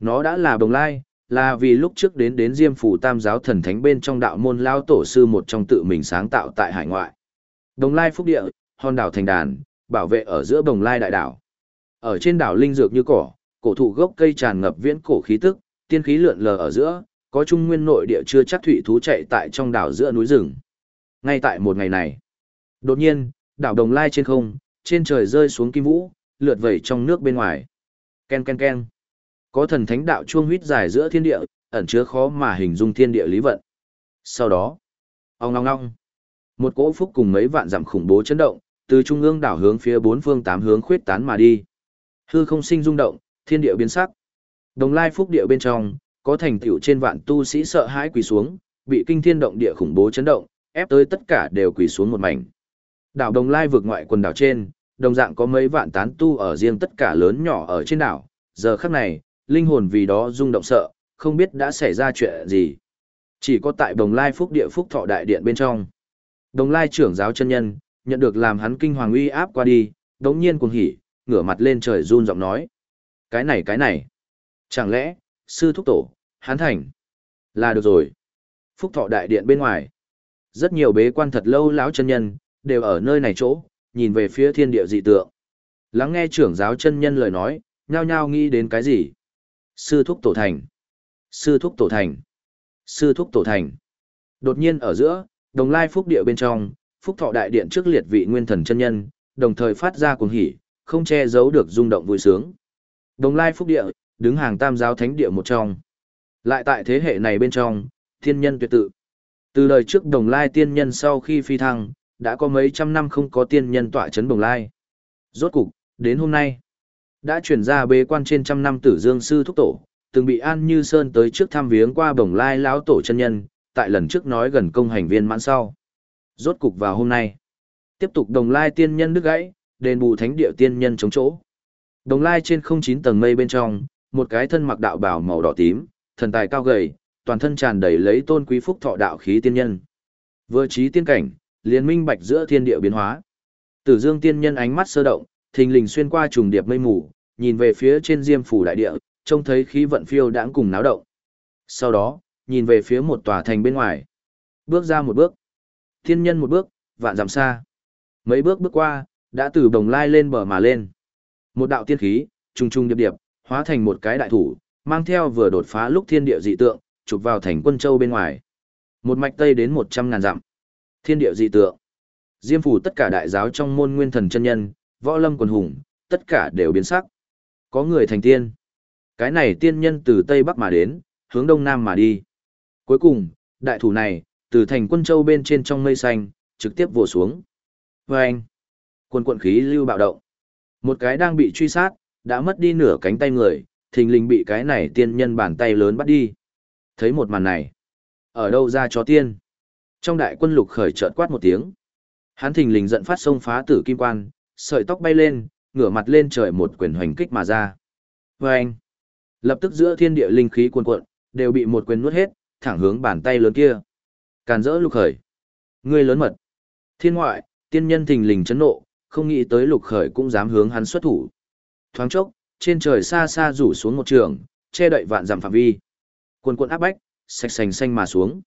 Nó đã là đồng lai, là vì lúc trước đến đến Diêm Phủ Tam giáo thần thánh bên trong đạo môn lao tổ sư một trong tự mình sáng tạo tại hải ngoại. Đồng lai phúc địa, hòn đảo thành đàn, bảo vệ ở giữa đồng lai đại đảo. Ở trên đảo linh dược như cỏ, cổ thụ gốc cây tràn ngập viễn cổ khí tức, tiên khí lượn lờ ở giữa, có trung nguyên nội địa chưa chắc thủy thú chạy tại trong đảo giữa núi rừng. Ngay tại một ngày này, đột nhiên, đảo đồng lai trên không, trên trời rơi xuống kim vũ, lượt vẩy trong nước bên ngoài. Ken ken ken. Có thần thánh đạo chuông huyết dài giữa thiên địa, ẩn chứa khó mà hình dung thiên địa lý vận. Sau đó, ong ong ong. Một cỗ phúc cùng mấy vạn dặm khủng bố chấn động, từ trung ương đảo hướng phía bốn phương tám hướng khuyết tán mà đi. Hư không sinh rung động, thiên địa biến sắc. Đồng lai phúc địa bên trong, có thành tựu trên vạn tu sĩ sợ hãi quỳ xuống, bị kinh thiên động địa khủng bố chấn động, ép tới tất cả đều quỳ xuống một mảnh. Đảo Đồng Lai vượt ngoại quần đảo trên, đồng dạng có mấy vạn tán tu ở riêng tất cả lớn nhỏ ở trên đảo, giờ khắc này, linh hồn vì đó rung động sợ, không biết đã xảy ra chuyện gì. Chỉ có tại Đồng Lai Phúc Địa Phúc Thọ Đại Điện bên trong. Đồng Lai trưởng giáo chân nhân, nhận được làm hắn kinh hoàng uy áp qua đi, đống nhiên cuồng hỉ, ngửa mặt lên trời run giọng nói. Cái này cái này. Chẳng lẽ, sư thúc tổ, hắn thành. Là được rồi. Phúc Thọ Đại Điện bên ngoài. Rất nhiều bế quan thật lâu lão chân nhân, đều ở nơi này chỗ, nhìn về phía thiên địa dị tượng. Lắng nghe trưởng giáo chân nhân lời nói, nhao nhao nghĩ đến cái gì? Sư thúc tổ thành. Sư thúc tổ thành. Sư thúc tổ thành. Đột nhiên ở giữa, đồng lai phúc địa bên trong, phúc thọ đại điện trước liệt vị nguyên thần chân nhân, đồng thời phát ra cuồng hỉ, không che giấu được rung động vui sướng. Đồng lai phúc địa, đứng hàng tam giáo thánh địa một trong. Lại tại thế hệ này bên trong, thiên nhân tuyệt tự. Từ đời trước đồng lai tiên nhân sau khi phi thăng, đã có mấy trăm năm không có tiên nhân tọa chấn đồng lai. Rốt cục, đến hôm nay, đã chuyển ra bế quan trên trăm năm tử dương sư thúc tổ, từng bị An Như Sơn tới trước thăm viếng qua bồng lai lão tổ chân nhân, tại lần trước nói gần công hành viên mãn sau. Rốt cục vào hôm nay, tiếp tục đồng lai tiên nhân đứt gãy, đền bù thánh địa tiên nhân chống chỗ. Đồng lai trên không chín tầng mây bên trong, một cái thân mặc đạo bào màu đỏ tím, thần tài cao gầy, toàn thân tràn đầy lấy tôn quý phúc thọ đạo khí tiên nhân. Vừa trí tiên cảnh, liên minh bạch giữa thiên địa biến hóa. Tử Dương tiên nhân ánh mắt sơ động, thình lình xuyên qua trùng điệp mây mù, nhìn về phía trên Diêm phủ đại địa, trông thấy khí vận phiêu đãng cùng náo động. Sau đó, nhìn về phía một tòa thành bên ngoài. Bước ra một bước. Thiên nhân một bước, vạn dặm xa. Mấy bước bước qua, đã từ đồng lai lên bờ mà lên. Một đạo tiên khí, trùng trùng điệp điệp, hóa thành một cái đại thủ, mang theo vừa đột phá lúc thiên địa dị tượng, chụp vào thành quân châu bên ngoài. Một mạch tây đến một trăm ngàn dặm. Thiên địa dị tượng. Diêm phủ tất cả đại giáo trong môn nguyên thần chân nhân, võ lâm quần hùng, tất cả đều biến sắc. Có người thành tiên. Cái này tiên nhân từ Tây Bắc mà đến, hướng Đông Nam mà đi. Cuối cùng, đại thủ này, từ thành quân châu bên trên trong mây xanh, trực tiếp vồ xuống. Và anh, quân quận khí lưu bạo động. Một cái đang bị truy sát, đã mất đi nửa cánh tay người, thình lình bị cái này tiên nhân bàn tay lớn bắt đi. Thấy một màn này, ở đâu ra chó tiên? Trong đại quân lục khởi chợt quát một tiếng. Hắn thình lình giận phát sông phá tử kim quan, sợi tóc bay lên, ngửa mặt lên trời một quyền hoành kích mà ra. Và anh, lập tức giữa thiên địa linh khí cuồn cuộn, đều bị một quyền nuốt hết, thẳng hướng bàn tay lớn kia. Càn rỡ lục khởi. Ngươi lớn mật. Thiên ngoại, tiên nhân thình lình chấn nộ, không nghĩ tới lục khởi cũng dám hướng hắn xuất thủ. Thoáng chốc, trên trời xa xa rủ xuống một trường, che đậy vạn dặm phạm vi. Cuồn cuộn áp bách, sạch sành xanh mà xuống.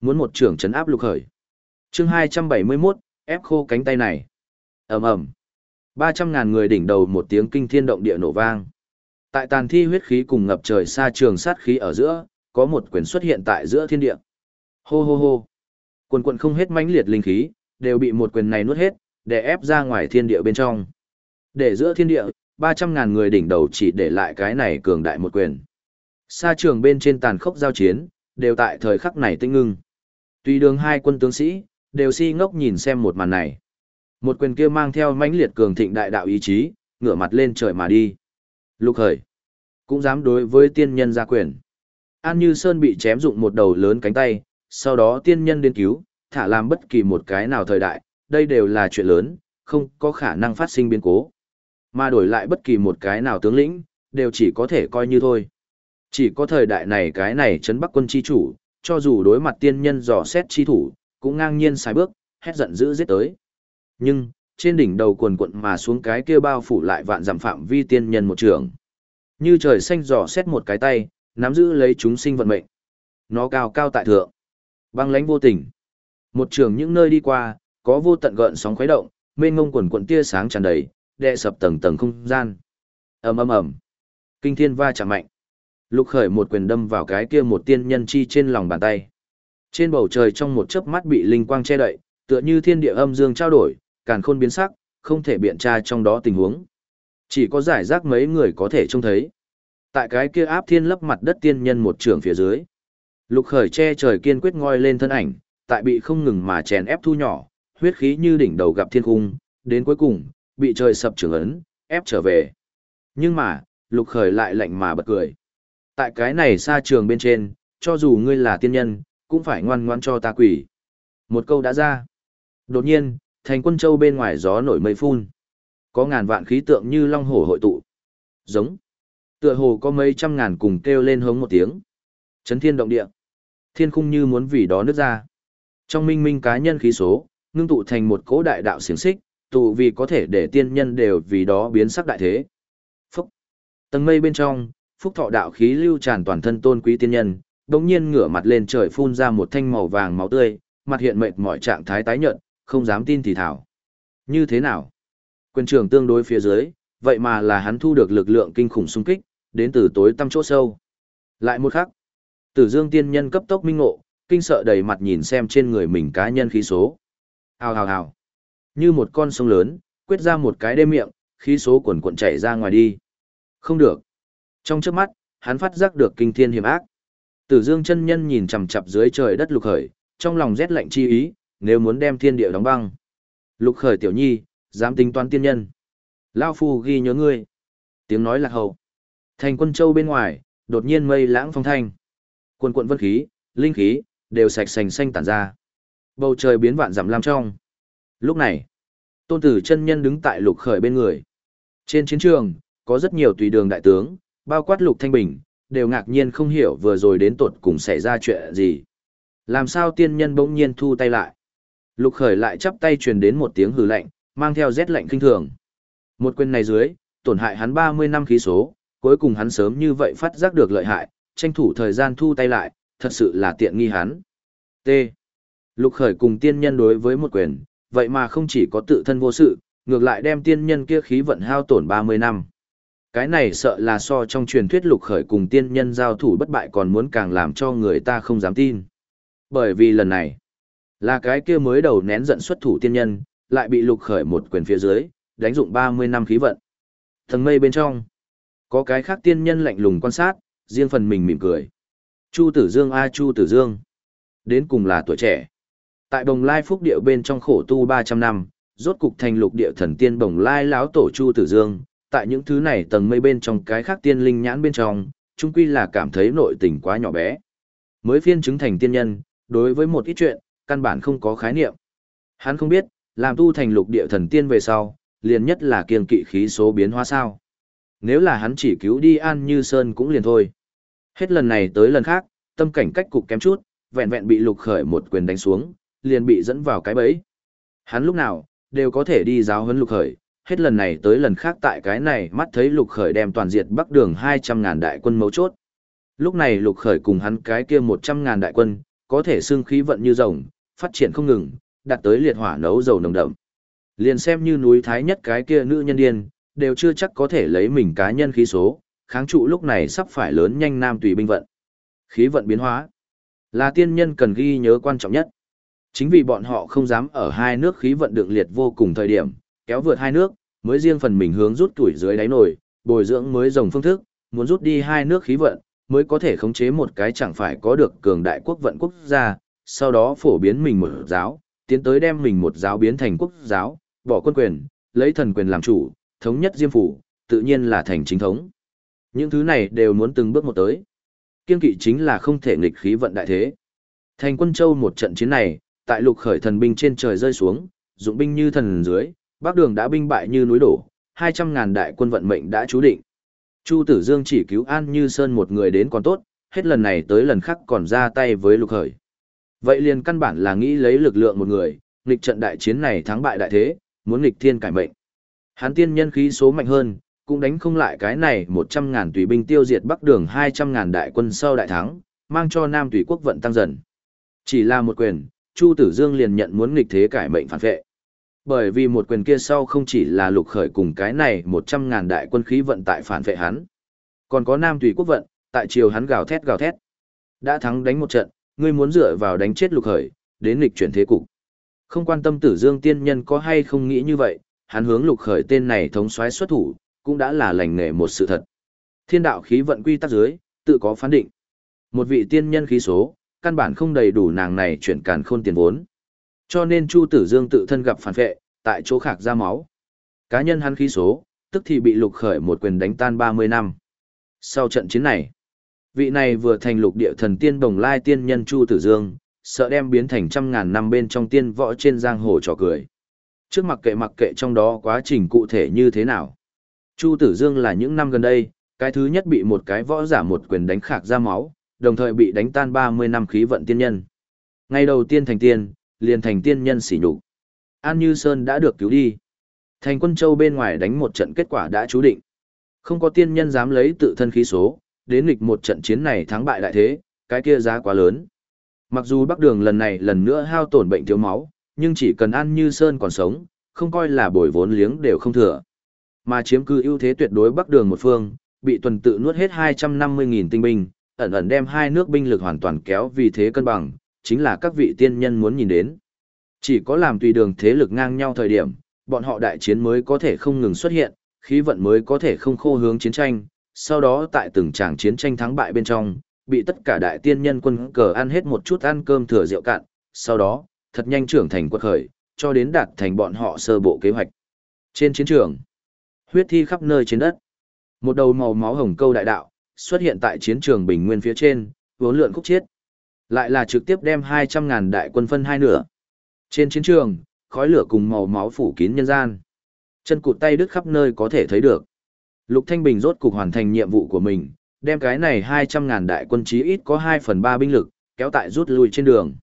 Muốn một trường chấn áp lục khởi. Chương 271, ép khô cánh tay này. Ầm ầm. 300 ngàn người đỉnh đầu một tiếng kinh thiên động địa nổ vang. Tại tàn thi huyết khí cùng ngập trời xa trường sát khí ở giữa, có một quyền xuất hiện tại giữa thiên địa. Hô hô hô. Quần quần không hết mãnh liệt linh khí, đều bị một quyền này nuốt hết, để ép ra ngoài thiên địa bên trong. Để giữa thiên địa, 300 ngàn người đỉnh đầu chỉ để lại cái này cường đại một quyền. Xa trường bên trên tàn khốc giao chiến, đều tại thời khắc này tinh ngưng. Tùy đường hai quân tướng sĩ, đều si ngốc nhìn xem một màn này. Một quyền kia mang theo mãnh liệt cường thịnh đại đạo ý chí, ngửa mặt lên trời mà đi. Lục khởi, cũng dám đối với tiên nhân ra quyền. An Như Sơn bị chém dụng một đầu lớn cánh tay, sau đó tiên nhân đến cứu, thả làm bất kỳ một cái nào thời đại, đây đều là chuyện lớn, không có khả năng phát sinh biến cố. Mà đổi lại bất kỳ một cái nào tướng lĩnh, đều chỉ có thể coi như thôi. Chỉ có thời đại này cái này chấn bắc quân chi chủ, cho dù đối mặt tiên nhân dò xét chi thủ, cũng ngang nhiên sai bước, hét giận dữ giết tới. Nhưng, trên đỉnh đầu quần quận mà xuống cái kia bao phủ lại vạn giảm phạm vi tiên nhân một trường. Như trời xanh dò xét một cái tay, nắm giữ lấy chúng sinh vận mệnh. Nó cao cao tại thượng. Băng lãnh vô tình. Một trường những nơi đi qua, có vô tận gợn sóng khuấy động, mênh mông quần quần tia sáng tràn đầy, đè sập tầng tầng không gian. Ầm ầm ầm. Kinh thiên va chạm mạnh. Lục Khởi một quyền đâm vào cái kia một tiên nhân chi trên lòng bàn tay. Trên bầu trời trong một chớp mắt bị linh quang che đậy, tựa như thiên địa âm dương trao đổi, càn khôn biến sắc, không thể biện tra trong đó tình huống. Chỉ có giải rác mấy người có thể trông thấy. Tại cái kia áp thiên lấp mặt đất tiên nhân một trường phía dưới. Lục khởi che trời kiên quyết ngoi lên thân ảnh, tại bị không ngừng mà chèn ép thu nhỏ, huyết khí như đỉnh đầu gặp thiên cung, đến cuối cùng, bị trời sập trường ấn, ép trở về. Nhưng mà, lục khởi lại lạnh mà bật cười. Tại cái này xa trường bên trên, cho dù ngươi là tiên nhân, cũng phải ngoan ngoan cho ta quỷ. Một câu đã ra. Đột nhiên, thành quân châu bên ngoài gió nổi mây phun. Có ngàn vạn khí tượng như long hổ hội tụ. Giống. Tựa hồ có mấy trăm ngàn cùng kêu lên hống một tiếng. Chấn thiên động địa. Thiên khung như muốn vì đó nứt ra. Trong minh minh cá nhân khí số, ngưng tụ thành một cỗ đại đạo xiềng xích, tụ vì có thể để tiên nhân đều vì đó biến sắc đại thế. Phúc. Tầng mây bên trong, phúc thọ đạo khí lưu tràn toàn thân tôn quý tiên nhân, đống nhiên ngửa mặt lên trời phun ra một thanh màu vàng máu tươi, mặt hiện mệt mỏi trạng thái tái nhợt, không dám tin thì thảo. Như thế nào? Quyền trưởng tương đối phía dưới, vậy mà là hắn thu được lực lượng kinh khủng xung kích, đến từ tối tăm chỗ sâu. Lại một khắc, Tử Dương tiên nhân cấp tốc minh ngộ, kinh sợ đầy mặt nhìn xem trên người mình cá nhân khí số. Hào hào hào. Như một con sông lớn, quyết ra một cái đêm miệng, khí số cuộn cuộn chảy ra ngoài đi. Không được. Trong trước mắt, hắn phát giác được kinh thiên hiểm ác. Tử Dương chân nhân nhìn chằm chằm dưới trời đất lục khởi, trong lòng rét lạnh chi ý, nếu muốn đem thiên địa đóng băng. Lục khởi tiểu nhi, dám tính toán tiên nhân. Lao phu ghi nhớ ngươi. Tiếng nói lạc hậu. Thành quân châu bên ngoài, đột nhiên mây lãng phong thanh. Quần quận vân khí, linh khí, đều sạch sành xanh tản ra. Bầu trời biến vạn dặm lam trong. Lúc này, tôn tử chân nhân đứng tại lục khởi bên người. Trên chiến trường, có rất nhiều tùy đường đại tướng, bao quát lục thanh bình, đều ngạc nhiên không hiểu vừa rồi đến tột cùng xảy ra chuyện gì. Làm sao tiên nhân bỗng nhiên thu tay lại. Lục khởi lại chắp tay truyền đến một tiếng hừ lạnh, mang theo rét lạnh kinh thường. Một quyền này dưới, tổn hại hắn 30 năm khí số, cuối cùng hắn sớm như vậy phát giác được lợi hại, tranh thủ thời gian thu tay lại, thật sự là tiện nghi hắn. T. Lục khởi cùng tiên nhân đối với một quyền, vậy mà không chỉ có tự thân vô sự, ngược lại đem tiên nhân kia khí vận hao tổn 30 năm. Cái này sợ là so trong truyền thuyết lục khởi cùng tiên nhân giao thủ bất bại còn muốn càng làm cho người ta không dám tin. Bởi vì lần này, là cái kia mới đầu nén giận xuất thủ tiên nhân, lại bị lục khởi một quyền phía dưới, đánh dụng 30 năm khí vận. thần mây bên trong, có cái khác tiên nhân lạnh lùng quan sát, riêng phần mình mỉm cười. Chu Tử Dương a Chu Tử Dương. Đến cùng là tuổi trẻ. Tại Bồng Lai Phúc Điệu bên trong khổ tu 300 năm, rốt cục thành lục địa thần tiên Bồng Lai lão tổ Chu Tử Dương, tại những thứ này tầng mây bên trong cái khác tiên linh nhãn bên trong, chung quy là cảm thấy nội tình quá nhỏ bé. Mới phiên chứng thành tiên nhân, đối với một ít chuyện, căn bản không có khái niệm. Hắn không biết, làm tu thành lục địa thần tiên về sau, liền nhất là kiên kỵ khí số biến hóa sao. Nếu là hắn chỉ cứu đi An Như Sơn cũng liền thôi. Hết lần này tới lần khác, tâm cảnh cách cục kém chút, vẹn vẹn bị lục khởi một quyền đánh xuống, liền bị dẫn vào cái bẫy. Hắn lúc nào, đều có thể đi giáo huấn lục khởi, hết lần này tới lần khác tại cái này mắt thấy lục khởi đem toàn diệt bắc đường hai trăm ngàn đại quân mấu chốt. Lúc này lục khởi cùng hắn cái kia một trăm ngàn đại quân, có thể xương khí vận như rồng, phát triển không ngừng, đạt tới liệt hỏa nấu dầu nồng đậm. Liền xem như núi thái nhất cái kia nữ nhân điên, đều chưa chắc có thể lấy mình cá nhân khí số, kháng trụ lúc này sắp phải lớn nhanh nam tùy binh vận. Khí vận biến hóa là tiên nhân cần ghi nhớ quan trọng nhất. Chính vì bọn họ không dám ở hai nước khí vận được liệt vô cùng thời điểm, kéo vượt hai nước, mới riêng phần mình hướng rút tuổi dưới đáy nổi, bồi dưỡng mới rồng phương thức, muốn rút đi hai nước khí vận, mới có thể khống chế một cái chẳng phải có được cường đại quốc vận quốc gia, sau đó phổ biến mình một giáo, tiến tới đem mình một giáo biến thành quốc giáo, bỏ quân quyền, lấy thần quyền làm chủ, thống nhất diêm phủ, tự nhiên là thành chính thống. Những thứ này đều muốn từng bước một tới. Kiên kỵ chính là không thể nghịch khí vận đại thế. Thành quân châu một trận chiến này, tại lục khởi thần binh trên trời rơi xuống, dụng binh như thần dưới, bắc đường đã binh bại như núi đổ, 200.000 đại quân vận mệnh đã chú định. Chu Tử Dương chỉ cứu An Như Sơn một người đến còn tốt, hết lần này tới lần khác còn ra tay với lục khởi. Vậy liền căn bản là nghĩ lấy lực lượng một người, nghịch trận đại chiến này thắng bại đại thế, muốn nghịch thiên cải mệnh. Hán tiên nhân khí số mạnh hơn, cũng đánh không lại cái này 100.000 tùy binh tiêu diệt Bắc Đường 200.000 đại quân sau đại thắng, mang cho Nam tùy quốc vận tăng dần. Chỉ là một quyền, Chu Tử Dương liền nhận muốn nghịch thế cải mệnh phản vệ. Bởi vì một quyền kia sau không chỉ là lục khởi cùng cái này một trăm ngàn đại quân khí vận tại phản vệ hắn, còn có Nam tùy quốc vận, tại chiều hắn gào thét gào thét. Đã thắng đánh một trận, ngươi muốn dựa vào đánh chết lục khởi, đến lịch chuyển thế cục. Không quan tâm Tử Dương tiên nhân có hay không nghĩ như vậy, hắn hướng lục khởi tên này thống soái xuất thủ, cũng đã là lành nghề một sự thật. Thiên đạo khí vận quy tắc dưới, tự có phán định. Một vị tiên nhân khí số, căn bản không đầy đủ nàng này chuyển càn khôn tiền vốn. Cho nên Chu Tử Dương tự thân gặp phản vệ, tại chỗ khạc ra máu. Cá nhân hắn khí số, tức thì bị lục khởi một quyền đánh tan 30 năm. Sau trận chiến này, vị này vừa thành lục địa thần tiên đồng lai tiên nhân Chu Tử Dương, sợ đem biến thành trăm ngàn năm bên trong tiên võ trên giang hồ trò cười. Trước mặc kệ mặc kệ trong đó quá trình cụ thể như thế nào. Chu Tử Dương là những năm gần đây, cái thứ nhất bị một cái võ giả một quyền đánh khạc ra máu, đồng thời bị đánh tan 30 năm khí vận tiên nhân. Ngày đầu tiên thành tiên, liền thành tiên nhân sỉ nhục. An Như Sơn đã được cứu đi. Thành quân châu bên ngoài đánh một trận kết quả đã chú định. Không có tiên nhân dám lấy tự thân khí số, đến nghịch một trận chiến này thắng bại đại thế, cái kia giá quá lớn. Mặc dù Bắc Đường lần này lần nữa hao tổn bệnh thiếu máu, nhưng chỉ cần An Như Sơn còn sống, không coi là bồi vốn liếng đều không thừa. Mà chiếm cư ưu thế tuyệt đối Bắc Đường một phương, bị tuần tự nuốt hết 250.000 tinh binh, ẩn ẩn đem hai nước binh lực hoàn toàn kéo vì thế cân bằng, chính là các vị tiên nhân muốn nhìn đến. Chỉ có làm tùy đường thế lực ngang nhau thời điểm, bọn họ đại chiến mới có thể không ngừng xuất hiện, khí vận mới có thể không khô hướng chiến tranh, sau đó tại từng tràng chiến tranh thắng bại bên trong, bị tất cả đại tiên nhân quân cờ ăn hết một chút ăn cơm thừa rượu cạn, sau đó, thật nhanh trưởng thành quật khởi, cho đến đạt thành bọn họ sơ bộ kế hoạch. Trên chiến trường, huyết thi khắp nơi trên đất. Một đầu màu máu hồng câu đại đạo, xuất hiện tại chiến trường bình nguyên phía trên, vốn lượn khúc chiết. Lại là trực tiếp đem 200.000 đại quân phân hai nửa. Trên chiến trường, khói lửa cùng màu máu phủ kín nhân gian. Chân cụt tay đứt khắp nơi có thể thấy được. Lục Thanh Bình rốt cục hoàn thành nhiệm vụ của mình, đem cái này 200.000 đại quân chí ít có 2 phần 3 binh lực, kéo tại rút lui trên đường.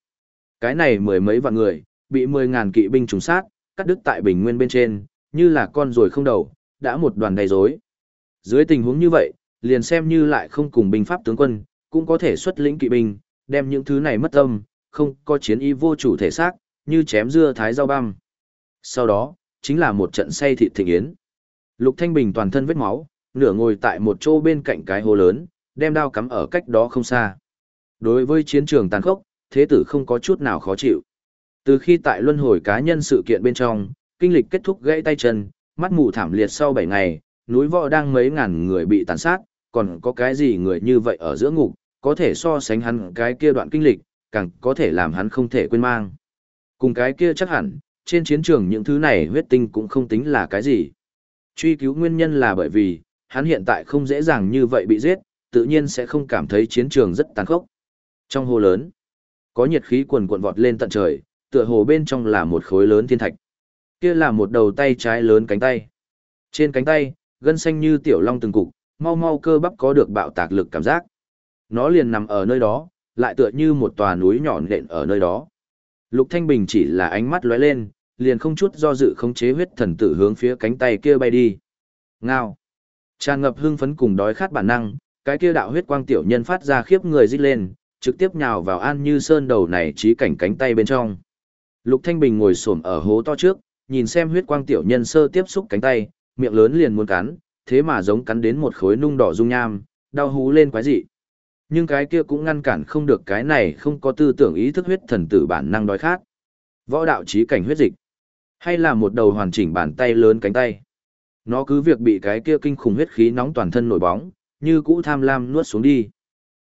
Cái này mười mấy vạn người, bị 10.000 kỵ binh trùng sát, cắt đứt tại bình nguyên bên trên, như là con rồi không đầu, đã một đoàn đầy rối. Dưới tình huống như vậy, liền xem như lại không cùng binh pháp tướng quân, cũng có thể xuất lĩnh kỵ binh, đem những thứ này mất tâm, không có chiến ý vô chủ thể xác, như chém dưa thái rau băm. Sau đó, chính là một trận say thịt thịnh yến. Lục Thanh Bình toàn thân vết máu, nửa ngồi tại một chỗ bên cạnh cái hồ lớn, đem đao cắm ở cách đó không xa. Đối với chiến trường tàn khốc, thế tử không có chút nào khó chịu. Từ khi tại luân hồi cá nhân sự kiện bên trong, kinh lịch kết thúc gãy tay chân, mắt mù thảm liệt sau 7 ngày, núi võ đang mấy ngàn người bị tàn sát, còn có cái gì người như vậy ở giữa ngục, có thể so sánh hắn cái kia đoạn kinh lịch, càng có thể làm hắn không thể quên mang. Cùng cái kia chắc hẳn, trên chiến trường những thứ này huyết tinh cũng không tính là cái gì. Truy cứu nguyên nhân là bởi vì, hắn hiện tại không dễ dàng như vậy bị giết, tự nhiên sẽ không cảm thấy chiến trường rất tàn khốc. Trong hồ lớn, có nhiệt khí quần cuộn vọt lên tận trời, tựa hồ bên trong là một khối lớn thiên thạch. Kia là một đầu tay trái lớn cánh tay. Trên cánh tay, gân xanh như tiểu long từng cục, mau mau cơ bắp có được bạo tạc lực cảm giác. Nó liền nằm ở nơi đó, lại tựa như một tòa núi nhỏ nện ở nơi đó. Lục Thanh Bình chỉ là ánh mắt lóe lên, liền không chút do dự khống chế huyết thần tử hướng phía cánh tay kia bay đi. Ngao. Tràn ngập hưng phấn cùng đói khát bản năng, cái kia đạo huyết quang tiểu nhân phát ra khiếp người rít lên, trực tiếp nhào vào An Như Sơn đầu này trí cảnh cánh tay bên trong. Lục Thanh Bình ngồi xổm ở hố to trước, nhìn xem huyết quang tiểu nhân sơ tiếp xúc cánh tay, miệng lớn liền muốn cắn, thế mà giống cắn đến một khối nung đỏ dung nham, đau hú lên quái dị. Nhưng cái kia cũng ngăn cản không được cái này không có tư tưởng ý thức huyết thần tử bản năng đói khát. Võ đạo trí cảnh huyết dịch, hay là một đầu hoàn chỉnh bàn tay lớn cánh tay. Nó cứ việc bị cái kia kinh khủng huyết khí nóng toàn thân nổi bóng, như cũ tham lam nuốt xuống đi.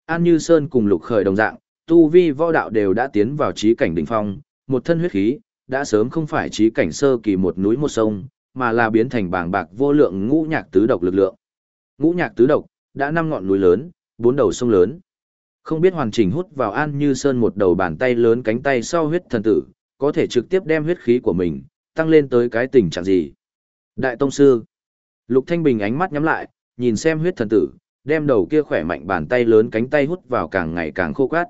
An Như Sơn cùng Lục Khởi đồng dạng, tu vi võ đạo đều đã tiến vào trí cảnh đỉnh phong, một thân huyết khí, đã sớm không phải trí cảnh sơ kỳ một núi một sông, mà là biến thành bảng bạc vô lượng ngũ nhạc tứ độc lực lượng. Ngũ nhạc tứ độc, đã năm ngọn núi lớn, bốn đầu sông lớn. Không biết hoàn chỉnh hút vào An Như Sơn một đầu bàn tay lớn cánh tay sau huyết thần tử, có thể trực tiếp đem huyết khí của mình, tăng lên tới cái tình trạng gì. Đại Tông Sư Lục Thanh Bình ánh mắt nhắm lại, nhìn xem huyết thần tử, đem đầu kia khỏe mạnh bàn tay lớn cánh tay hút vào càng ngày càng khô quát.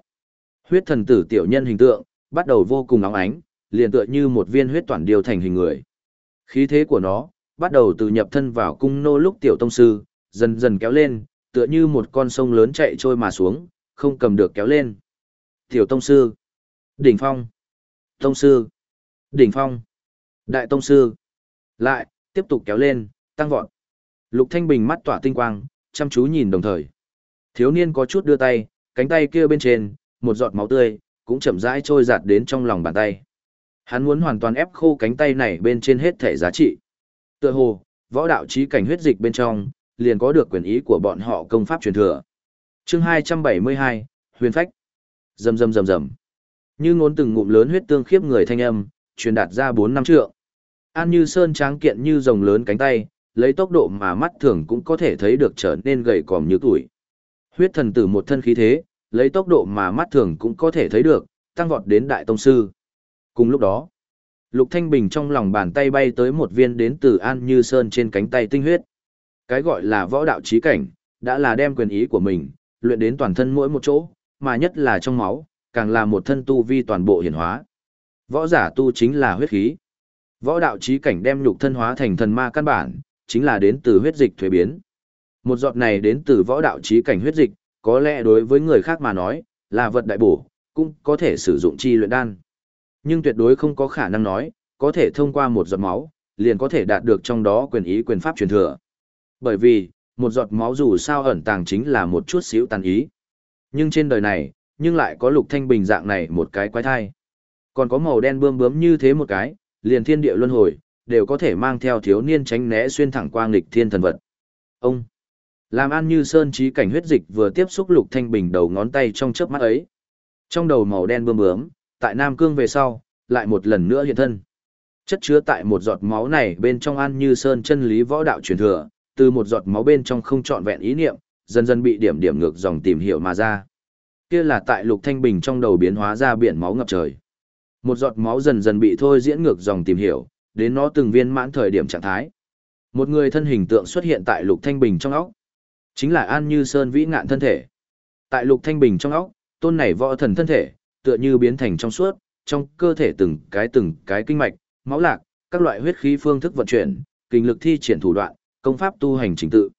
Huyết thần tử tiểu nhân hình tượng, bắt đầu vô cùng nóng ánh, liền tựa như một viên huyết toàn điều thành hình người. Khí thế của nó, bắt đầu từ nhập thân vào cung nô lúc tiểu tông sư, dần dần kéo lên, tựa như một con sông lớn chạy trôi mà xuống, không cầm được kéo lên. Tiểu tông sư, đỉnh phong, tông sư, đỉnh phong, đại tông sư, lại, tiếp tục kéo lên, tăng vọt. Lục Thanh Bình mắt tỏa tinh quang, chăm chú nhìn đồng thời. Thiếu niên có chút đưa tay, cánh tay kia bên trên, một giọt máu tươi, cũng chậm rãi trôi giạt đến trong lòng bàn tay. Hắn muốn hoàn toàn ép khô cánh tay này bên trên hết thể giá trị. Tựa hồ, võ đạo trí cảnh huyết dịch bên trong, liền có được quyền ý của bọn họ công pháp truyền thừa. Chương 272, Huyền Phách. Rầm rầm rầm rầm. Như ngốn từng ngụm lớn huyết tương khiếp người thanh âm, truyền đạt ra 4 năm trượng. An Như Sơn tráng kiện như rồng lớn cánh tay, lấy tốc độ mà mắt thường cũng có thể thấy được trở nên gầy còm như tuổi. Huyết thần tử một thân khí thế, lấy tốc độ mà mắt thường cũng có thể thấy được, tăng vọt đến đại tông sư. Cùng lúc đó, Lục Thanh Bình trong lòng bàn tay bay tới một viên đến từ An Như Sơn trên cánh tay tinh huyết. Cái gọi là võ đạo trí cảnh, đã là đem quyền ý của mình, luyện đến toàn thân mỗi một chỗ, mà nhất là trong máu, càng là một thân tu vi toàn bộ hiển hóa. Võ giả tu chính là huyết khí. Võ đạo trí cảnh đem nhục thân hóa thành thần ma căn bản, chính là đến từ huyết dịch thuế biến. Một giọt này đến từ võ đạo trí cảnh huyết dịch, có lẽ đối với người khác mà nói, là vật đại bổ, cũng có thể sử dụng chi luyện đan. Nhưng tuyệt đối không có khả năng nói, có thể thông qua một giọt máu, liền có thể đạt được trong đó quyền ý quyền pháp truyền thừa. Bởi vì, một giọt máu dù sao ẩn tàng chính là một chút xíu tàn ý. Nhưng trên đời này, nhưng lại có lục thanh bình dạng này một cái quái thai. Còn có màu đen bươm bướm như thế một cái, liền thiên địa luân hồi, đều có thể mang theo thiếu niên tránh né xuyên thẳng qua nghịch thiên thần vật. Ông, làm an như sơn trí cảnh huyết dịch vừa tiếp xúc lục thanh bình đầu ngón tay trong chớp mắt ấy. Trong đầu màu đen bươm bướm, tại Nam Cương về sau, lại một lần nữa hiện thân. Chất chứa tại một giọt máu này bên trong an như sơn chân lý võ đạo truyền thừa, từ một giọt máu bên trong không trọn vẹn ý niệm, dần dần bị điểm điểm ngược dòng tìm hiểu mà ra. Kia là tại Lục Thanh Bình trong đầu biến hóa ra biển máu ngập trời. Một giọt máu dần dần bị thôi diễn ngược dòng tìm hiểu, đến nó từng viên mãn thời điểm trạng thái. Một người thân hình tượng xuất hiện tại Lục Thanh Bình trong óc. Chính là An Như Sơn vĩ ngạn thân thể. Tại Lục Thanh Bình trong óc, tôn này võ thần thân thể, tựa như biến thành trong suốt, trong cơ thể từng cái từng cái kinh mạch, máu lạc, các loại huyết khí phương thức vận chuyển, kinh lực thi triển thủ đoạn, công pháp tu hành trình tự.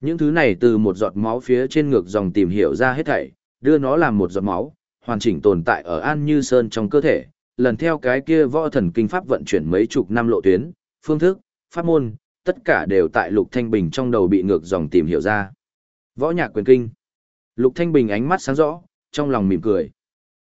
Những thứ này từ một giọt máu phía trên ngược dòng tìm hiểu ra hết thảy, đưa nó làm một giọt máu, hoàn chỉnh tồn tại ở An Như Sơn trong cơ thể, lần theo cái kia võ thần kinh pháp vận chuyển mấy chục năm lộ tuyến, phương thức, pháp môn, tất cả đều tại Lục Thanh Bình trong đầu bị ngược dòng tìm hiểu ra. Võ nhạc quyền kinh. Lục Thanh Bình ánh mắt sáng rõ, trong lòng mỉm cười.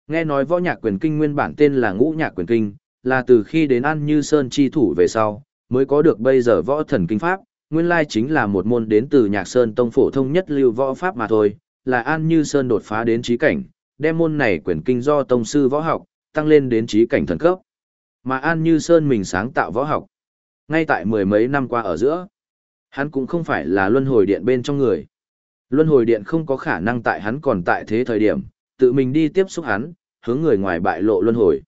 Nghe nói võ nhạc quyền kinh nguyên bản tên là ngũ nhạc quyền kinh, là từ khi đến An Như Sơn chi thủ về sau, mới có được bây giờ võ thần kinh pháp, nguyên lai chính là một môn đến từ nhạc Sơn Tông phổ thông nhất lưu võ pháp mà thôi, là An Như Sơn đột phá đến trí cảnh, đem môn này quyển kinh do tông sư võ học, tăng lên đến trí cảnh thần cấp. Mà An Như Sơn mình sáng tạo võ học. Ngay tại mười mấy năm qua ở giữa, hắn cũng không phải là luân hồi điện bên trong người. Luân hồi điện không có khả năng tại hắn còn tại thế thời điểm, tự mình đi tiếp xúc hắn, hướng người ngoài bại lộ luân hồi.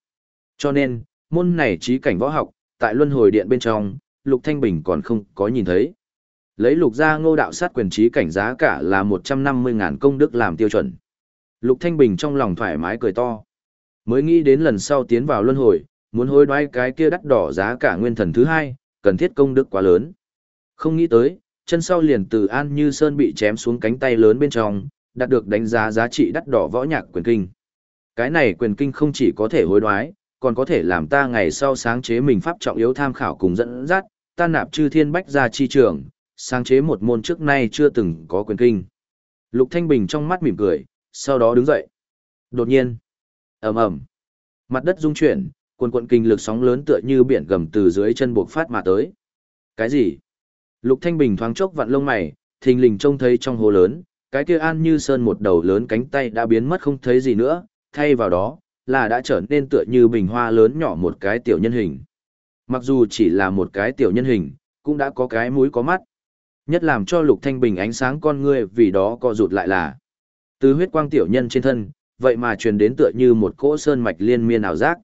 Cho nên, môn này trí cảnh võ học, tại luân hồi điện bên trong, Lục Thanh Bình còn không có nhìn thấy. Lấy lục gia ngô đạo sát quyền trí cảnh giá cả là 150.000 công đức làm tiêu chuẩn. Lục Thanh Bình trong lòng thoải mái cười to. Mới nghĩ đến lần sau tiến vào luân hồi, muốn hối đoái cái kia đắt đỏ giá cả nguyên thần thứ hai, cần thiết công đức quá lớn. Không nghĩ tới, chân sau liền từ An Như Sơn bị chém xuống cánh tay lớn bên trong, đạt được đánh giá giá trị đắt đỏ võ nhạc quyền kinh. Cái này quyền kinh không chỉ có thể hối đoái, còn có thể làm ta ngày sau sáng chế mình pháp trọng yếu tham khảo cùng dẫn dắt, ta nạp chư thiên bách ra chi trường, sáng chế một môn trước nay chưa từng có quyền kinh. Lục Thanh Bình trong mắt mỉm cười, sau đó đứng dậy. Đột nhiên, ầm ầm, mặt đất rung chuyển, cuồn cuộn kinh lực sóng lớn tựa như biển gầm từ dưới chân buộc phát mà tới. Cái gì? Lục Thanh Bình thoáng chốc vặn lông mày, thình lình trông thấy trong hồ lớn, cái kia an như sơn một đầu lớn cánh tay đã biến mất không thấy gì nữa, thay vào đó, là đã trở nên tựa như bình hoa lớn nhỏ một cái tiểu nhân hình. Mặc dù chỉ là một cái tiểu nhân hình, cũng đã có cái mũi có mắt. Nhất làm cho Lục Thanh Bình ánh sáng con ngươi vì đó co rụt lại là từ huyết quang tiểu nhân trên thân, vậy mà truyền đến tựa như một cỗ sơn mạch liên miên ảo giác.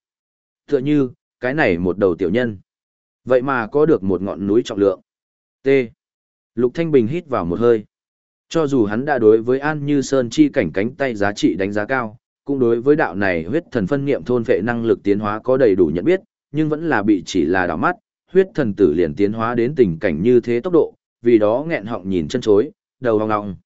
Tựa như, cái này một đầu tiểu nhân. Vậy mà có được một ngọn núi trọng lượng. T. Lục Thanh Bình hít vào một hơi. Cho dù hắn đã đối với An Như Sơn chi cảnh cánh tay giá trị đánh giá cao, cũng đối với đạo này huyết thần phân niệm thôn vệ năng lực tiến hóa có đầy đủ nhận biết, nhưng vẫn là bị chỉ là đảo mắt, huyết thần tử liền tiến hóa đến tình cảnh như thế tốc độ, vì đó nghẹn họng nhìn chân chối, đầu hong ngọng.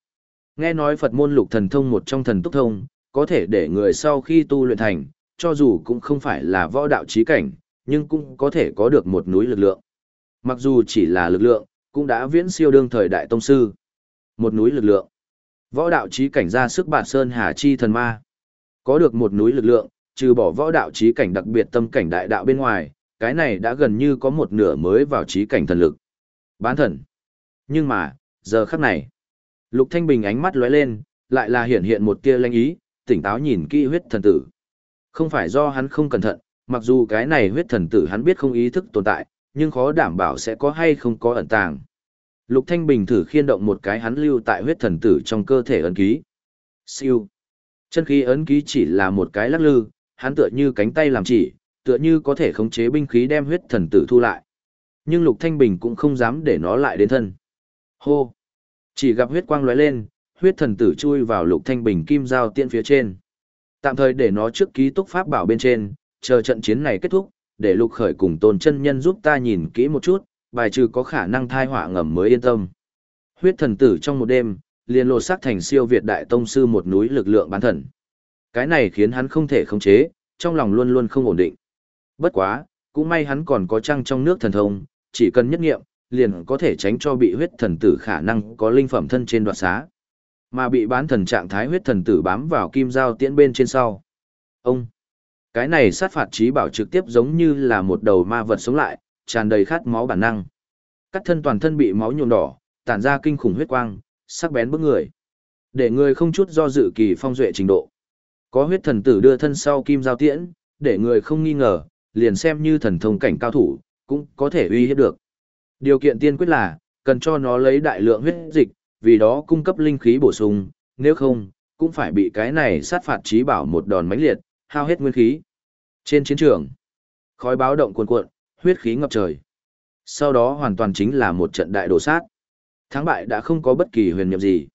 Nghe nói Phật môn lục thần thông một trong thần túc thông, có thể để người sau khi tu luyện thành, cho dù cũng không phải là võ đạo trí cảnh, nhưng cũng có thể có được một núi lực lượng. Mặc dù chỉ là lực lượng, cũng đã viễn siêu đương thời đại tông sư. Một núi lực lượng. Võ đạo trí cảnh ra sức bản sơn hà chi thần ma. Có được một núi lực lượng, trừ bỏ võ đạo trí cảnh đặc biệt tâm cảnh đại đạo bên ngoài, cái này đã gần như có một nửa mới vào trí cảnh thần lực. Bán thần. Nhưng mà, giờ khắc này, Lục Thanh Bình ánh mắt lóe lên, lại là hiện hiện một tia lanh ý, tỉnh táo nhìn kỹ huyết thần tử. Không phải do hắn không cẩn thận, mặc dù cái này huyết thần tử hắn biết không ý thức tồn tại, nhưng khó đảm bảo sẽ có hay không có ẩn tàng. Lục Thanh Bình thử khiên động một cái hắn lưu tại huyết thần tử trong cơ thể ấn ký. Siêu. Chân khí ấn ký chỉ là một cái lắc lư, hắn tựa như cánh tay làm chỉ, tựa như có thể khống chế binh khí đem huyết thần tử thu lại. Nhưng Lục Thanh Bình cũng không dám để nó lại đến thân. Hô. Chỉ gặp huyết quang lóe lên, huyết thần tử chui vào Lục Thanh Bình kim giao tiên phía trên. Tạm thời để nó trước ký túc pháp bảo bên trên, chờ trận chiến này kết thúc, để Lục Khởi cùng Tôn chân nhân giúp ta nhìn kỹ một chút, bài trừ có khả năng thai họa ngầm mới yên tâm. Huyết thần tử trong một đêm, liền lột xác thành siêu việt đại tông sư một núi lực lượng bán thần. Cái này khiến hắn không thể khống chế, trong lòng luôn luôn không ổn định. Bất quá, cũng may hắn còn có trăng trong nước thần thông, chỉ cần nhất nghiệm, liền có thể tránh cho bị huyết thần tử khả năng có linh phẩm thân trên đoạt xá. Mà bị bán thần trạng thái huyết thần tử bám vào kim giao tiễn bên trên sau. Ông! Cái này sát phạt trí bảo trực tiếp giống như là một đầu ma vật sống lại, tràn đầy khát máu bản năng. Cắt thân toàn thân bị máu nhuộm đỏ, tản ra kinh khủng huyết quang, sắc bén bức người. Để người không chút do dự kỳ phong duệ trình độ. Có huyết thần tử đưa thân sau kim giao tiễn, để người không nghi ngờ, liền xem như thần thông cảnh cao thủ, cũng có thể uy hiếp được. Điều kiện tiên quyết là, cần cho nó lấy đại lượng huyết dịch, vì đó cung cấp linh khí bổ sung, nếu không, cũng phải bị cái này sát phạt trí bảo một đòn mãnh liệt, hao hết nguyên khí. Trên chiến trường, khói báo động cuồn cuộn, huyết khí ngập trời. Sau đó hoàn toàn chính là một trận đại đổ sát. Thắng bại đã không có bất kỳ huyền nhiệm gì.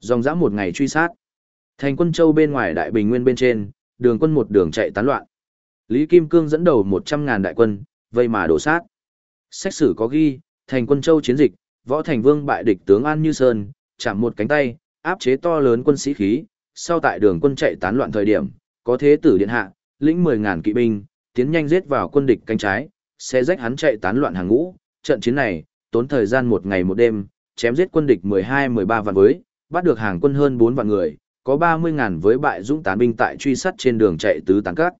Dòng dã một ngày truy sát. Thành quân châu bên ngoài đại bình nguyên bên trên, đường quân một đường chạy tán loạn. Lý Kim Cương dẫn đầu 100.000 đại quân, vây mà đổ sát. Xét xử có ghi, thành quân châu chiến dịch, võ thành vương bại địch tướng An Như Sơn, chạm một cánh tay, áp chế to lớn quân sĩ khí, sau tại đường quân chạy tán loạn thời điểm, có thế tử điện hạ, lĩnh 10.000 kỵ binh, tiến nhanh giết vào quân địch cánh trái, sẽ rách hắn chạy tán loạn hàng ngũ, trận chiến này, tốn thời gian một ngày một đêm, chém giết quân địch 12-13 vạn với, bắt được hàng quân hơn 4 vạn người, có 30.000 với bại dũng tán binh tại truy sát trên đường chạy tứ tán cát.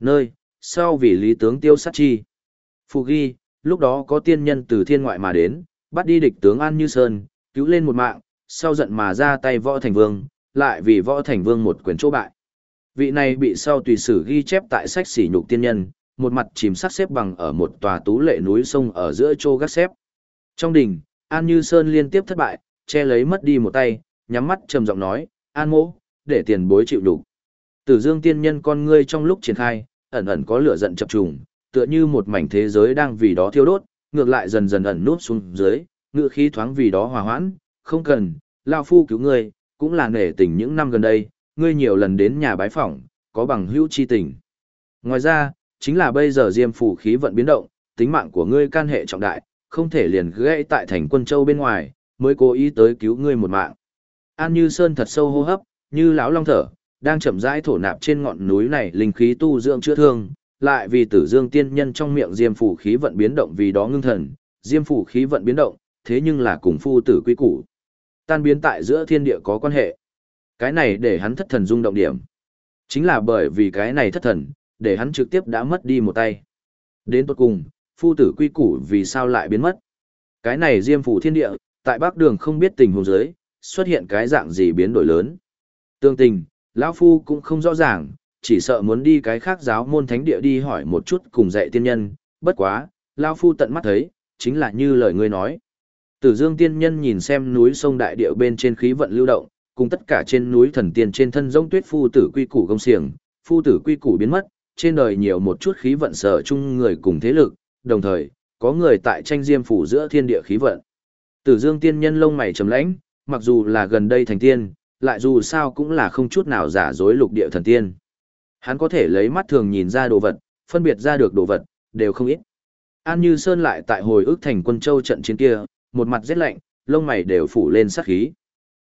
Nơi, sau vì lý tướng tiêu sát chi. phù ghi, lúc đó có tiên nhân từ thiên ngoại mà đến, bắt đi địch tướng An Như Sơn, cứu lên một mạng, sau giận mà ra tay võ thành vương, lại vì võ thành vương một quyền chỗ bại. Vị này bị sau tùy sử ghi chép tại sách sỉ nhục tiên nhân, một mặt chìm sắc xếp bằng ở một tòa tú lệ núi sông ở giữa chô gác xếp. Trong đỉnh, An Như Sơn liên tiếp thất bại, che lấy mất đi một tay, nhắm mắt trầm giọng nói, An mỗ, để tiền bối chịu đủ. Tử dương tiên nhân con ngươi trong lúc triển khai, ẩn ẩn có lửa giận chập trùng, tựa như một mảnh thế giới đang vì đó thiêu đốt, ngược lại dần dần ẩn nút xuống dưới, ngựa khí thoáng vì đó hòa hoãn, không cần, lao phu cứu ngươi, cũng là nể tình những năm gần đây, ngươi nhiều lần đến nhà bái phỏng, có bằng hữu chi tình. Ngoài ra, chính là bây giờ diêm phủ khí vận biến động, tính mạng của ngươi can hệ trọng đại, không thể liền gãy tại thành quân châu bên ngoài, mới cố ý tới cứu ngươi một mạng. An Như Sơn thật sâu hô hấp, như lão long thở, đang chậm rãi thổ nạp trên ngọn núi này linh khí tu dưỡng chữa thương, lại vì Tử Dương tiên nhân trong miệng Diêm phủ khí vận biến động vì đó ngưng thần, Diêm phủ khí vận biến động, thế nhưng là cùng phu tử quy củ. Tan biến tại giữa thiên địa có quan hệ. Cái này để hắn thất thần rung động điểm. Chính là bởi vì cái này thất thần, để hắn trực tiếp đã mất đi một tay. Đến tốt cùng, phu tử quy củ vì sao lại biến mất. Cái này diêm phủ thiên địa, tại bắc đường không biết tình huống giới, xuất hiện cái dạng gì biến đổi lớn. Tương tình, lão phu cũng không rõ ràng, chỉ sợ muốn đi cái khác giáo môn thánh địa đi hỏi một chút cùng dạy tiên nhân, bất quá, lão phu tận mắt thấy, chính là như lời ngươi nói. Tử Dương tiên nhân nhìn xem núi sông đại địa bên trên khí vận lưu động, cùng tất cả trên núi thần tiên trên thân giống tuyết phu tử quy củ công xiềng, phu tử quy củ biến mất, trên đời nhiều một chút khí vận sở chung người cùng thế lực, đồng thời, có người tại tranh diêm phủ giữa thiên địa khí vận. Tử Dương tiên nhân lông mày trầm lãnh, mặc dù là gần đây thành tiên, lại dù sao cũng là không chút nào giả dối lục địa thần tiên. Hắn có thể lấy mắt thường nhìn ra đồ vật, phân biệt ra được đồ vật, đều không ít. An Như Sơn lại tại hồi ức thành quân châu trận chiến kia, một mặt rét lạnh, lông mày đều phủ lên sát khí.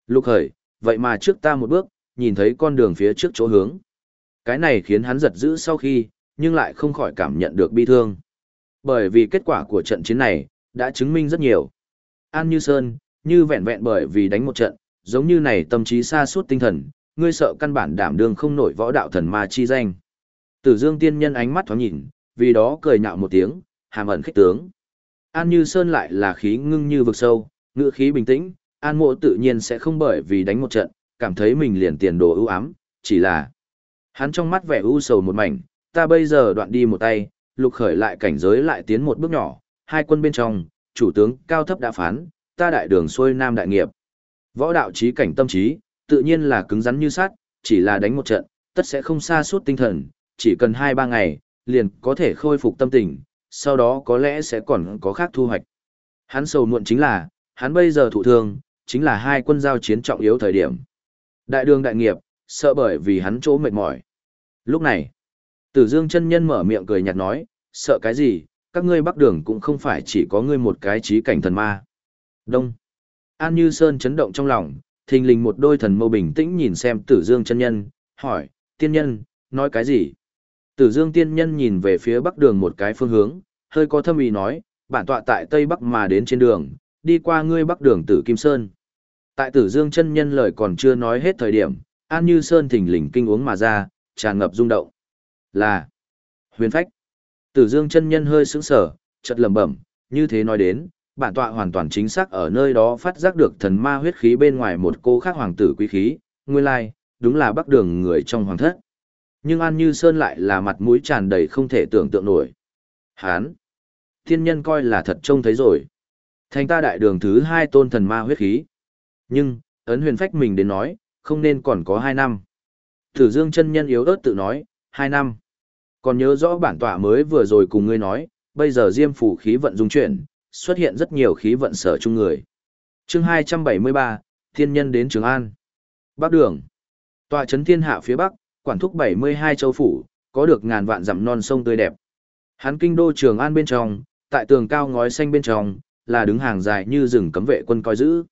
Lục hởi, vậy mà trước ta một bước, nhìn thấy con đường phía trước chỗ hướng. Cái này khiến hắn giật dữ sau khi, nhưng lại không khỏi cảm nhận được bi thương. Bởi vì kết quả của trận chiến này, đã chứng minh rất nhiều. An Như Sơn, như vẹn vẹn bởi vì đánh một trận, giống như này tâm trí xa suốt tinh thần, ngươi sợ căn bản đảm đương không nổi võ đạo thần ma chi danh. Tử Dương tiên nhân ánh mắt thoáng nhìn, vì đó cười nhạo một tiếng, hàm ẩn khích tướng. An Như Sơn lại là khí ngưng như vực sâu, ngựa khí bình tĩnh, An Mộ tự nhiên sẽ không bởi vì đánh một trận, cảm thấy mình liền tiền đồ ưu ám, chỉ là hắn trong mắt vẻ u sầu một mảnh, ta bây giờ đoạn đi một tay, lục khởi lại cảnh giới lại tiến một bước nhỏ, hai quân bên trong, chủ tướng cao thấp đã phán, ta đại đường xuôi nam đại nghiệp. Võ đạo trí cảnh tâm trí, tự nhiên là cứng rắn như sắt, chỉ là đánh một trận, tất sẽ không xa suốt tinh thần, chỉ cần 2-3 ngày, liền có thể khôi phục tâm tình, sau đó có lẽ sẽ còn có khác thu hoạch. Hắn sầu muộn chính là, hắn bây giờ thụ thương, chính là hai quân giao chiến trọng yếu thời điểm. Đại đường đại nghiệp, sợ bởi vì hắn chỗ mệt mỏi. Lúc này, Tử Dương chân nhân mở miệng cười nhạt nói, sợ cái gì, các ngươi bắc đường cũng không phải chỉ có ngươi một cái trí cảnh thần ma. Đông. An Như Sơn chấn động trong lòng, thình lình một đôi thần mâu bình tĩnh nhìn xem Tử Dương chân nhân, hỏi, tiên nhân, nói cái gì? Tử Dương tiên nhân nhìn về phía bắc đường một cái phương hướng, hơi có thâm ý nói, bản tọa tại Tây Bắc mà đến trên đường, đi qua ngươi bắc đường Tử Kim Sơn. Tại Tử Dương chân nhân lời còn chưa nói hết thời điểm, An Như Sơn thình lình kinh uống mà ra, tràn ngập rung động. Là huyền phách. Tử Dương chân nhân hơi sững sờ, chợt lẩm bẩm, như thế nói đến, bản tọa hoàn toàn chính xác ở nơi đó phát giác được thần ma huyết khí bên ngoài một cô khác hoàng tử quý khí, nguyên lai, đúng là bắc đường người trong hoàng thất. Nhưng An Như Sơn lại là mặt mũi tràn đầy không thể tưởng tượng nổi. Hán! Thiên nhân coi là thật trông thấy rồi. Thành ta đại đường thứ hai tôn thần ma huyết khí. Nhưng, ấn huyền phách mình đến nói, không nên còn có hai năm. thử Dương chân nhân yếu ớt tự nói, hai năm. Còn nhớ rõ bản tọa mới vừa rồi cùng ngươi nói, bây giờ diêm phủ khí vận dung chuyển, xuất hiện rất nhiều khí vận sở chung người. chương 273, thiên nhân đến Trường An. Bắc Đường. Tọa trấn thiên hạ phía Bắc, quản thúc 72 châu phủ, có được ngàn vạn dặm non sông tươi đẹp. Hán kinh đô Trường An bên trong, tại tường cao ngói xanh bên trong, là đứng hàng dài như rừng cấm vệ quân coi giữ.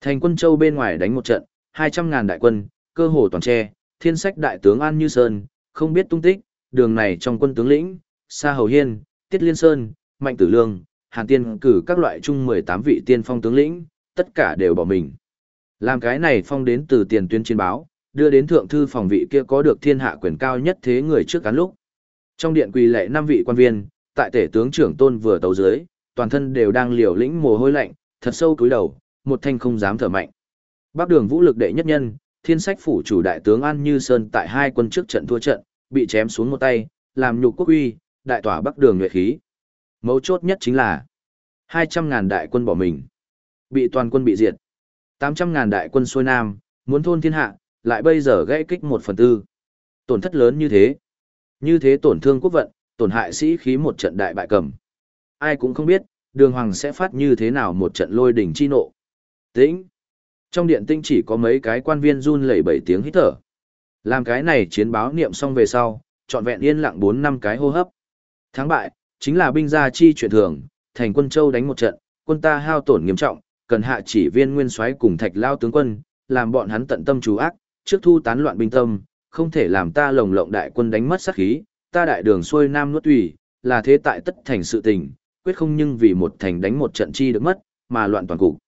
Thành quân châu bên ngoài đánh một trận, 200 ngàn đại quân, cơ hồ toàn tre, thiên sách đại tướng An Như Sơn, không biết tung tích, đường này trong quân tướng lĩnh, Sa Hầu Hiên, Tiết Liên Sơn, Mạnh Tử Lương, Hàn Tiên cử các loại chung 18 vị tiên phong tướng lĩnh, tất cả đều bỏ mình. Làm cái này phong đến từ tiền tuyên chiến báo, đưa đến thượng thư phòng vị kia có được thiên hạ quyền cao nhất thế người trước cán lúc. Trong điện quỳ lệ năm vị quan viên, tại tể tướng trưởng tôn vừa tấu dưới, toàn thân đều đang liều lĩnh mồ hôi lạnh, thật sâu cúi đầu, một thanh không dám thở mạnh. Bắc đường vũ lực đệ nhất nhân, thiên sách phủ chủ đại tướng An Như Sơn tại hai quân trước trận thua trận, bị chém xuống một tay, làm nhục quốc uy, đại tỏa Bắc đường nhuệ khí. Mấu chốt nhất chính là 200.000 đại quân bỏ mình, bị toàn quân bị diệt. 800.000 đại quân xuôi nam, muốn thôn thiên hạ, lại bây giờ gãy kích một phần tư. Tổn thất lớn như thế. Như thế tổn thương quốc vận, tổn hại sĩ khí một trận đại bại cầm. Ai cũng không biết, đường hoàng sẽ phát như thế nào một trận lôi đỉnh chi nộ. Tĩnh. Trong điện tinh chỉ có mấy cái quan viên run lẩy bảy tiếng hít thở. Làm cái này chiến báo niệm xong về sau, trọn vẹn yên lặng 4 năm cái hô hấp. Thắng bại, chính là binh gia chi chuyện thường, thành quân châu đánh một trận, quân ta hao tổn nghiêm trọng, cần hạ chỉ viên nguyên soái cùng thạch lao tướng quân, làm bọn hắn tận tâm chú ác, trước thu tán loạn binh tâm, không thể làm ta lồng lộng đại quân đánh mất sát khí, ta đại đường xuôi nam nuốt tùy, là thế tại tất thành sự tình, quyết không nhưng vì một thành đánh một trận chi được mất, mà loạn toàn cục.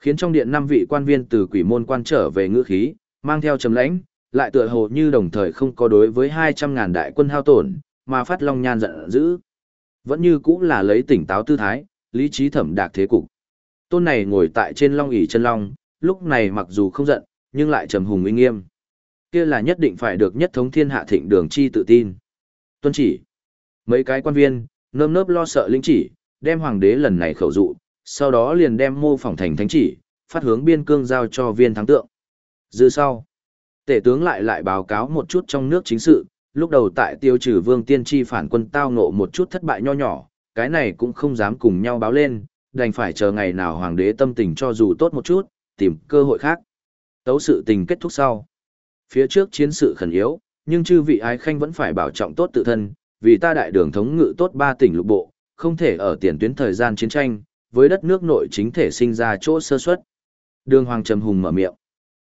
Khiến trong điện năm vị quan viên từ quỷ môn quan trở về ngữ khí, mang theo trầm lãnh, lại tựa hồ như đồng thời không có đối với 200.000 đại quân hao tổn, mà phát long nhan giận dữ. Vẫn như cũng là lấy tỉnh táo tư thái, lý trí thẩm đạc thế cục. Tôn này ngồi tại trên long ỷ chân long, lúc này mặc dù không giận, nhưng lại trầm hùng uy nghiêm. Kia là nhất định phải được nhất thống thiên hạ thịnh đường chi tự tin. Tuân chỉ. Mấy cái quan viên, nơm nớp lo sợ linh chỉ, đem hoàng đế lần này khẩu dụ, sau đó liền đem mô phỏng thành thánh chỉ, phát hướng biên cương giao cho viên thắng tượng. Dư sau, tể tướng lại lại báo cáo một chút trong nước chính sự, lúc đầu tại tiêu trừ vương tiên tri phản quân tao ngộ một chút thất bại nho nhỏ, cái này cũng không dám cùng nhau báo lên, đành phải chờ ngày nào hoàng đế tâm tình cho dù tốt một chút, tìm cơ hội khác. Tấu sự tình kết thúc sau. Phía trước chiến sự khẩn yếu, nhưng chư vị ái khanh vẫn phải bảo trọng tốt tự thân, vì ta đại đường thống ngự tốt ba tỉnh lục bộ, không thể ở tiền tuyến thời gian chiến tranh, với đất nước nội chính thể sinh ra chỗ sơ suất. Đường Hoàng Trầm Hùng mở miệng.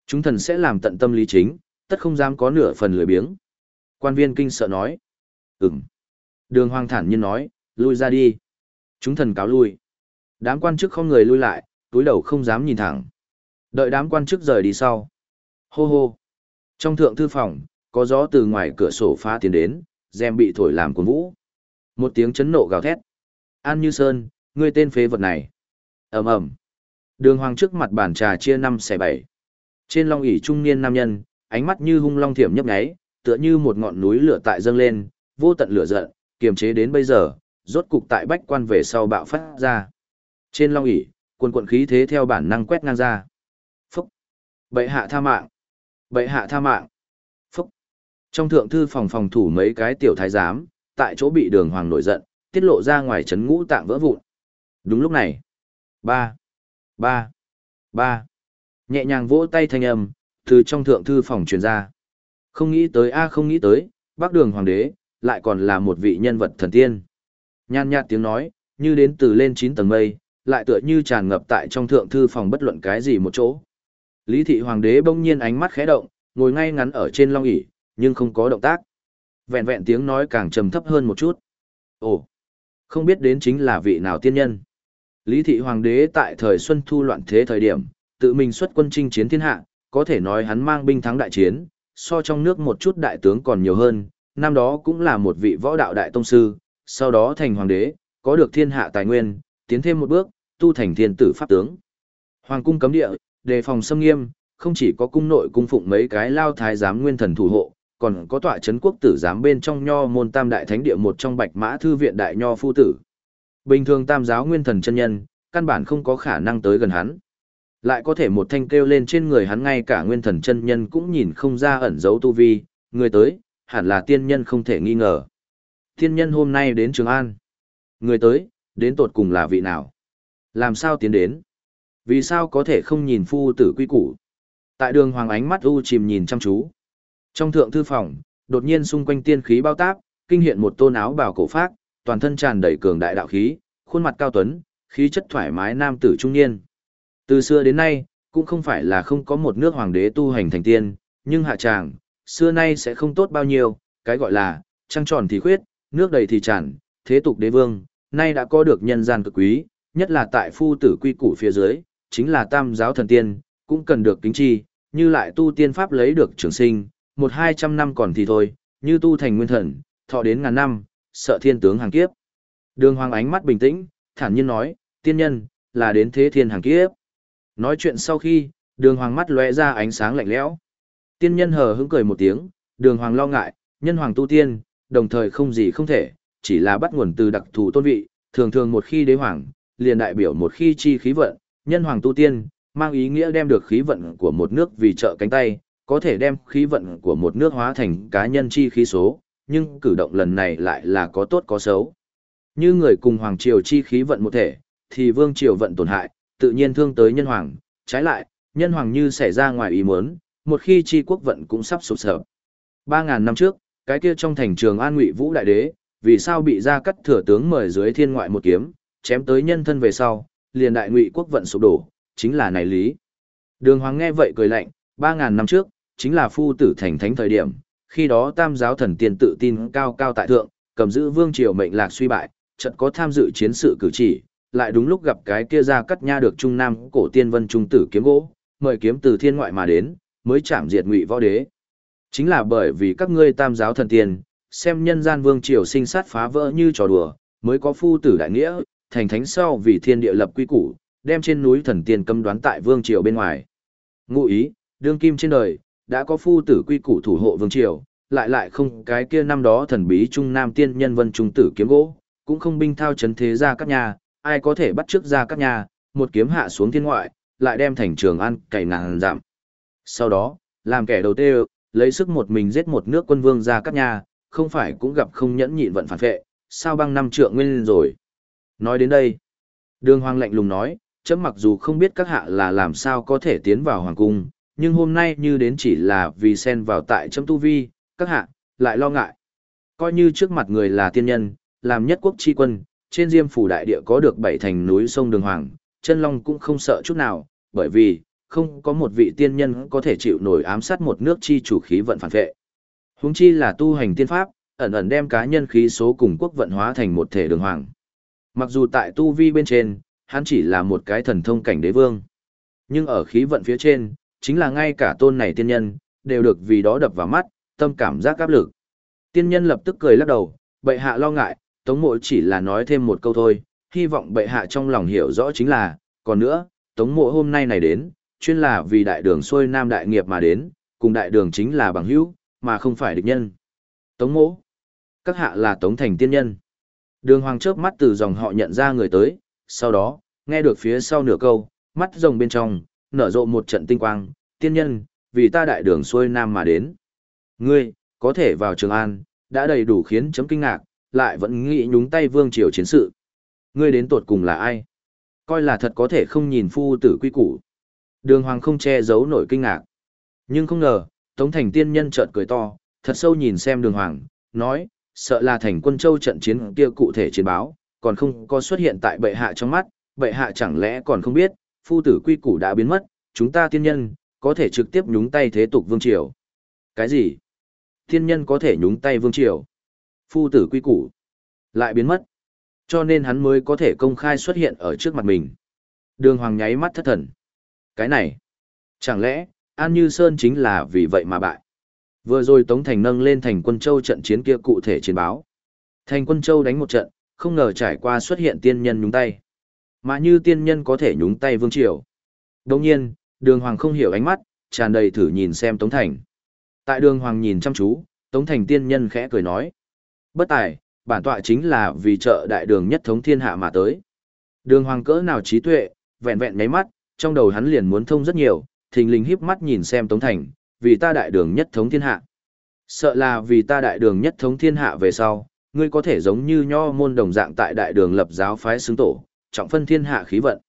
Chúng thần sẽ làm tận tâm lý chính, tất không dám có nửa phần lười biếng. Quan viên kinh sợ nói. Ừm. Đường Hoàng thản nhiên nói, lui ra đi. Chúng thần cáo lui. Đám quan chức không người lui lại, túi đầu không dám nhìn thẳng. Đợi đám quan chức rời đi sau. Hô hô. Trong thượng thư phòng, có gió từ ngoài cửa sổ phá tiến đến, rèm bị thổi làm cuốn vũ. Một tiếng chấn nộ gào thét. An Như Sơn, ngươi tên phế vật này. ầm ầm. Đường hoàng trước mặt bàn trà chia năm xẻ bảy. Trên long ỷ trung niên nam nhân, ánh mắt như hung long thiểm nhấp nháy, tựa như một ngọn núi lửa tại dâng lên, vô tận lửa giận, kiềm chế đến bây giờ, rốt cục tại bách quan về sau bạo phát ra. Trên long ỷ, quần quần khí thế theo bản năng quét ngang ra. Phúc! Bệ hạ tha mạng! Bệ hạ tha mạng! Phúc! Trong thượng thư phòng phòng thủ mấy cái tiểu thái giám, tại chỗ bị đường hoàng nổi giận, tiết lộ ra ngoài chấn ngũ tạng vỡ vụn. Đúng lúc này. Ba! Ba! Ba! Nhẹ nhàng vỗ tay thanh âm, từ trong thượng thư phòng truyền ra. Không nghĩ tới a không nghĩ tới, bác đường hoàng đế, lại còn là một vị nhân vật thần tiên. Nhan nhạt tiếng nói, như đến từ lên 9 tầng mây, lại tựa như tràn ngập tại trong thượng thư phòng bất luận cái gì một chỗ. Lý thị hoàng đế bỗng nhiên ánh mắt khẽ động, ngồi ngay ngắn ở trên long ỷ, nhưng không có động tác. Vẹn vẹn tiếng nói càng trầm thấp hơn một chút. Ồ, không biết đến chính là vị nào tiên nhân. Lý thị hoàng đế tại thời xuân thu loạn thế thời điểm, tự mình xuất quân chinh chiến thiên hạ, có thể nói hắn mang binh thắng đại chiến, so trong nước một chút đại tướng còn nhiều hơn, năm đó cũng là một vị võ đạo đại tông sư, sau đó thành hoàng đế, có được thiên hạ tài nguyên, tiến thêm một bước, tu thành thiên tử pháp tướng. Hoàng cung cấm địa, đề phòng xâm nghiêm, không chỉ có cung nội cung phụng mấy cái lao thái giám nguyên thần thủ hộ, còn có tọa chấn quốc tử giám bên trong nho môn tam đại thánh địa một trong bạch mã thư viện đại nho phu tử. Bình thường tam giáo nguyên thần chân nhân, căn bản không có khả năng tới gần hắn. Lại có thể một thanh kêu lên trên người hắn ngay cả nguyên thần chân nhân cũng nhìn không ra ẩn dấu tu vi, người tới, hẳn là tiên nhân không thể nghi ngờ. Tiên nhân hôm nay đến Trường An. Người tới, đến tột cùng là vị nào? Làm sao tiến đến? Vì sao có thể không nhìn phu tử quy củ? Tại đường hoàng ánh mắt u chìm nhìn chăm chú. Trong thượng thư phòng, đột nhiên xung quanh tiên khí bao táp, kinh hiện một tôn áo bào cổ phác, toàn thân tràn đầy cường đại đạo khí, khuôn mặt cao tuấn, khí chất thoải mái nam tử trung niên. Từ xưa đến nay, cũng không phải là không có một nước hoàng đế tu hành thành tiên, nhưng hạ tràng, xưa nay sẽ không tốt bao nhiêu, cái gọi là, trăng tròn thì khuyết, nước đầy thì tràn, thế tục đế vương, nay đã có được nhân gian cực quý, nhất là tại phu tử quy củ phía dưới, chính là tam giáo thần tiên, cũng cần được kính chi, như lại tu tiên pháp lấy được trường sinh, một hai trăm năm còn thì thôi, như tu thành nguyên thần, thọ đến ngàn năm, sợ thiên tướng hàng kiếp. Đường hoàng ánh mắt bình tĩnh, thản nhiên nói, tiên nhân, là đến thế thiên hàng kiếp. Nói chuyện sau khi, đường hoàng mắt lóe ra ánh sáng lạnh lẽo. Tiên nhân hờ hững cười một tiếng, đường hoàng lo ngại, nhân hoàng tu tiên, đồng thời không gì không thể, chỉ là bắt nguồn từ đặc thù tôn vị, thường thường một khi đế hoàng, liền đại biểu một khi chi khí vận, nhân hoàng tu tiên, mang ý nghĩa đem được khí vận của một nước vì trợ cánh tay, có thể đem khí vận của một nước hóa thành cá nhân chi khí số, nhưng cử động lần này lại là có tốt có xấu. Như người cùng hoàng triều chi khí vận một thể, thì vương triều vận tổn hại, tự nhiên thương tới nhân hoàng, trái lại, nhân hoàng như xảy ra ngoài ý muốn, một khi chi quốc vận cũng sắp sụp sập. 3000 năm trước, cái kia trong thành trường An Ngụy Vũ đại đế, vì sao bị ra cắt thừa tướng mời dưới thiên ngoại một kiếm, chém tới nhân thân về sau, liền đại Ngụy quốc vận sụp đổ, chính là này lý. Đường Hoàng nghe vậy cười lạnh, 3000 năm trước, chính là phu tử thành thánh thời điểm, khi đó Tam giáo thần tiên tự tin cao cao tại thượng, cầm giữ vương triều mệnh lạc suy bại, chợt có tham dự chiến sự cử chỉ, lại đúng lúc gặp cái kia ra cắt nha được trung nam cổ tiên vân trung tử kiếm gỗ, mời kiếm từ thiên ngoại mà đến, mới chạm diệt ngụy võ đế. Chính là bởi vì các ngươi tam giáo thần tiên, xem nhân gian vương triều sinh sát phá vỡ như trò đùa, mới có phu tử đại nghĩa, thành thánh sau vì thiên địa lập quy củ, đem trên núi thần tiên cấm đoán tại vương triều bên ngoài. Ngụ ý, đương kim trên đời, đã có phu tử quy củ thủ hộ vương triều, lại lại không cái kia năm đó thần bí trung nam tiên nhân vân trung tử kiếm gỗ, cũng không binh thao chấn thế ra các nhà, ai có thể bắt trước ra các nhà, một kiếm hạ xuống thiên ngoại, lại đem thành trường ăn cày ngàn giảm. Sau đó, làm kẻ đầu tiên, lấy sức một mình giết một nước quân vương ra các nhà, không phải cũng gặp không nhẫn nhịn vận phản vệ, sao băng năm trượng nguyên rồi. Nói đến đây, đường hoàng lạnh lùng nói, chấm mặc dù không biết các hạ là làm sao có thể tiến vào hoàng cung, nhưng hôm nay như đến chỉ là vì xen vào tại chấm tu vi, các hạ, lại lo ngại. Coi như trước mặt người là tiên nhân, làm nhất quốc chi quân, trên diêm phủ đại địa có được bảy thành núi sông đường hoàng, chân long cũng không sợ chút nào, bởi vì, không có một vị tiên nhân có thể chịu nổi ám sát một nước chi chủ khí vận phản vệ. Huống chi là tu hành tiên pháp, ẩn ẩn đem cá nhân khí số cùng quốc vận hóa thành một thể đường hoàng. Mặc dù tại tu vi bên trên, hắn chỉ là một cái thần thông cảnh đế vương. Nhưng ở khí vận phía trên, chính là ngay cả tôn này tiên nhân, đều được vì đó đập vào mắt, tâm cảm giác áp lực. Tiên nhân lập tức cười lắc đầu, bệ hạ lo ngại, tống mộ chỉ là nói thêm một câu thôi, hy vọng bệ hạ trong lòng hiểu rõ chính là, còn nữa, tống mộ hôm nay này đến, chuyên là vì đại đường xuôi nam đại nghiệp mà đến, cùng đại đường chính là bằng hữu, mà không phải địch nhân. Tống mộ, các hạ là tống thành tiên nhân. Đường hoàng chớp mắt từ dòng họ nhận ra người tới, sau đó, nghe được phía sau nửa câu, mắt rồng bên trong, nở rộ một trận tinh quang, tiên nhân, vì ta đại đường xuôi nam mà đến. Ngươi, có thể vào Trường An, đã đầy đủ khiến chấm kinh ngạc, lại vẫn nghĩ nhúng tay vương triều chiến sự. Ngươi đến tột cùng là ai? Coi là thật có thể không nhìn phu tử quy củ. Đường hoàng không che giấu nổi kinh ngạc. Nhưng không ngờ, Tống Thành tiên nhân chợt cười to, thật sâu nhìn xem đường hoàng, nói, sợ là thành quân châu trận chiến kia cụ thể chiến báo, còn không có xuất hiện tại bệ hạ trong mắt, bệ hạ chẳng lẽ còn không biết, phu tử quy củ đã biến mất, chúng ta tiên nhân, có thể trực tiếp nhúng tay thế tục vương triều. Cái gì? Tiên nhân có thể nhúng tay vương triều? Phu tử quy củ lại biến mất. Cho nên hắn mới có thể công khai xuất hiện ở trước mặt mình. Đường Hoàng nháy mắt thất thần. Cái này, chẳng lẽ, An Như Sơn chính là vì vậy mà bại. Vừa rồi Tống Thành nâng lên thành quân châu trận chiến kia cụ thể chiến báo. Thành quân châu đánh một trận, không ngờ trải qua xuất hiện tiên nhân nhúng tay. Mà như tiên nhân có thể nhúng tay vương triều. Đồng nhiên, đường hoàng không hiểu ánh mắt, tràn đầy thử nhìn xem Tống Thành. Tại đường hoàng nhìn chăm chú, Tống Thành tiên nhân khẽ cười nói. Bất tài, bản tọa chính là vì trợ đại đường nhất thống thiên hạ mà tới. Đường hoàng cỡ nào trí tuệ, vẹn vẹn nháy mắt, trong đầu hắn liền muốn thông rất nhiều, thình lình híp mắt nhìn xem Tống Thành, vì ta đại đường nhất thống thiên hạ. Sợ là vì ta đại đường nhất thống thiên hạ về sau, ngươi có thể giống như nho môn đồng dạng tại đại đường lập giáo phái xứng tổ, trọng phân thiên hạ khí vận.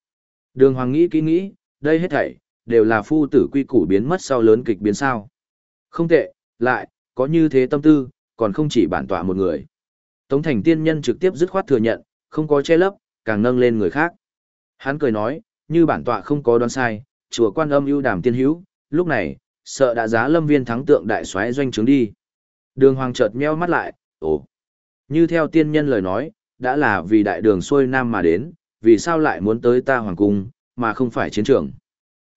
Đường Hoàng nghĩ kỹ nghĩ, đây hết thảy, đều là phu tử quy củ biến mất sau lớn kịch biến sao. Không tệ, lại, có như thế tâm tư, còn không chỉ bản tọa một người. Tống thành tiên nhân trực tiếp dứt khoát thừa nhận, không có che lấp, càng nâng lên người khác. Hắn cười nói, như bản tọa không có đoán sai, chùa quan âm ưu đàm tiên hữu, lúc này, sợ đã giá lâm viên thắng tượng đại soái doanh trướng đi. Đường hoàng chợt meo mắt lại, ồ, như theo tiên nhân lời nói, đã là vì đại đường xuôi nam mà đến, vì sao lại muốn tới ta hoàng cung, mà không phải chiến trường.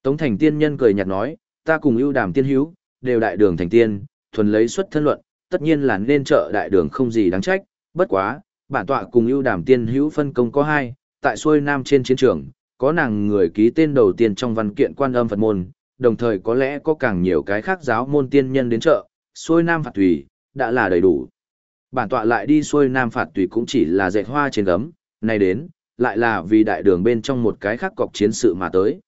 Tống thành tiên nhân cười nhạt nói, ta cùng ưu đàm tiên hữu, đều đại đường thành tiên, thuần lấy xuất thân luận, tất nhiên là nên trợ đại đường không gì đáng trách, bất quá, bản tọa cùng ưu đàm tiên hữu phân công có hai, tại xuôi nam trên chiến trường, có nàng người ký tên đầu tiên trong văn kiện quan âm Phật môn, đồng thời có lẽ có càng nhiều cái khác giáo môn tiên nhân đến chợ, xuôi nam phạt tùy, đã là đầy đủ. Bản tọa lại đi xuôi nam phạt tùy cũng chỉ là dệt hoa trên gấm, nay đến, lại là vì đại đường bên trong một cái khác cọc chiến sự mà tới.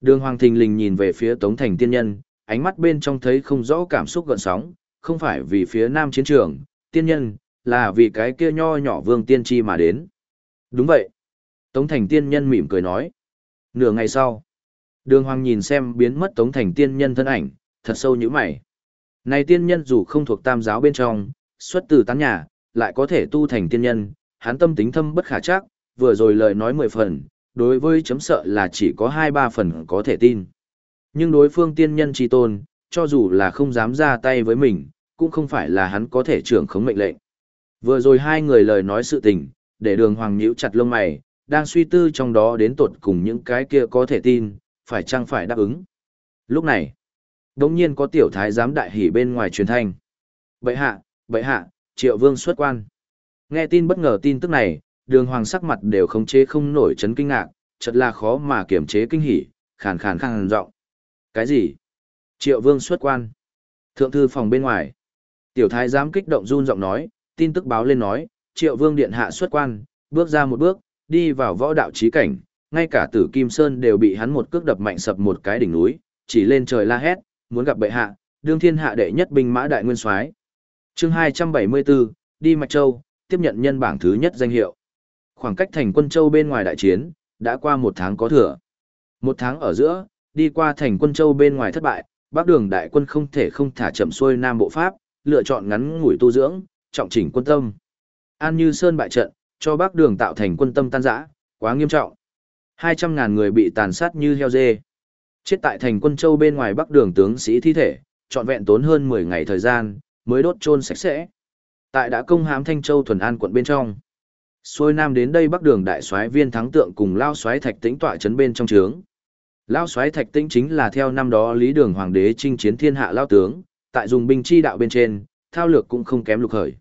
Đường Hoàng Thình Lình nhìn về phía Tống Thành tiên nhân, ánh mắt bên trong thấy không rõ cảm xúc gợn sóng, không phải vì phía nam chiến trường, tiên nhân, là vì cái kia nho nhỏ vương tiên tri mà đến. Đúng vậy. Tống Thành tiên nhân mỉm cười nói. Nửa ngày sau, đường Hoàng nhìn xem biến mất Tống Thành tiên nhân thân ảnh, thật sâu như mày. Này tiên nhân dù không thuộc tam giáo bên trong, xuất từ tán nhà, lại có thể tu thành tiên nhân, hắn tâm tính thâm bất khả chắc, vừa rồi lời nói mười phần, đối với chấm sợ là chỉ có hai ba phần có thể tin. Nhưng đối phương tiên nhân chi tôn, cho dù là không dám ra tay với mình, cũng không phải là hắn có thể trưởng khống mệnh lệnh. Vừa rồi hai người lời nói sự tình, để đường hoàng nhíu chặt lông mày, đang suy tư trong đó đến tột cùng những cái kia có thể tin, phải chăng phải đáp ứng. Lúc này, đống nhiên có tiểu thái giám đại hỉ bên ngoài truyền thanh. Bệ hạ, bệ hạ, triệu vương xuất quan. Nghe tin bất ngờ tin tức này, đường hoàng sắc mặt đều không chế không nổi chấn kinh ngạc, chật là khó mà kiểm chế kinh hỉ, khàn khàn khàn giọng. Cái gì? Triệu vương xuất quan. Thượng thư phòng bên ngoài. Tiểu thái giám kích động run giọng nói, tin tức báo lên nói, triệu vương điện hạ xuất quan, bước ra một bước, đi vào võ đạo trí cảnh, ngay cả tử Kim Sơn đều bị hắn một cước đập mạnh sập một cái đỉnh núi, chỉ lên trời la hét, muốn gặp bệ hạ, đương thiên hạ đệ nhất binh mã đại nguyên soái. Chương 274, đi Mạch Châu, tiếp nhận nhân bảng thứ nhất danh hiệu. Khoảng cách thành quân châu bên ngoài đại chiến, đã qua một tháng có thừa. Một tháng ở giữa, đi qua thành quân châu bên ngoài thất bại, bắc đường đại quân không thể không thả chậm xuôi nam bộ pháp, lựa chọn ngắn ngủi tu dưỡng, trọng chỉnh quân tâm. An Như Sơn bại trận, cho Bắc Đường tạo thành quân tâm tan rã, quá nghiêm trọng. 200.000 người bị tàn sát như heo dê. Chết tại thành quân châu bên ngoài Bắc Đường tướng sĩ thi thể, trọn vẹn tốn hơn 10 ngày thời gian, mới đốt chôn sạch sẽ. Tại đã công hãm Thanh Châu thuần an quận bên trong. Xuôi nam đến đây Bắc Đường đại soái viên thắng tượng cùng lao soái Thạch Tĩnh tọa trấn bên trong trướng. Lao soái Thạch Tĩnh chính là theo năm đó Lý Đường hoàng đế chinh chiến thiên hạ lao tướng, tại dùng binh chi đạo bên trên, thao lược cũng không kém lục khởi.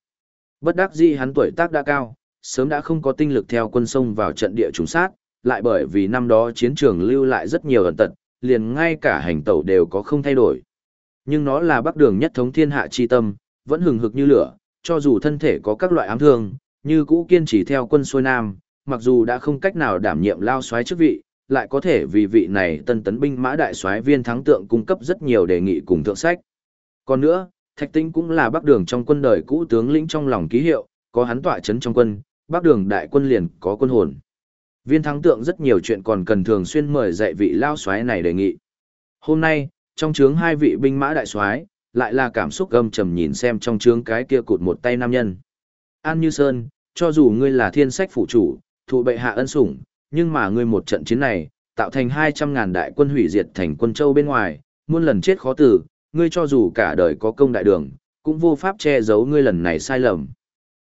Bất đắc dĩ hắn tuổi tác đã cao, sớm đã không có tinh lực theo quân sông vào trận địa trùng sát, lại bởi vì năm đó chiến trường lưu lại rất nhiều ẩn tật, liền ngay cả hành tẩu đều có không thay đổi. Nhưng nó là bắc đường nhất thống thiên hạ chi tâm, vẫn hừng hực như lửa, cho dù thân thể có các loại ám thương, như cũ kiên trì theo quân xuôi nam, mặc dù đã không cách nào đảm nhiệm lao soái chức vị, lại có thể vì vị này tân tấn binh mã đại soái viên thắng tượng cung cấp rất nhiều đề nghị cùng thượng sách. Còn nữa, Thạch Tinh cũng là bắc đường trong quân đời cũ tướng lĩnh trong lòng ký hiệu, có hắn tọa chấn trong quân, bắc đường đại quân liền có quân hồn. Viên thắng tượng rất nhiều chuyện còn cần thường xuyên mời dạy vị lao soái này đề nghị. Hôm nay, trong trướng hai vị binh mã đại soái, lại là cảm xúc gầm trầm nhìn xem trong trướng cái kia cụt một tay nam nhân. An Như Sơn, cho dù ngươi là thiên sách phụ chủ, thụ bệ hạ ân sủng, nhưng mà ngươi một trận chiến này, tạo thành 200.000 đại quân hủy diệt thành quân châu bên ngoài, muôn lần chết khó tử, ngươi cho dù cả đời có công đại đường, cũng vô pháp che giấu ngươi lần này sai lầm.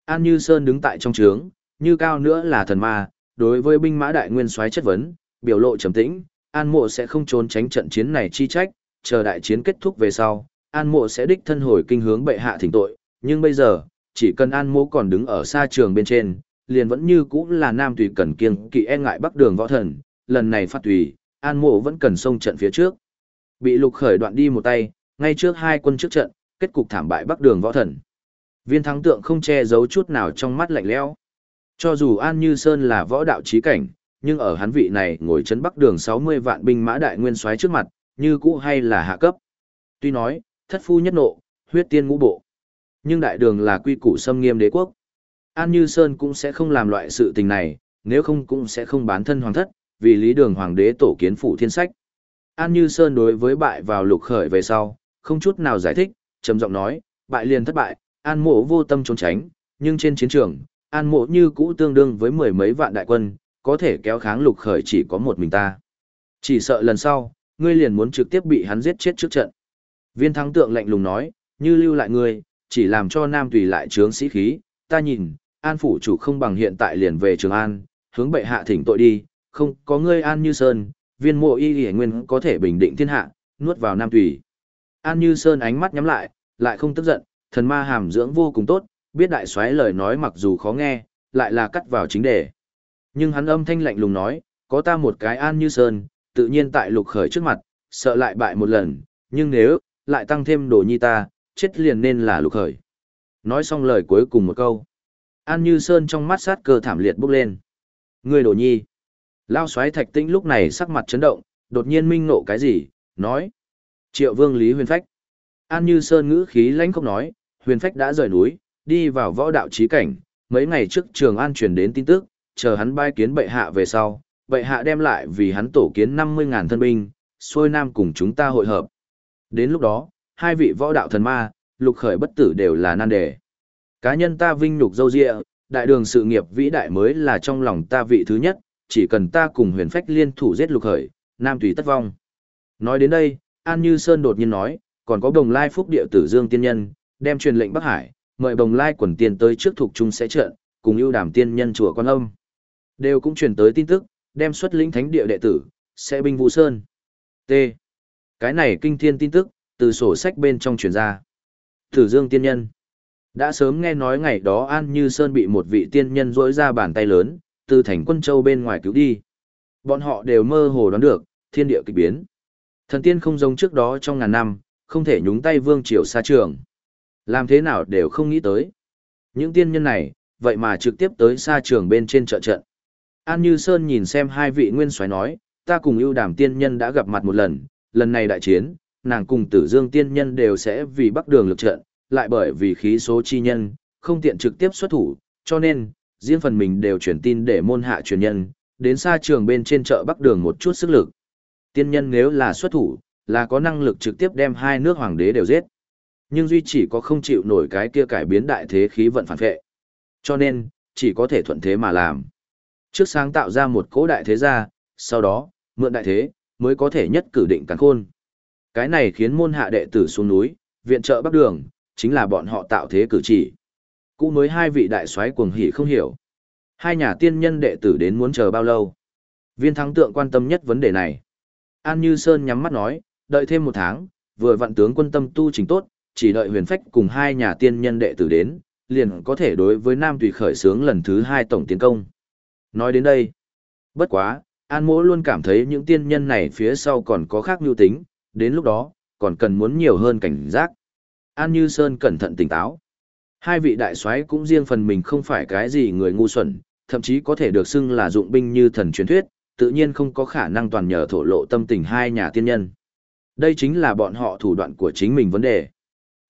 An Như Sơn đứng tại trong trướng, như cao nữa là thần ma, đối với binh mã đại nguyên soái chất vấn, biểu lộ trầm tĩnh, An Mộ sẽ không trốn tránh trận chiến này chi trách, chờ đại chiến kết thúc về sau, An Mộ sẽ đích thân hồi kinh hướng bệ hạ thỉnh tội, nhưng bây giờ, chỉ cần An Mộ còn đứng ở xa trường bên trên, liền vẫn như cũ là nam tùy cần kiêng kỵ e ngại bắc đường võ thần, lần này phát tùy, An Mộ vẫn cần xông trận phía trước. Bị lục khởi đoạn đi một tay, ngay trước hai quân trước trận, kết cục thảm bại bắc đường võ thần. Viên thắng tượng không che giấu chút nào trong mắt lạnh lẽo. Cho dù An Như Sơn là võ đạo trí cảnh, nhưng ở hắn vị này ngồi chấn bắc đường 60 vạn binh mã đại nguyên soái trước mặt, như cũ hay là hạ cấp. Tuy nói, thất phu nhất nộ, huyết tiên ngũ bộ. Nhưng đại đường là quy củ xâm nghiêm đế quốc. An Như Sơn cũng sẽ không làm loại sự tình này, nếu không cũng sẽ không bán thân hoàng thất, vì lý đường hoàng đế tổ kiến phủ thiên sách. An Như Sơn đối với bại vào lục khởi về sau, không chút nào giải thích, trầm giọng nói, bại liền thất bại, An mộ vô tâm trốn tránh, nhưng trên chiến trường, An mộ như cũ tương đương với mười mấy vạn đại quân, có thể kéo kháng lục khởi chỉ có một mình ta. Chỉ sợ lần sau, ngươi liền muốn trực tiếp bị hắn giết chết trước trận. Viên thắng tượng lạnh lùng nói, như lưu lại ngươi, chỉ làm cho nam tùy lại trướng sĩ khí, ta nhìn, an phủ chủ không bằng hiện tại liền về Trường An, hướng bệ hạ thỉnh tội đi, không có ngươi an như sơn, viên mộ y hề nguyên có thể bình định thiên hạ, nuốt vào nam tùy. An như sơn ánh mắt nhắm lại, lại không tức giận, thần ma hàm dưỡng vô cùng tốt, biết đại soái lời nói mặc dù khó nghe, lại là cắt vào chính đề. Nhưng hắn âm thanh lạnh lùng nói, có ta một cái an như sơn, tự nhiên tại lục khởi trước mặt, sợ lại bại một lần, nhưng nếu, lại tăng thêm đồ nhi ta, chết liền nên là lục khởi. Nói xong lời cuối cùng một câu. An như sơn trong mắt sát cơ thảm liệt bốc lên. Người đồ nhi. Lao xoáy thạch tĩnh lúc này sắc mặt chấn động, đột nhiên minh nộ cái gì, nói. Triệu vương Lý Huyền Phách. An như sơn ngữ khí lãnh không nói, Huyền Phách đã rời núi, đi vào võ đạo trí cảnh, mấy ngày trước Trường An truyền đến tin tức, chờ hắn bai kiến bệ hạ về sau, bệ hạ đem lại vì hắn tổ kiến 50.000 thân binh, xuôi nam cùng chúng ta hội hợp. Đến lúc đó, hai vị võ đạo thần ma, lục khởi bất tử đều là nan đề. Cá nhân ta vinh nhục dâu dịa, đại đường sự nghiệp vĩ đại mới là trong lòng ta vị thứ nhất, chỉ cần ta cùng huyền phách liên thủ giết lục khởi, nam tùy tất vong. Nói đến đây, An Như Sơn đột nhiên nói, còn có đồng lai phúc địa tử dương tiên nhân, đem truyền lệnh Bắc Hải, mời bồng lai quần Tiên tới trước thuộc trung sẽ trận, cùng ưu đàm tiên nhân chùa quan âm. Đều cũng truyền tới tin tức, đem xuất lĩnh thánh địa đệ tử, sẽ binh vũ sơn. T. Cái này kinh thiên tin tức, từ sổ sách bên trong truyền ra. Tử dương tiên nhân. Đã sớm nghe nói ngày đó An Như Sơn bị một vị tiên nhân rỗi ra bàn tay lớn, từ thành quân châu bên ngoài cứu đi. Bọn họ đều mơ hồ đoán được, thiên địa kịch biến. Thần tiên không giống trước đó trong ngàn năm, không thể nhúng tay vương triều xa trường. Làm thế nào đều không nghĩ tới. Những tiên nhân này, vậy mà trực tiếp tới xa trường bên trên trợ trận. An Như Sơn nhìn xem hai vị nguyên soái nói, ta cùng ưu đàm tiên nhân đã gặp mặt một lần, lần này đại chiến, nàng cùng tử dương tiên nhân đều sẽ vì bắc đường lực trận, lại bởi vì khí số chi nhân, không tiện trực tiếp xuất thủ, cho nên, riêng phần mình đều chuyển tin để môn hạ truyền nhân, đến xa trường bên trên chợ bắc đường một chút sức lực. Tiên nhân nếu là xuất thủ, là có năng lực trực tiếp đem hai nước hoàng đế đều giết. Nhưng duy chỉ có không chịu nổi cái kia cải biến đại thế khí vận phản vệ. Cho nên, chỉ có thể thuận thế mà làm. Trước sáng tạo ra một cố đại thế gia, sau đó, mượn đại thế, mới có thể nhất cử định cắn khôn. Cái này khiến môn hạ đệ tử xuống núi, viện trợ bắc đường, chính là bọn họ tạo thế cử chỉ. Cũ mới hai vị đại soái cuồng hỉ không hiểu. Hai nhà tiên nhân đệ tử đến muốn chờ bao lâu. Viên thắng tượng quan tâm nhất vấn đề này. An Như Sơn nhắm mắt nói, đợi thêm một tháng, vừa vạn tướng quân tâm tu trình tốt, chỉ đợi huyền phách cùng hai nhà tiên nhân đệ tử đến, liền có thể đối với Nam Tùy khởi sướng lần thứ hai tổng tiến công. Nói đến đây, bất quá, An Mỗ luôn cảm thấy những tiên nhân này phía sau còn có khác mưu tính, đến lúc đó, còn cần muốn nhiều hơn cảnh giác. An Như Sơn cẩn thận tỉnh táo. Hai vị đại soái cũng riêng phần mình không phải cái gì người ngu xuẩn, thậm chí có thể được xưng là dụng binh như thần truyền thuyết, tự nhiên không có khả năng toàn nhờ thổ lộ tâm tình hai nhà tiên nhân. Đây chính là bọn họ thủ đoạn của chính mình vấn đề.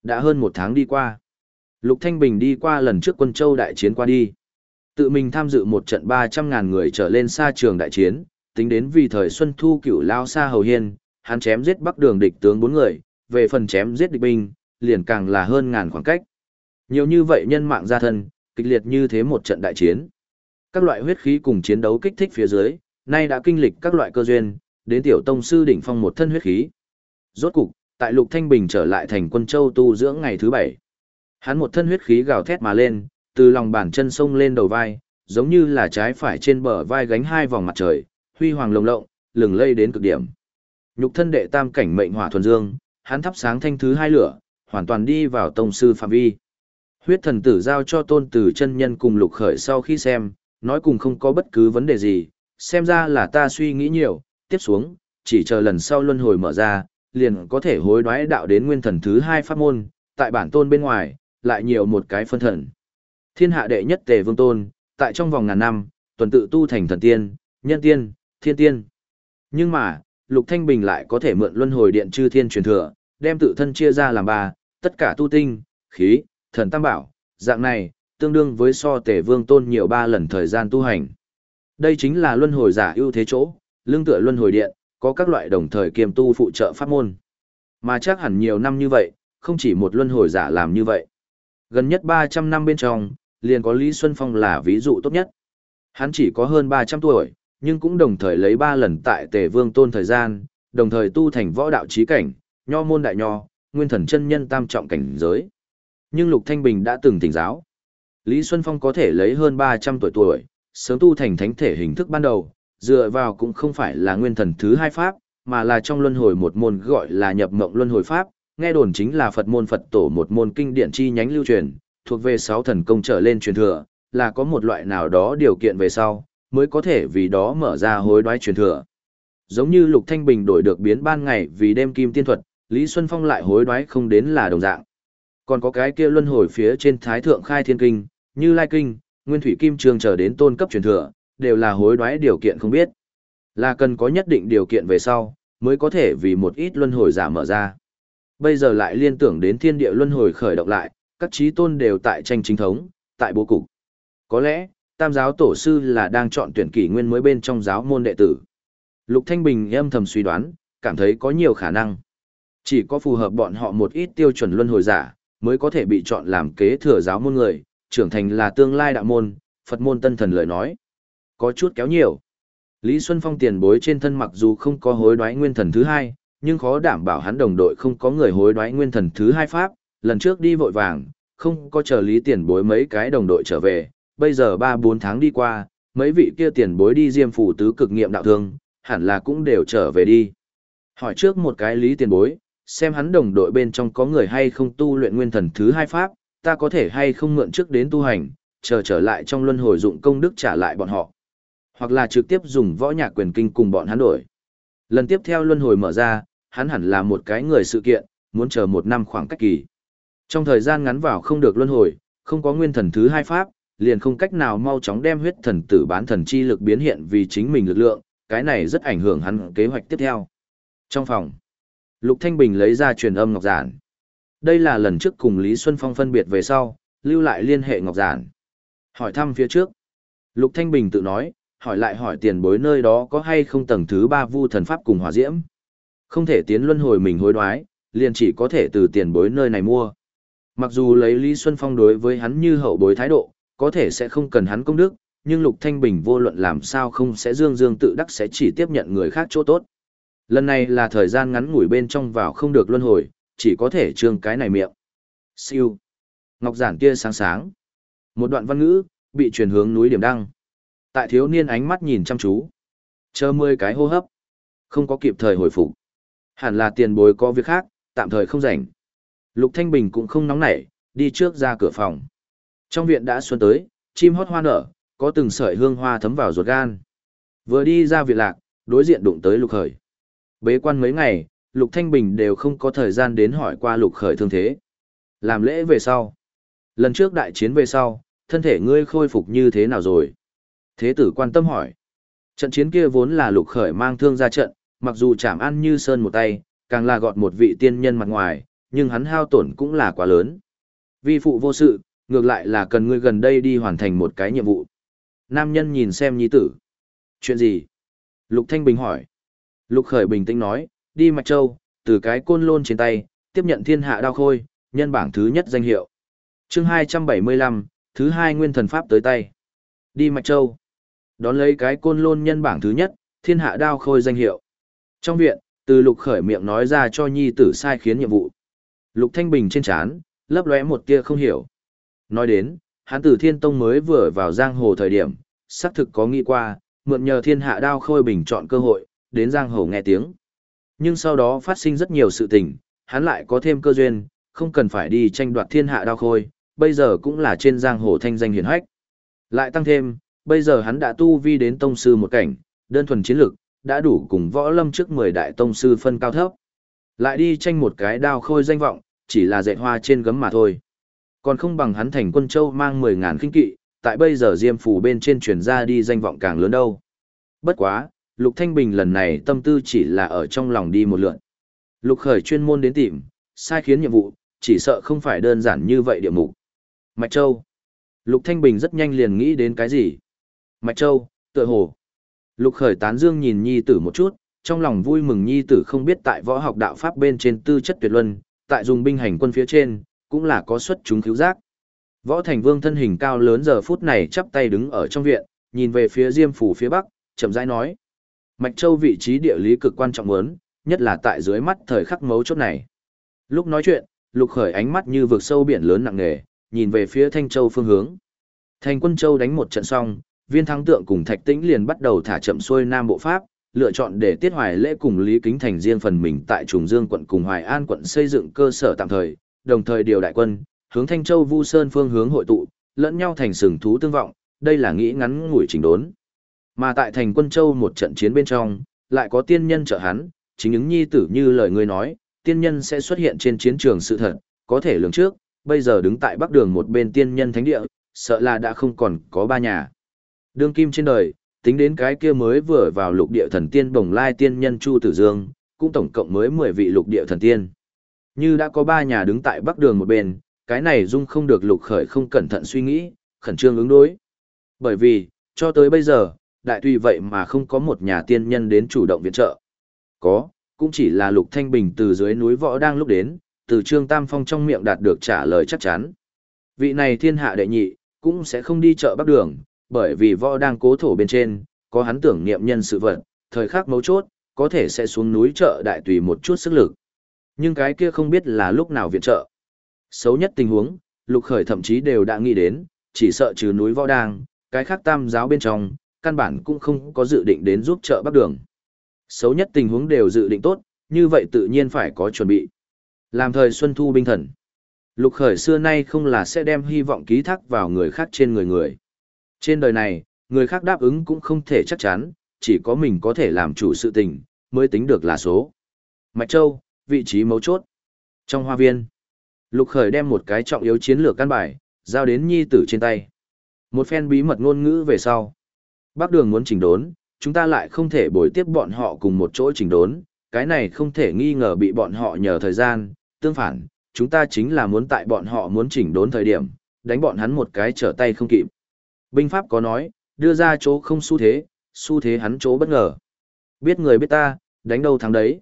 Đã hơn một tháng đi qua. Lục Thanh Bình đi qua lần trước quân châu đại chiến qua đi. Tự mình tham dự một trận 300.000 người trở lên xa trường đại chiến, tính đến vì thời Xuân Thu cửu lao xa hầu hiên, hắn chém giết bắc đường địch tướng bốn người, về phần chém giết địch binh, liền càng là hơn ngàn khoảng cách. Nhiều như vậy nhân mạng gia thân, kịch liệt như thế một trận đại chiến. Các loại huyết khí cùng chiến đấu kích thích phía dưới, nay đã kinh lịch các loại cơ duyên, đến tiểu tông sư đỉnh phong một thân huyết khí. Rốt cục, tại Lục Thanh Bình trở lại thành quân châu tu dưỡng ngày thứ bảy. Hắn một thân huyết khí gào thét mà lên, từ lòng bàn chân sông lên đầu vai, giống như là trái phải trên bờ vai gánh hai vòng mặt trời, huy hoàng lồng lộng, lừng lây đến cực điểm. Nhục thân đệ tam cảnh mệnh hỏa thuần dương, hắn thắp sáng thanh thứ hai lửa, hoàn toàn đi vào tông sư phạm vi. Huyết thần tử giao cho tôn tử chân nhân cùng lục khởi sau khi xem, nói cùng không có bất cứ vấn đề gì, xem ra là ta suy nghĩ nhiều, tiếp xuống, chỉ chờ lần sau luân hồi mở ra, liền có thể hối đoái đạo đến nguyên thần thứ hai pháp môn, tại bản tôn bên ngoài, lại nhiều một cái phân thần. Thiên hạ đệ nhất tề vương tôn, tại trong vòng ngàn năm, tuần tự tu thành thần tiên, nhân tiên, thiên tiên. Nhưng mà, Lục Thanh Bình lại có thể mượn luân hồi điện chư thiên truyền thừa, đem tự thân chia ra làm ba, tất cả tu tinh, khí, thần tam bảo, dạng này, tương đương với so tề vương tôn nhiều ba lần thời gian tu hành. Đây chính là luân hồi giả ưu thế chỗ, lương tựa luân hồi điện, có các loại đồng thời kiêm tu phụ trợ pháp môn. Mà chắc hẳn nhiều năm như vậy, không chỉ một luân hồi giả làm như vậy. Gần nhất 300 năm bên trong, liền có Lý Xuân Phong là ví dụ tốt nhất. Hắn chỉ có hơn 300 tuổi, nhưng cũng đồng thời lấy 3 lần tại Tề Vương Tôn thời gian, đồng thời tu thành võ đạo trí cảnh, nho môn đại nho, nguyên thần chân nhân tam trọng cảnh giới. Nhưng Lục Thanh Bình đã từng tỉnh giáo. Lý Xuân Phong có thể lấy hơn 300 tuổi tuổi, sớm tu thành thánh thể hình thức ban đầu, dựa vào cũng không phải là nguyên thần thứ hai pháp, mà là trong luân hồi một môn gọi là nhập mộng luân hồi pháp, nghe đồn chính là Phật môn Phật tổ một môn kinh điển chi nhánh lưu truyền, thuộc về sáu thần công trở lên truyền thừa, là có một loại nào đó điều kiện về sau, mới có thể vì đó mở ra hối đoái truyền thừa. Giống như Lục Thanh Bình đổi được biến ban ngày vì đêm kim tiên thuật, Lý Xuân Phong lại hối đoái không đến là đồng dạng. Còn có cái kia luân hồi phía trên Thái Thượng Khai Thiên Kinh, như Lai Kinh, Nguyên Thủy Kim Trường chờ đến tôn cấp truyền thừa, đều là hối đoái điều kiện không biết. Là cần có nhất định điều kiện về sau, mới có thể vì một ít luân hồi giả mở ra. Bây giờ lại liên tưởng đến thiên địa luân hồi khởi động lại, các trí tôn đều tại tranh chính thống, tại bố cục. Có lẽ, tam giáo tổ sư là đang chọn tuyển kỷ nguyên mới bên trong giáo môn đệ tử. Lục Thanh Bình âm thầm suy đoán, cảm thấy có nhiều khả năng. Chỉ có phù hợp bọn họ một ít tiêu chuẩn luân hồi giả, mới có thể bị chọn làm kế thừa giáo môn người, trưởng thành là tương lai đạo môn, Phật môn tân thần lời nói. Có chút kéo nhiều. Lý Xuân Phong tiền bối trên thân mặc dù không có hối đoái nguyên thần thứ hai, nhưng khó đảm bảo hắn đồng đội không có người hối đoái nguyên thần thứ hai pháp, lần trước đi vội vàng, không có chờ lý tiền bối mấy cái đồng đội trở về, bây giờ 3-4 tháng đi qua, mấy vị kia tiền bối đi diêm phủ tứ cực nghiệm đạo thương, hẳn là cũng đều trở về đi. Hỏi trước một cái lý tiền bối, xem hắn đồng đội bên trong có người hay không tu luyện nguyên thần thứ hai pháp, ta có thể hay không mượn trước đến tu hành, chờ trở lại trong luân hồi dụng công đức trả lại bọn họ. Hoặc là trực tiếp dùng võ nhạc quyền kinh cùng bọn hắn đổi. Lần tiếp theo luân hồi mở ra, hắn hẳn là một cái người sự kiện, muốn chờ một năm khoảng cách kỳ. Trong thời gian ngắn vào không được luân hồi, không có nguyên thần thứ hai pháp, liền không cách nào mau chóng đem huyết thần tử bán thần chi lực biến hiện vì chính mình lực lượng, cái này rất ảnh hưởng hắn kế hoạch tiếp theo. Trong phòng, Lục Thanh Bình lấy ra truyền âm ngọc giản. Đây là lần trước cùng Lý Xuân Phong phân biệt về sau, lưu lại liên hệ ngọc giản. Hỏi thăm phía trước. Lục Thanh Bình tự nói, hỏi lại hỏi tiền bối nơi đó có hay không tầng thứ ba vu thần pháp cùng hỏa diễm. Không thể tiến luân hồi mình hối đoái, liền chỉ có thể từ tiền bối nơi này mua. Mặc dù lấy Lý Xuân Phong đối với hắn như hậu bối thái độ, có thể sẽ không cần hắn công đức, nhưng Lục Thanh Bình vô luận làm sao không sẽ dương dương tự đắc sẽ chỉ tiếp nhận người khác chỗ tốt. Lần này là thời gian ngắn ngủi bên trong vào không được luân hồi, chỉ có thể trương cái này miệng. Siêu. Ngọc giản kia sáng sáng. Một đoạn văn ngữ, bị truyền hướng núi điểm đăng. Tại thiếu niên ánh mắt nhìn chăm chú. Chờ mười cái hô hấp. Không có kịp thời hồi phục. Hẳn là tiền bối có việc khác, tạm thời không rảnh. Lục Thanh Bình cũng không nóng nảy, đi trước ra cửa phòng. Trong viện đã xuân tới, chim hót hoa nở, có từng sợi hương hoa thấm vào ruột gan. Vừa đi ra viện lạc, đối diện đụng tới Lục Khởi. Bế quan mấy ngày, Lục Thanh Bình đều không có thời gian đến hỏi qua Lục Khởi thương thế. Làm lễ về sau. Lần trước đại chiến về sau, thân thể ngươi khôi phục như thế nào rồi? Thế tử quan tâm hỏi. Trận chiến kia vốn là Lục Khởi mang thương ra trận, mặc dù chạm ăn như sơn một tay, càng là gọt một vị tiên nhân mặt ngoài, nhưng hắn hao tổn cũng là quá lớn. Vi phụ vô sự, ngược lại là cần ngươi gần đây đi hoàn thành một cái nhiệm vụ. Nam nhân nhìn xem nhi tử. Chuyện gì? Lục Thanh Bình hỏi. Lục Khởi bình tĩnh nói, đi Mạch Châu, từ cái côn lôn trên tay, tiếp nhận thiên hạ đao khôi, nhân bảng thứ nhất danh hiệu. chương 275, thứ hai nguyên thần pháp tới tay. Đi Mạch Châu. Đón lấy cái côn lôn nhân bảng thứ nhất, thiên hạ đao khôi danh hiệu. Trong viện, từ lục khởi miệng nói ra cho nhi tử sai khiến nhiệm vụ. Lục Thanh Bình trên chán, lấp lóe một tia không hiểu. Nói đến, hắn tử thiên tông mới vừa vào giang hồ thời điểm, xác thực có nghĩ qua, mượn nhờ thiên hạ đao khôi bình chọn cơ hội, đến giang hồ nghe tiếng. Nhưng sau đó phát sinh rất nhiều sự tình, hắn lại có thêm cơ duyên, không cần phải đi tranh đoạt thiên hạ đao khôi, bây giờ cũng là trên giang hồ thanh danh hiển hách. Lại tăng thêm, bây giờ hắn đã tu vi đến tông sư một cảnh, đơn thuần chiến lực, đã đủ cùng võ lâm trước 10 đại tông sư phân cao thấp. Lại đi tranh một cái đao khôi danh vọng, chỉ là dạy hoa trên gấm mà thôi. Còn không bằng hắn thành quân châu mang 10.000 kinh kỵ, tại bây giờ diêm phủ bên trên truyền ra đi danh vọng càng lớn đâu. Bất quá, Lục Thanh Bình lần này tâm tư chỉ là ở trong lòng đi một lượn. Lục Khởi chuyên môn đến tìm, sai khiến nhiệm vụ, chỉ sợ không phải đơn giản như vậy địa mục. Mạch Châu. Lục Thanh Bình rất nhanh liền nghĩ đến cái gì? Mạch Châu, tựa hồ. Lục Khởi tán dương nhìn nhi tử một chút, trong lòng vui mừng nhi tử không biết tại võ học đạo pháp bên trên tư chất tuyệt luân, tại dùng binh hành quân phía trên, cũng là có xuất chúng cứu giác. Võ Thành Vương thân hình cao lớn giờ phút này chắp tay đứng ở trong viện, nhìn về phía Diêm phủ phía bắc, chậm rãi nói: Mạch Châu vị trí địa lý cực quan trọng muốn, nhất là tại dưới mắt thời khắc mấu chốt này. Lúc nói chuyện, Lục Khởi ánh mắt như vực sâu biển lớn nặng nề, nhìn về phía Thanh Châu phương hướng. Thành Quân Châu đánh một trận xong, Viên Thắng Tượng cùng Thạch Tĩnh liền bắt đầu thả chậm xuôi Nam Bộ Pháp, lựa chọn để Tiết Hoài Lễ cùng Lý Kính Thành riêng phần mình tại Trùng Dương quận cùng Hoài An quận xây dựng cơ sở tạm thời, đồng thời điều đại quân, hướng Thanh Châu Vu Sơn phương hướng hội tụ, lẫn nhau thành sừng thú tương vọng, đây là nghĩ ngắn ngủi chỉnh đốn. Mà tại thành quân châu một trận chiến bên trong, lại có tiên nhân trợ hắn, chính những nhi tử như lời ngươi nói, tiên nhân sẽ xuất hiện trên chiến trường sự thật, có thể lường trước, bây giờ đứng tại bắc đường một bên tiên nhân thánh địa, sợ là đã không còn có ba nhà. Đương kim trên đời, tính đến cái kia mới vừa vào lục địa thần tiên bồng lai tiên nhân Chu Tử Dương, cũng tổng cộng mới 10 vị lục địa thần tiên. Như đã có ba nhà đứng tại bắc đường một bên, cái này dung không được lục khởi không cẩn thận suy nghĩ, khẩn trương ứng đối. Bởi vì, cho tới bây giờ, đại tùy vậy mà không có một nhà tiên nhân đến chủ động viện trợ. Có, cũng chỉ là Lục Thanh Bình từ dưới núi võ đang lúc đến, từ Trương Tam Phong trong miệng đạt được trả lời chắc chắn. Vị này thiên hạ đệ nhị, cũng sẽ không đi chợ bắc đường, bởi vì võ đang cố thổ bên trên, có hắn tưởng niệm nhân sự vật, thời khắc mấu chốt, có thể sẽ xuống núi chợ đại tùy một chút sức lực. Nhưng cái kia không biết là lúc nào viện trợ. Xấu nhất tình huống, Lục Khởi thậm chí đều đã nghĩ đến, chỉ sợ trừ núi võ đang, cái khác tam giáo bên trong, căn bản cũng không có dự định đến giúp trợ bắc đường. Xấu nhất tình huống đều dự định tốt, như vậy tự nhiên phải có chuẩn bị. Làm thời Xuân Thu binh thần. Lục khởi xưa nay không là sẽ đem hy vọng ký thác vào người khác trên người người. Trên đời này, người khác đáp ứng cũng không thể chắc chắn, chỉ có mình có thể làm chủ sự tình, mới tính được là số. Mạch Châu, vị trí mấu chốt. Trong hoa viên, Lục Khởi đem một cái trọng yếu chiến lược căn bài, giao đến nhi tử trên tay. Một phen bí mật ngôn ngữ về sau. Bắc đường muốn chỉnh đốn, chúng ta lại không thể bồi tiếp bọn họ cùng một chỗ chỉnh đốn, cái này không thể nghi ngờ bị bọn họ nhờ thời gian, tương phản, chúng ta chính là muốn tại bọn họ muốn chỉnh đốn thời điểm, đánh bọn hắn một cái trở tay không kịp. Binh pháp có nói, đưa ra chỗ không xu thế, xu thế hắn chỗ bất ngờ. Biết người biết ta, đánh đâu thắng đấy.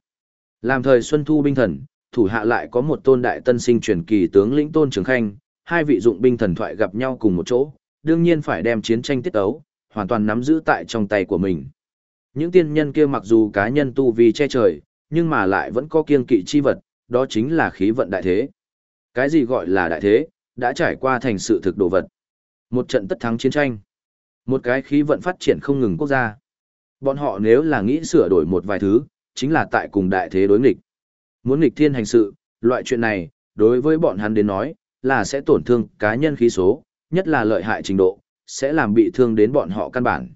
Làm thời Xuân Thu binh thần, thủ hạ lại có một tôn đại tân sinh truyền kỳ tướng lĩnh tôn trường khanh, hai vị dụng binh thần thoại gặp nhau cùng một chỗ, đương nhiên phải đem chiến tranh tiết ấu, hoàn toàn nắm giữ tại trong tay của mình. Những tiên nhân kia mặc dù cá nhân tu vì che trời, nhưng mà lại vẫn có kiên kỵ chi vật, đó chính là khí vận đại thế. Cái gì gọi là đại thế, đã trải qua thành sự thực đồ vật. Một trận tất thắng chiến tranh. Một cái khí vận phát triển không ngừng quốc gia. Bọn họ nếu là nghĩ sửa đổi một vài thứ, chính là tại cùng đại thế đối nghịch. Muốn nghịch thiên hành sự, loại chuyện này, đối với bọn hắn đến nói, là sẽ tổn thương cá nhân khí số, nhất là lợi hại trình độ, sẽ làm bị thương đến bọn họ căn bản.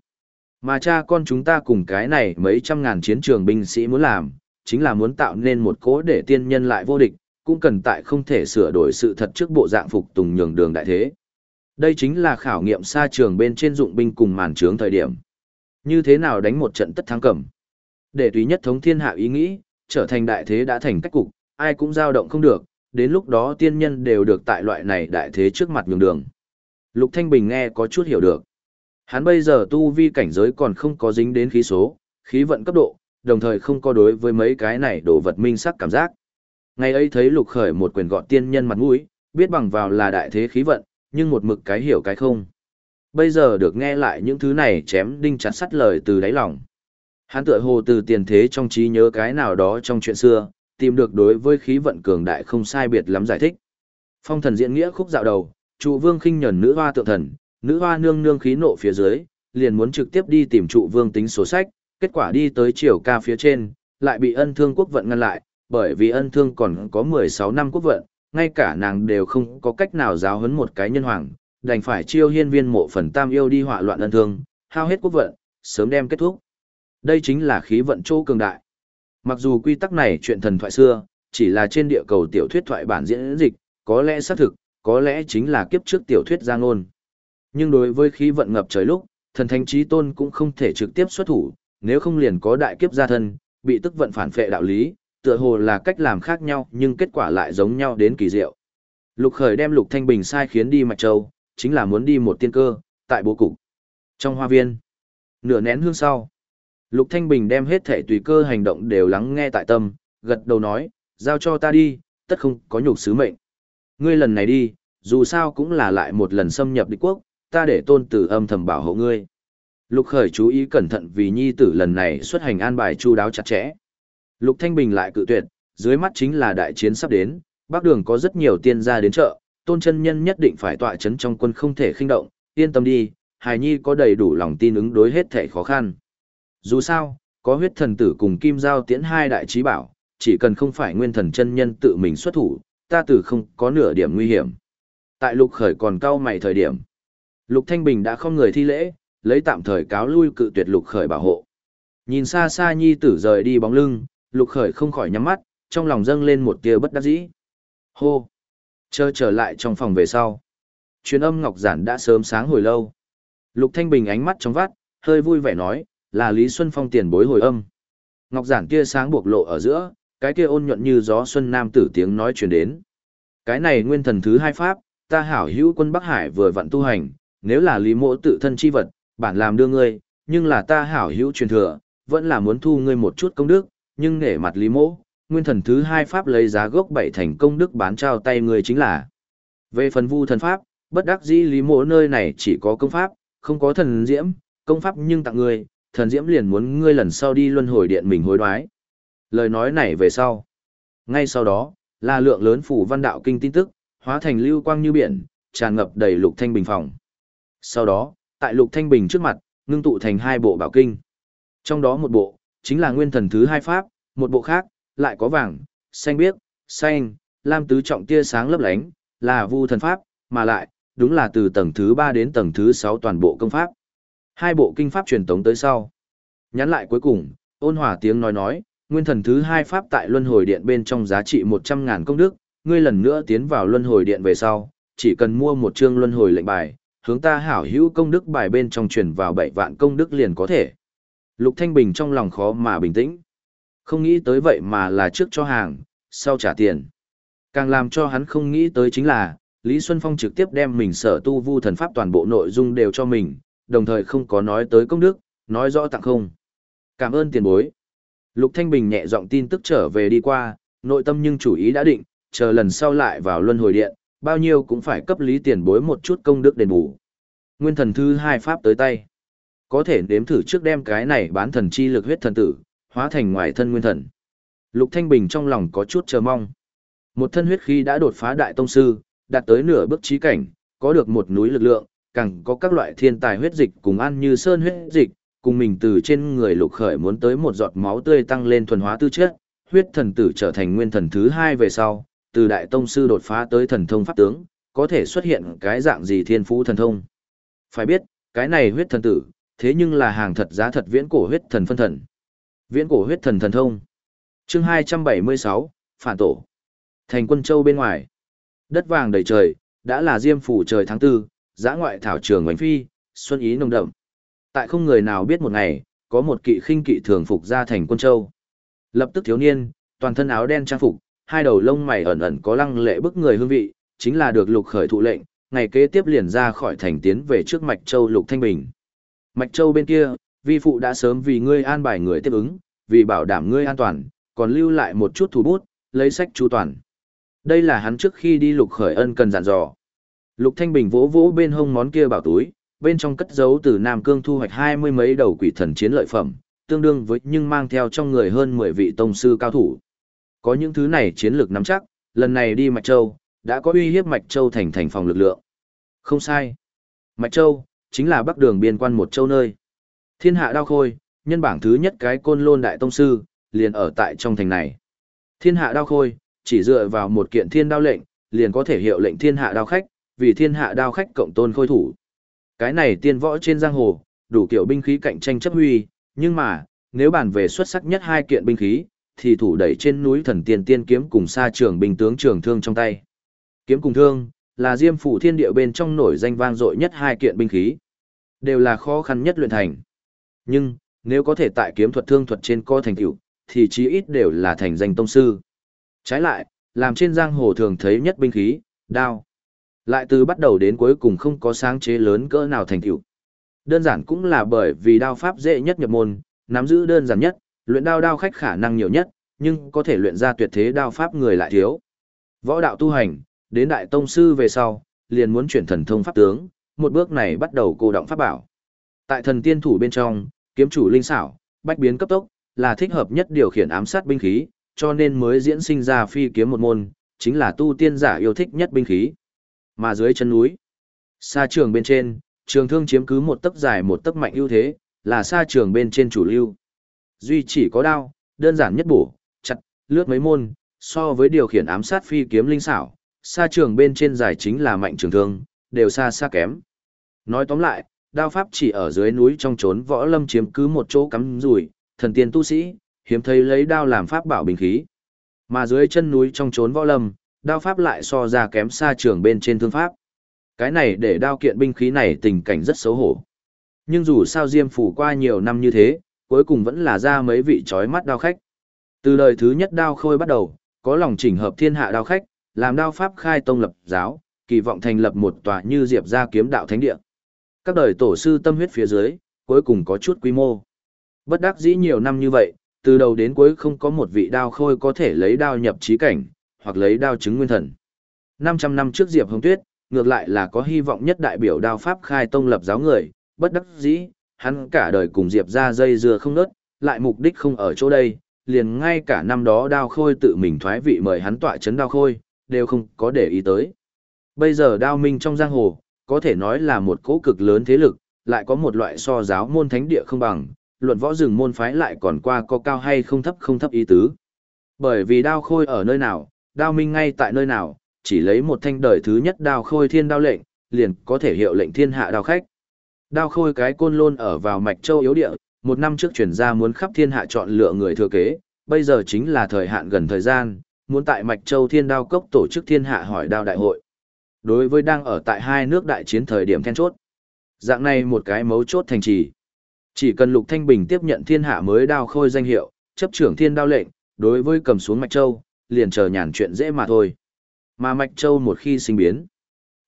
Mà cha con chúng ta cùng cái này mấy trăm ngàn chiến trường binh sĩ muốn làm, chính là muốn tạo nên một cố để tiên nhân lại vô địch, cũng cần tại không thể sửa đổi sự thật trước bộ dạng phục tùng nhường đường đại thế. Đây chính là khảo nghiệm xa trường bên trên dụng binh cùng màn trướng thời điểm. Như thế nào đánh một trận tất thắng cẩm. Để tùy nhất thống thiên hạ ý nghĩ, trở thành đại thế đã thành cách cục, ai cũng dao động không được, đến lúc đó tiên nhân đều được tại loại này đại thế trước mặt nhường đường. Lục Thanh Bình nghe có chút hiểu được. Hắn bây giờ tu vi cảnh giới còn không có dính đến khí số, khí vận cấp độ, đồng thời không có đối với mấy cái này đồ vật minh sắc cảm giác. Ngày ấy thấy lục khởi một quyền gọn tiên nhân mặt mũi, biết bằng vào là đại thế khí vận, nhưng một mực cái hiểu cái không. Bây giờ được nghe lại những thứ này chém đinh chặt sắt lời từ đáy lòng. Hắn tựa hồ từ tiền thế trong trí nhớ cái nào đó trong chuyện xưa, tìm được đối với khí vận cường đại không sai biệt lắm giải thích. Phong thần diễn nghĩa khúc dạo đầu, trụ vương khinh nhẫn nữ hoa tượng thần, nữ hoa nương nương khí nộ phía dưới, liền muốn trực tiếp đi tìm trụ vương tính số sách, kết quả đi tới triều ca phía trên, lại bị ân thương quốc vận ngăn lại, bởi vì ân thương còn có 16 năm quốc vận, ngay cả nàng đều không có cách nào giáo huấn một cái nhân hoàng, đành phải chiêu hiên viên mộ phần tam yêu đi họa loạn ân thương, hao hết quốc vận, sớm đem kết thúc. Đây chính là khí vận chỗ cường đại. Mặc dù quy tắc này chuyện thần thoại xưa, chỉ là trên địa cầu tiểu thuyết thoại bản diễn dịch, có lẽ xác thực, có lẽ chính là kiếp trước tiểu thuyết giang ngôn. Nhưng đối với khí vận ngập trời lúc, thần thánh trí tôn cũng không thể trực tiếp xuất thủ, nếu không liền có đại kiếp gia thân, bị tức vận phản phệ đạo lý, tựa hồ là cách làm khác nhau nhưng kết quả lại giống nhau đến kỳ diệu. Lục Khởi đem Lục Thanh Bình sai khiến đi Mạch Châu, chính là muốn đi một tiên cơ, tại bố cục. Trong hoa viên, nửa nén hương sau, Lục Thanh Bình đem hết thể tùy cơ hành động đều lắng nghe tại tâm, gật đầu nói, giao cho ta đi, tất không có nhục sứ mệnh. Ngươi lần này đi, dù sao cũng là lại một lần xâm nhập địch quốc, ta để tôn tử âm thầm bảo hộ ngươi. Lục Khởi chú ý cẩn thận vì nhi tử lần này xuất hành an bài chu đáo chặt chẽ. Lục Thanh Bình lại cự tuyệt, dưới mắt chính là đại chiến sắp đến, bắc đường có rất nhiều tiên gia đến chợ, tôn chân nhân nhất định phải tọa chấn trong quân không thể khinh động, yên tâm đi, hài nhi có đầy đủ lòng tin ứng đối hết thể khó khăn. Dù sao, có huyết thần tử cùng kim giao tiễn hai đại trí bảo, chỉ cần không phải nguyên thần chân nhân tự mình xuất thủ, ta tử không có nửa điểm nguy hiểm. Tại lục khởi còn cao mày thời điểm. Lục Thanh Bình đã không người thi lễ, lấy tạm thời cáo lui cự tuyệt lục khởi bảo hộ. Nhìn xa xa nhi tử rời đi bóng lưng, lục khởi không khỏi nhắm mắt, trong lòng dâng lên một tia bất đắc dĩ. Hô! Chờ trở lại trong phòng về sau. Truyền âm ngọc giản đã sớm sáng hồi lâu. Lục Thanh Bình ánh mắt trong vắt, hơi vui vẻ nói, là Lý Xuân Phong tiền bối hồi âm. Ngọc giản kia sáng buộc lộ ở giữa, cái kia ôn nhuận như gió xuân nam tử tiếng nói truyền đến. Cái này nguyên thần thứ hai pháp, ta hảo hữu quân Bắc Hải vừa vặn tu hành, nếu là Lý Mộ tự thân chi vật, bản làm đưa ngươi, nhưng là ta hảo hữu truyền thừa, vẫn là muốn thu ngươi một chút công đức, nhưng nể mặt Lý Mộ, nguyên thần thứ hai pháp lấy giá gốc bảy thành công đức bán trao tay ngươi chính là. Về phần vu thần pháp, bất đắc dĩ Lý Mộ nơi này chỉ có công pháp, không có thần diễm, công pháp nhưng tặng ngươi, thần diễm liền muốn ngươi lần sau đi luân hồi điện mình hối đoái. Lời nói này về sau. Ngay sau đó, là lượng lớn phủ văn đạo kinh tin tức, hóa thành lưu quang như biển, tràn ngập đầy lục thanh bình phòng. Sau đó, tại lục thanh bình trước mặt, ngưng tụ thành hai bộ bảo kinh. Trong đó một bộ, chính là nguyên thần thứ hai pháp, một bộ khác, lại có vàng, xanh biếc, xanh, lam tứ trọng tia sáng lấp lánh, là vu thần pháp, mà lại, đúng là từ tầng thứ ba đến tầng thứ sáu toàn bộ công pháp. Hai bộ kinh pháp truyền tống tới sau. Nhắn lại cuối cùng, ôn hòa tiếng nói nói, nguyên thần thứ hai pháp tại luân hồi điện bên trong giá trị một trăm ngàn công đức, ngươi lần nữa tiến vào luân hồi điện về sau, chỉ cần mua một chương luân hồi lệnh bài, hướng ta hảo hữu công đức bài bên trong truyền vào bảy vạn công đức liền có thể. Lục Thanh Bình trong lòng khó mà bình tĩnh. Không nghĩ tới vậy mà là trước cho hàng, sau trả tiền. Càng làm cho hắn không nghĩ tới chính là, Lý Xuân Phong trực tiếp đem mình sở tu vu thần pháp toàn bộ nội dung đều cho mình, đồng thời không có nói tới công đức, nói rõ tặng không. Cảm ơn tiền bối. Lục Thanh Bình nhẹ giọng tin tức trở về đi qua, nội tâm nhưng chủ ý đã định, chờ lần sau lại vào luân hồi điện, bao nhiêu cũng phải cấp lý tiền bối một chút công đức đền bù. Nguyên thần thứ hai pháp tới tay. Có thể nếm thử trước đem cái này bán thần chi lực huyết thần tử, hóa thành ngoài thân nguyên thần. Lục Thanh Bình trong lòng có chút chờ mong. Một thân huyết khí đã đột phá đại tông sư, đạt tới nửa bước trí cảnh, có được một núi lực lượng, càng có các loại thiên tài huyết dịch cùng ăn như sơn huyết dịch, cùng mình từ trên người lục khởi muốn tới một giọt máu tươi tăng lên thuần hóa tư chất, huyết thần tử trở thành nguyên thần thứ hai về sau, từ đại tông sư đột phá tới thần thông pháp tướng, có thể xuất hiện cái dạng gì thiên phú thần thông. Phải biết, cái này huyết thần tử, thế nhưng là hàng thật giá thật viễn cổ huyết thần phân thần. Viễn cổ huyết thần thần thông. Chương 276, Phản tổ. Thành quân châu bên ngoài. Đất vàng đầy trời, đã là diêm phủ trời tháng tư, giã ngoại thảo trường oánh phi, xuân ý nồng đậm. Tại không người nào biết một ngày, có một kỵ khinh kỵ thường phục ra thành quân châu. Lập tức thiếu niên, toàn thân áo đen trang phục, hai đầu lông mày ẩn ẩn có lăng lệ bức người hương vị, chính là được lục khởi thụ lệnh, ngày kế tiếp liền ra khỏi thành tiến về trước Mạch Châu Lục Thanh Bình. Mạch Châu bên kia, vi phụ đã sớm vì ngươi an bài người tiếp ứng, vì bảo đảm ngươi an toàn, còn lưu lại một chút thủ bút, lấy sách chu toàn. Đây là hắn trước khi đi lục khởi ân cần dặn dò. Lục Thanh Bình vỗ vỗ bên hông món kia bảo túi, bên trong cất giấu từ Nam Cương thu hoạch hai mươi mấy đầu quỷ thần chiến lợi phẩm, tương đương với nhưng mang theo trong người hơn mười vị tông sư cao thủ. Có những thứ này chiến lược nắm chắc, lần này đi Mạch Châu, đã có uy hiếp Mạch Châu thành thành phòng lực lượng. Không sai. Mạch Châu, chính là bắc đường biên quan một châu nơi. Thiên hạ đao khôi, nhân bảng thứ nhất cái côn lôn đại tông sư, liền ở tại trong thành này. Thiên hạ đao khôi, chỉ dựa vào một kiện thiên đao lệnh, liền có thể hiệu lệnh thiên hạ đao khách, vì thiên hạ đao khách cộng tôn khôi thủ. Cái này tiên võ trên giang hồ, đủ kiểu binh khí cạnh tranh chấp huy, nhưng mà, nếu bàn về xuất sắc nhất hai kiện binh khí, thì thủ đẩy trên núi thần tiên tiên kiếm cùng xa trường binh tướng trường thương trong tay. Kiếm cùng thương, là diêm phủ thiên địa bên trong nổi danh vang dội nhất hai kiện binh khí. Đều là khó khăn nhất luyện thành. Nhưng, nếu có thể tại kiếm thuật thương thuật trên co thành tựu, thì chí ít đều là thành danh tông sư. Trái lại, làm trên giang hồ thường thấy nhất binh khí, đao. Lại từ bắt đầu đến cuối cùng không có sáng chế lớn cỡ nào thành tựu. Đơn giản cũng là bởi vì đao pháp dễ nhất nhập môn, nắm giữ đơn giản nhất, luyện đao đao khách khả năng nhiều nhất, nhưng có thể luyện ra tuyệt thế đao pháp người lại thiếu. Võ đạo tu hành, đến đại tông sư về sau, liền muốn chuyển thần thông pháp tướng, một bước này bắt đầu cô động pháp bảo. Tại thần tiên thủ bên trong, kiếm chủ linh xảo, bách biến cấp tốc, là thích hợp nhất điều khiển ám sát binh khí, cho nên mới diễn sinh ra phi kiếm một môn, chính là tu tiên giả yêu thích nhất binh khí. Mà dưới chân núi, xa trường bên trên, trường thương chiếm cứ một tấc dài một tấc mạnh ưu thế, là xa trường bên trên chủ lưu. Duy chỉ có đao, đơn giản nhất bổ, chặt, lướt mấy môn, so với điều khiển ám sát phi kiếm linh xảo, xa trường bên trên dài chính là mạnh trường thương, đều xa xa kém. Nói tóm lại, đao pháp chỉ ở dưới núi trong trốn võ lâm chiếm cứ một chỗ cắm rùi, thần tiên tu sĩ, hiếm thấy lấy đao làm pháp bảo bình khí. Mà dưới chân núi trong trốn võ lâm, đao pháp lại so ra kém xa trường bên trên thương pháp. Cái này để đao kiện binh khí này tình cảnh rất xấu hổ. Nhưng dù sao Diêm phủ qua nhiều năm như thế, cuối cùng vẫn là ra mấy vị chói mắt đao khách. Từ đời thứ nhất đao khôi bắt đầu, có lòng chỉnh hợp thiên hạ đao khách, làm đao pháp khai tông lập giáo, kỳ vọng thành lập một tòa như Diệp gia kiếm đạo thánh địa. Các đời tổ sư tâm huyết phía dưới, cuối cùng có chút quy mô. Bất đắc dĩ nhiều năm như vậy, từ đầu đến cuối không có một vị đao khôi có thể lấy đao nhập trí cảnh, hoặc lấy đao chứng nguyên thần. 500 năm trước Diệp Hồng Tuyết, ngược lại là có hy vọng nhất đại biểu đao pháp khai tông lập giáo người, bất đắc dĩ, hắn cả đời cùng Diệp ra dây dưa không nớt, lại mục đích không ở chỗ đây, liền ngay cả năm đó đao khôi tự mình thoái vị mời hắn tọa chấn đao khôi, đều không có để ý tới. Bây giờ đao minh trong giang hồ, có thể nói là một cỗ cực lớn thế lực, lại có một loại so giáo môn thánh địa không bằng, luận võ rừng môn phái lại còn qua có cao hay không thấp không thấp ý tứ. Bởi vì đao khôi ở nơi nào, đao minh ngay tại nơi nào, chỉ lấy một thanh đời thứ nhất đao khôi thiên đao lệnh, liền có thể hiệu lệnh thiên hạ đao khách. Đao khôi cái côn lôn ở vào mạch châu yếu địa, một năm trước chuyển ra muốn khắp thiên hạ chọn lựa người thừa kế, bây giờ chính là thời hạn gần thời gian, muốn tại mạch châu thiên đao cốc tổ chức thiên hạ hỏi đao đại hội. Đối với đang ở tại hai nước đại chiến thời điểm then chốt. Dạng này một cái mấu chốt thành trì. Chỉ cần Lục Thanh Bình tiếp nhận thiên hạ mới đao khôi danh hiệu, chấp trưởng thiên đao lệnh, đối với cầm xuống Mạch Châu, liền chờ nhàn chuyện dễ mà thôi. Mà Mạch Châu một khi sinh biến,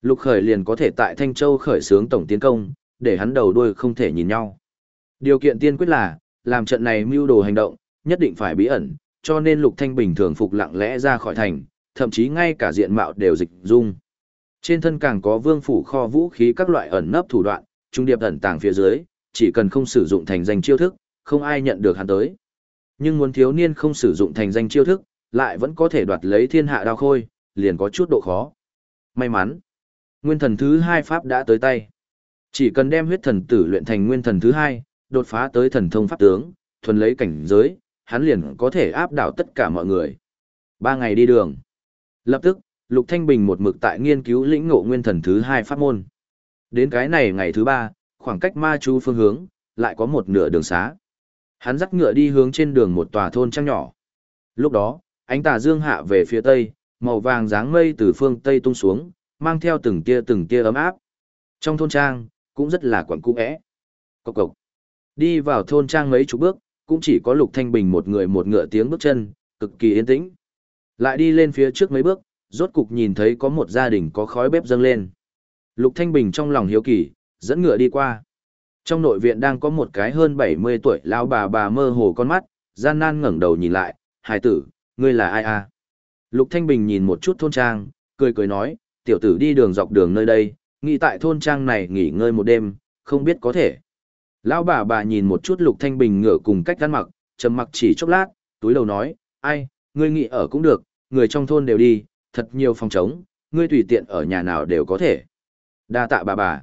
Lục Khởi liền có thể tại Thanh Châu khởi xướng tổng tiến công, để hắn đầu đuôi không thể nhìn nhau. Điều kiện tiên quyết là, làm trận này mưu đồ hành động, nhất định phải bí ẩn, cho nên Lục Thanh Bình thường phục lặng lẽ ra khỏi thành, thậm chí ngay cả diện mạo đều dịch dung. Trên thân càng có vương phủ kho vũ khí các loại ẩn nấp thủ đoạn, trung điệp ẩn tàng phía dưới, chỉ cần không sử dụng thành danh chiêu thức, không ai nhận được hắn tới. Nhưng muốn thiếu niên không sử dụng thành danh chiêu thức, lại vẫn có thể đoạt lấy thiên hạ đao khôi, liền có chút độ khó. May mắn, nguyên thần thứ hai pháp đã tới tay. Chỉ cần đem huyết thần tử luyện thành nguyên thần thứ hai, đột phá tới thần thông pháp tướng, thuần lấy cảnh giới, hắn liền có thể áp đảo tất cả mọi người. Ba ngày đi đường. Lập tức, Lục Thanh Bình một mực tại nghiên cứu lĩnh ngộ nguyên thần thứ hai pháp môn. Đến cái này ngày thứ ba, khoảng cách ma chú phương hướng, lại có một nửa đường xá. Hắn dắt ngựa đi hướng trên đường một tòa thôn trang nhỏ. Lúc đó, ánh tà dương hạ về phía tây, màu vàng dáng mây từ phương tây tung xuống, mang theo từng tia từng tia ấm áp. Trong thôn trang, cũng rất là quẩn cung ẽ. Cộc cộc. Đi vào thôn trang mấy chục bước, cũng chỉ có Lục Thanh Bình một người một ngựa tiếng bước chân, cực kỳ yên tĩnh. Lại đi lên phía trước mấy bước, rốt cục nhìn thấy có một gia đình có khói bếp dâng lên. Lục Thanh Bình trong lòng hiếu kỳ, dẫn ngựa đi qua. Trong nội viện đang có một cái hơn 70 tuổi lão bà bà mơ hồ con mắt, gian nan ngẩng đầu nhìn lại, hài tử, ngươi là ai à? Lục Thanh Bình nhìn một chút thôn trang, cười cười nói, tiểu tử đi đường dọc đường nơi đây, nghĩ tại thôn trang này nghỉ ngơi một đêm, không biết có thể. Lão bà bà nhìn một chút Lục Thanh Bình ngựa cùng cách ăn mặc, trầm mặc chỉ chốc lát, túi đầu nói, ai, ngươi nghỉ ở cũng được, người trong thôn đều đi, thật nhiều phòng trống, ngươi tùy tiện ở nhà nào đều có thể. Đa tạ bà bà.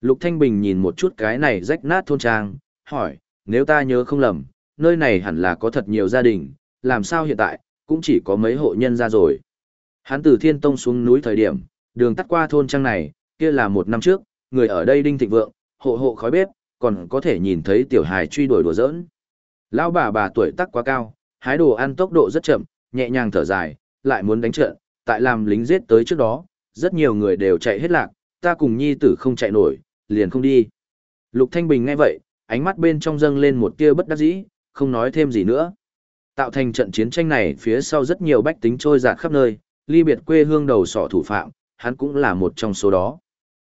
Lục Thanh Bình nhìn một chút cái này rách nát thôn trang, hỏi, nếu ta nhớ không lầm, nơi này hẳn là có thật nhiều gia đình, làm sao hiện tại, cũng chỉ có mấy hộ nhân ra rồi. Hắn từ Thiên Tông xuống núi thời điểm, đường tắt qua thôn trang này, kia là một năm trước, người ở đây đinh thịnh vượng, hộ hộ khói bếp, còn có thể nhìn thấy tiểu hài truy đuổi đùa giỡn. Lão bà bà tuổi tác quá cao, hái đồ ăn tốc độ rất chậm, nhẹ nhàng thở dài, lại muốn đánh trận, tại làm lính giết tới trước đó, rất nhiều người đều chạy hết lạc, ta cùng nhi tử không chạy nổi, liền không đi. Lục Thanh Bình nghe vậy, ánh mắt bên trong dâng lên một tia bất đắc dĩ, không nói thêm gì nữa. Tạo thành trận chiến tranh này phía sau rất nhiều bách tính trôi dạt khắp nơi, ly biệt quê hương đầu sỏ thủ phạm, hắn cũng là một trong số đó.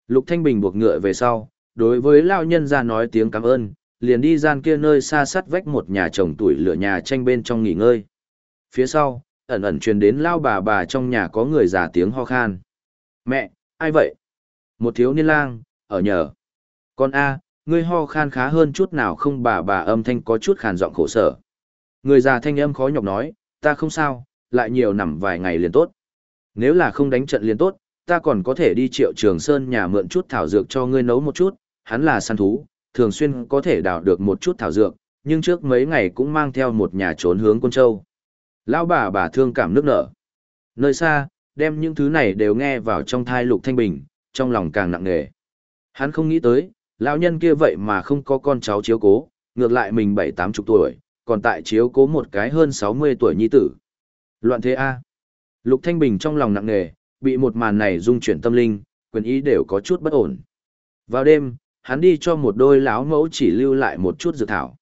Lục Thanh Bình buộc ngựa về sau, đối với lão nhân ra nói tiếng cảm ơn, liền đi gian kia nơi xa sắt vách một nhà chồng tuổi lửa nhà tranh bên trong nghỉ ngơi. Phía sau, ẩn ẩn truyền đến lao bà bà trong nhà có người già tiếng ho khan. Mẹ, ai vậy? Một thiếu niên lang, ở nhờ. Con A, ngươi ho khan khá hơn chút nào không bà bà âm thanh có chút khàn giọng khổ sở. Người già thanh âm khó nhọc nói, ta không sao, lại nhiều nằm vài ngày liền tốt. Nếu là không đánh trận liền tốt, ta còn có thể đi triệu trường sơn nhà mượn chút thảo dược cho ngươi nấu một chút, hắn là săn thú, thường xuyên có thể đào được một chút thảo dược, nhưng trước mấy ngày cũng mang theo một nhà trốn hướng Côn Châu. Lão bà bà thương cảm nước nở. Nơi xa, đem những thứ này đều nghe vào trong thai lục thanh bình, trong lòng càng nặng nề. Hắn không nghĩ tới, lão nhân kia vậy mà không có con cháu chiếu cố, ngược lại mình bảy tám chục tuổi, còn tại chiếu cố một cái hơn sáu mươi tuổi nhi tử. Loạn thế A. Lục Thanh Bình trong lòng nặng nề, bị một màn này rung chuyển tâm linh, quyền ý đều có chút bất ổn. Vào đêm, hắn đi cho một đôi lão mẫu chỉ lưu lại một chút dược thảo.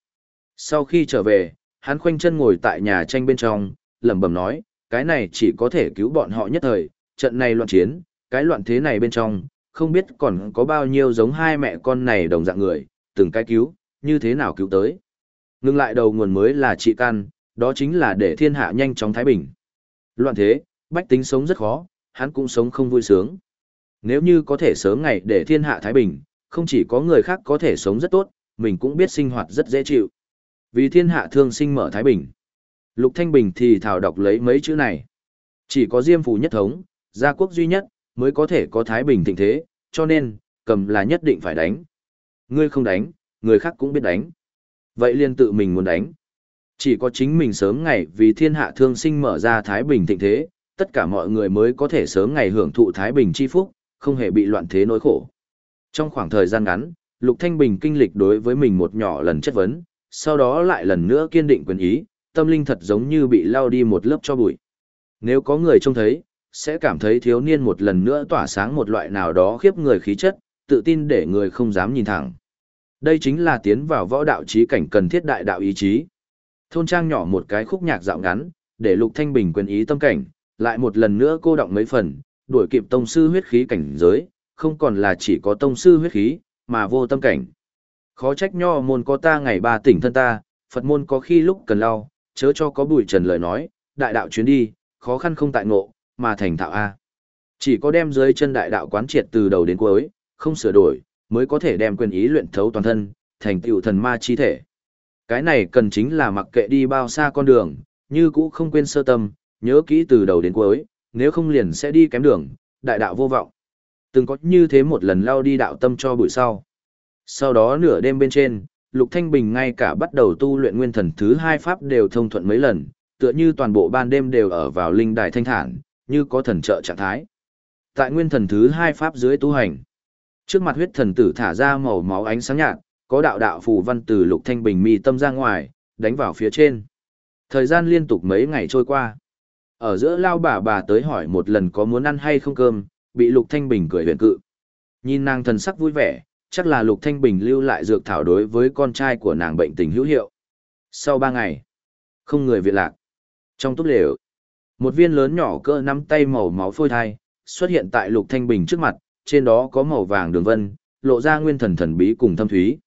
Sau khi trở về, hắn khoanh chân ngồi tại nhà tranh bên trong, lẩm bẩm nói, cái này chỉ có thể cứu bọn họ nhất thời, trận này loạn chiến, cái loạn thế này bên trong, không biết còn có bao nhiêu giống hai mẹ con này đồng dạng người, từng cái cứu, như thế nào cứu tới. Ngưng lại đầu nguồn mới là trị căn, đó chính là để thiên hạ nhanh chóng thái bình. Loạn thế, bách tính sống rất khó, hắn cũng sống không vui sướng. Nếu như có thể sớm ngày để thiên hạ thái bình, không chỉ có người khác có thể sống rất tốt, mình cũng biết sinh hoạt rất dễ chịu. Vì thiên hạ thương sinh mở thái bình. Lục Thanh Bình thì thảo đọc lấy mấy chữ này. Chỉ có Diêm Phủ nhất thống, gia quốc duy nhất, mới có thể có thái bình thịnh thế, cho nên, cầm là nhất định phải đánh. Ngươi không đánh, người khác cũng biết đánh. Vậy liền tự mình muốn đánh. Chỉ có chính mình sớm ngày vì thiên hạ thương sinh mở ra thái bình thịnh thế, tất cả mọi người mới có thể sớm ngày hưởng thụ thái bình chi phúc, không hề bị loạn thế nỗi khổ. Trong khoảng thời gian ngắn, Lục Thanh Bình kinh lịch đối với mình một nhỏ lần chất vấn, sau đó lại lần nữa kiên định quyền ý, tâm linh thật giống như bị lao đi một lớp cho bụi. Nếu có người trông thấy, sẽ cảm thấy thiếu niên một lần nữa tỏa sáng một loại nào đó khiếp người khí chất, tự tin để người không dám nhìn thẳng. Đây chính là tiến vào võ đạo trí cảnh cần thiết đại đạo ý chí. Thôn trang nhỏ một cái khúc nhạc dạo ngắn, để Lục Thanh Bình quyền ý tâm cảnh, lại một lần nữa cô động mấy phần, đuổi kịp tông sư huyết khí cảnh giới, không còn là chỉ có tông sư huyết khí, mà vô tâm cảnh. Khó trách nho môn có ta ngày ba tỉnh thân ta, Phật môn có khi lúc cần lau, chớ cho có bụi trần lời nói, đại đạo chuyến đi, khó khăn không tại ngộ, mà thành thạo A. Chỉ có đem dưới chân đại đạo quán triệt từ đầu đến cuối, không sửa đổi, mới có thể đem quyền ý luyện thấu toàn thân, thành tựu thần ma chi thể. Cái này cần chính là mặc kệ đi bao xa con đường, như cũ không quên sơ tâm, nhớ kỹ từ đầu đến cuối, nếu không liền sẽ đi kém đường, đại đạo vô vọng. Từng có như thế một lần lao đi đạo tâm cho buổi sau. Sau đó nửa đêm bên trên, Lục Thanh Bình ngay cả bắt đầu tu luyện nguyên thần thứ hai pháp đều thông thuận mấy lần, tựa như toàn bộ ban đêm đều ở vào linh đài thanh thản, như có thần trợ trạng thái. Tại nguyên thần thứ hai pháp dưới tu hành, trước mặt huyết thần tử thả ra màu máu ánh sáng nhạt, có đạo đạo phù văn từ Lục Thanh Bình mi tâm ra ngoài, đánh vào phía trên. Thời gian liên tục mấy ngày trôi qua. Ở giữa lao bà bà tới hỏi một lần có muốn ăn hay không cơm, bị Lục Thanh Bình cười huyện cự. Nhìn nàng thần sắc vui vẻ, chắc là Lục Thanh Bình lưu lại dược thảo đối với con trai của nàng bệnh tình hữu hiệu. Sau ba ngày, không người viện lạc. Trong túp lều, một viên lớn nhỏ cỡ nắm tay màu máu phôi thai, xuất hiện tại Lục Thanh Bình trước mặt, trên đó có màu vàng đường vân, lộ ra nguyên thần thần bí cùng thâm thúy.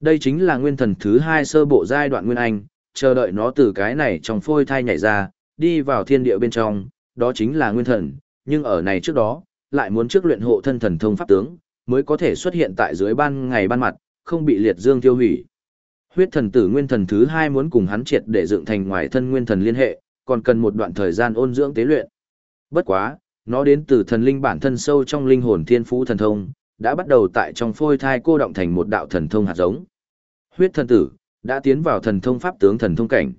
Đây chính là nguyên thần thứ hai sơ bộ giai đoạn nguyên anh, chờ đợi nó từ cái này trong phôi thai nhảy ra, đi vào thiên địa bên trong, đó chính là nguyên thần, nhưng ở này trước đó, lại muốn trước luyện hộ thân thần thông pháp tướng, mới có thể xuất hiện tại dưới ban ngày ban mặt, không bị liệt dương tiêu hủy. Huyết thần tử nguyên thần thứ hai muốn cùng hắn triệt để dựng thành ngoài thân nguyên thần liên hệ, còn cần một đoạn thời gian ôn dưỡng tế luyện. Bất quá, nó đến từ thần linh bản thân sâu trong linh hồn thiên phú thần thông, đã bắt đầu tại trong phôi thai cô động thành một đạo thần thông hạt giống. Huyết thần tử đã tiến vào thần thông pháp tướng thần thông cảnh.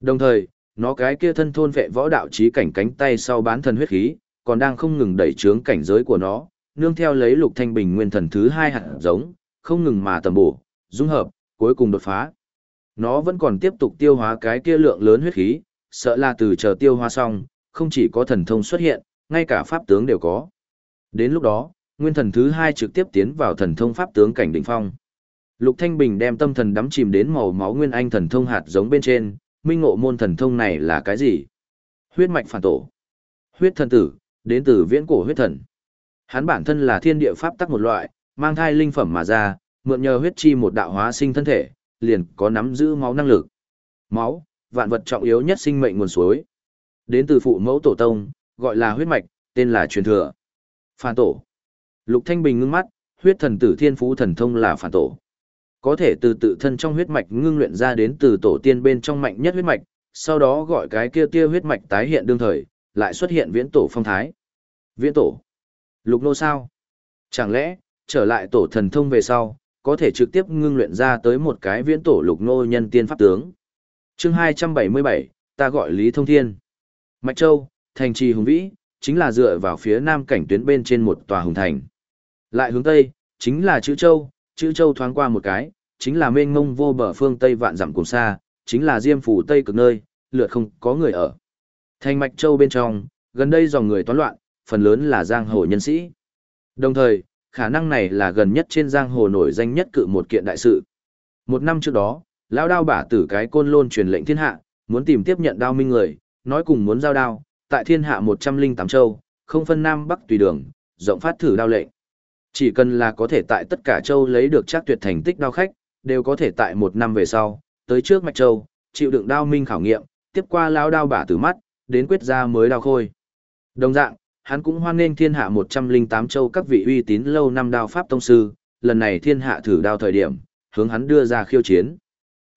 Đồng thời, nó cái kia thân thôn vệ võ đạo trí cảnh cánh tay sau bán thần huyết khí, còn đang không ngừng đẩy trướng cảnh giới của nó, nương theo lấy lục thanh bình nguyên thần thứ hai hạt giống, không ngừng mà tầm bổ, dung hợp, cuối cùng đột phá. Nó vẫn còn tiếp tục tiêu hóa cái kia lượng lớn huyết khí, sợ là từ chờ tiêu hóa xong, không chỉ có thần thông xuất hiện, ngay cả pháp tướng đều có. Đến lúc đó, nguyên thần thứ hai trực tiếp tiến vào thần thông pháp tướng cảnh đỉnh phong. Lục Thanh Bình đem tâm thần đắm chìm đến màu máu nguyên anh thần thông hạt giống bên trên, minh ngộ môn thần thông này là cái gì? Huyết mạch phản tổ. Huyết thần tử, đến từ viễn cổ huyết thần. Hắn bản thân là thiên địa pháp tắc một loại, mang thai linh phẩm mà ra, mượn nhờ huyết chi một đạo hóa sinh thân thể, liền có nắm giữ máu năng lực. Máu, vạn vật trọng yếu nhất sinh mệnh nguồn suối. Đến từ phụ mẫu tổ tông, gọi là huyết mạch, tên là truyền thừa. Phản tổ. Lục Thanh Bình ngưng mắt, huyết thần tử thiên phú thần thông là phản tổ. Có thể từ tự thân trong huyết mạch ngưng luyện ra đến từ tổ tiên bên trong mạnh nhất huyết mạch, sau đó gọi cái kia tia huyết mạch tái hiện đương thời, lại xuất hiện viễn tổ phong thái. Viễn tổ. Lục nô sao? Chẳng lẽ, trở lại tổ thần thông về sau, có thể trực tiếp ngưng luyện ra tới một cái viễn tổ lục nô nhân tiên pháp tướng. chương 277, ta gọi Lý Thông Thiên. Mạch Châu, thành trì hùng vĩ, chính là dựa vào phía nam cảnh tuyến bên trên một tòa hùng thành. Lại hướng tây, chính là chữ Châu, chữ Châu thoáng qua một cái, chính là mênh mông vô bờ phương tây vạn dặm cùng xa, chính là diêm phủ tây cực nơi, lượt không có người ở. Thành Mạch Châu bên trong, gần đây dòng người toán loạn, phần lớn là giang hồ nhân sĩ. Đồng thời, khả năng này là gần nhất trên giang hồ nổi danh nhất cự một kiện đại sự. Một năm trước đó, lão đao bả tử cái côn lôn truyền lệnh thiên hạ, muốn tìm tiếp nhận đao minh người, nói cùng muốn giao đao, tại thiên hạ 108 châu, không phân nam bắc tùy đường, rộng phát thử đao lệnh. Chỉ cần là có thể tại tất cả châu lấy được chắc tuyệt thành tích đao khách, đều có thể tại một năm về sau, tới trước mạch châu, chịu đựng đao minh khảo nghiệm, tiếp qua lão đao bả tử mắt, đến quyết ra mới đao khôi. Đồng dạng, hắn cũng hoan nghênh thiên hạ 108 châu các vị uy tín lâu năm đao pháp tông sư, lần này thiên hạ thử đao thời điểm, hướng hắn đưa ra khiêu chiến.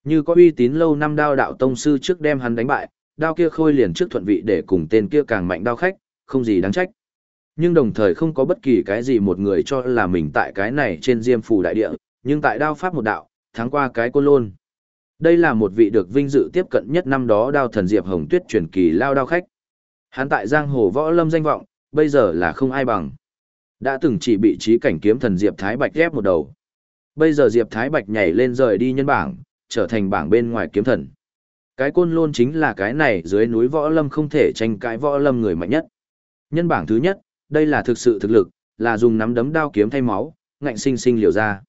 Như có uy tín lâu năm đao đạo tông sư trước đem hắn đánh bại, đao kia khôi liền trước thuận vị để cùng tên kia càng mạnh đao khách, không gì đáng trách. Nhưng đồng thời không có bất kỳ cái gì một người cho là mình tại cái này trên diêm phù đại địa, nhưng tại đao pháp một đạo, thắng qua cái côn lôn. Đây là một vị được vinh dự tiếp cận nhất năm đó đao thần Diệp Hồng Tuyết truyền kỳ lao đao khách. Hắn tại giang hồ võ lâm danh vọng, bây giờ là không ai bằng. Đã từng chỉ bị trí cảnh kiếm thần Diệp Thái Bạch ghép một đầu. Bây giờ Diệp Thái Bạch nhảy lên rời đi nhân bảng, trở thành bảng bên ngoài kiếm thần. Cái côn lôn chính là cái này dưới núi võ lâm không thể tranh cãi võ lâm người mạnh nhất. Nhân bảng thứ nhất, đây là thực sự thực lực, là dùng nắm đấm đao kiếm thay máu, ngạnh sinh sinh liều ra.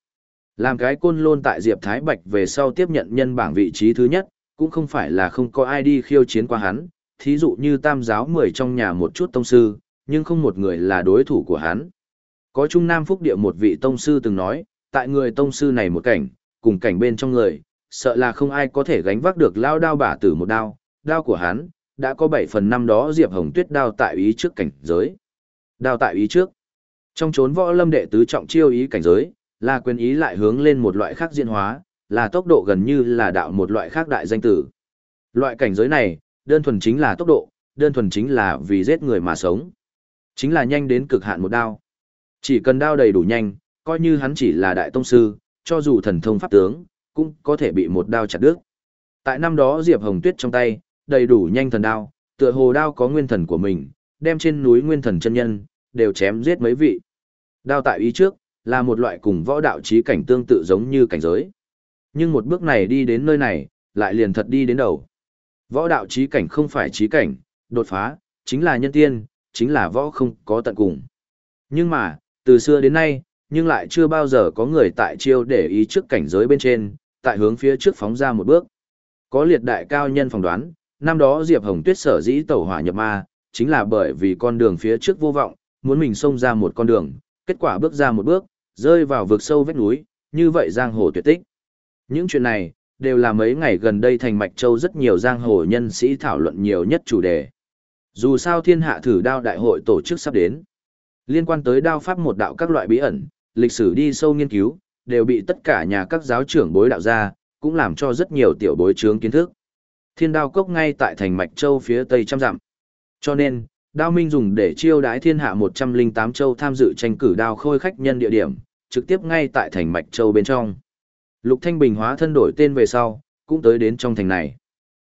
Làm cái côn lôn tại Diệp Thái Bạch về sau tiếp nhận nhân bảng vị trí thứ nhất, cũng không phải là không có ai đi khiêu chiến qua hắn, thí dụ như tam giáo mười trong nhà một chút tông sư, nhưng không một người là đối thủ của hắn. Có Trung Nam Phúc Địa một vị tông sư từng nói, tại người tông sư này một cảnh, cùng cảnh bên trong người, sợ là không ai có thể gánh vác được lao đao bả tử một đao, đao của hắn, đã có 7 phần năm đó Diệp Hồng Tuyết đao tại ý trước cảnh giới. Đao tại ý trước. Trong chốn võ lâm đệ tứ trọng chiêu ý cảnh giới, là quyền ý lại hướng lên một loại khác diễn hóa, là tốc độ gần như là đạo một loại khác đại danh tử. Loại cảnh giới này, đơn thuần chính là tốc độ, đơn thuần chính là vì giết người mà sống. Chính là nhanh đến cực hạn một đao. Chỉ cần đao đầy đủ nhanh, coi như hắn chỉ là đại tông sư, cho dù thần thông pháp tướng, cũng có thể bị một đao chặt đứt. Tại năm đó Diệp Hồng Tuyết trong tay, đầy đủ nhanh thần đao, tựa hồ đao có nguyên thần của mình, đem trên núi nguyên thần chân nhân, đều chém giết mấy vị. Đao tại ý trước, là một loại cùng võ đạo trí cảnh tương tự giống như cảnh giới. Nhưng một bước này đi đến nơi này, lại liền thật đi đến đầu. Võ đạo trí cảnh không phải trí cảnh, đột phá, chính là nhân tiên, chính là võ không có tận cùng. Nhưng mà, từ xưa đến nay, nhưng lại chưa bao giờ có người tại chiêu để ý trước cảnh giới bên trên, tại hướng phía trước phóng ra một bước. Có liệt đại cao nhân phỏng đoán, năm đó Diệp Hồng Tuyết sở dĩ tẩu hỏa nhập ma, chính là bởi vì con đường phía trước vô vọng, muốn mình xông ra một con đường, kết quả bước ra một bước, rơi vào vực sâu vách núi, như vậy giang hồ tuyệt tích. Những chuyện này, đều là mấy ngày gần đây thành Mạch Châu rất nhiều giang hồ nhân sĩ thảo luận nhiều nhất chủ đề. Dù sao thiên hạ thử đao đại hội tổ chức sắp đến. Liên quan tới đao pháp một đạo các loại bí ẩn, lịch sử đi sâu nghiên cứu, đều bị tất cả nhà các giáo trưởng bối đạo ra, cũng làm cho rất nhiều tiểu bối chướng kiến thức. Thiên đao cốc ngay tại thành Mạch Châu phía tây trăm dặm. Cho nên, đao minh dùng để chiêu đái thiên hạ 108 châu tham dự tranh cử đao khôi khách nhân địa điểm, trực tiếp ngay tại thành Mạch Châu bên trong. Lục Thanh Bình hóa thân đổi tên về sau, cũng tới đến trong thành này.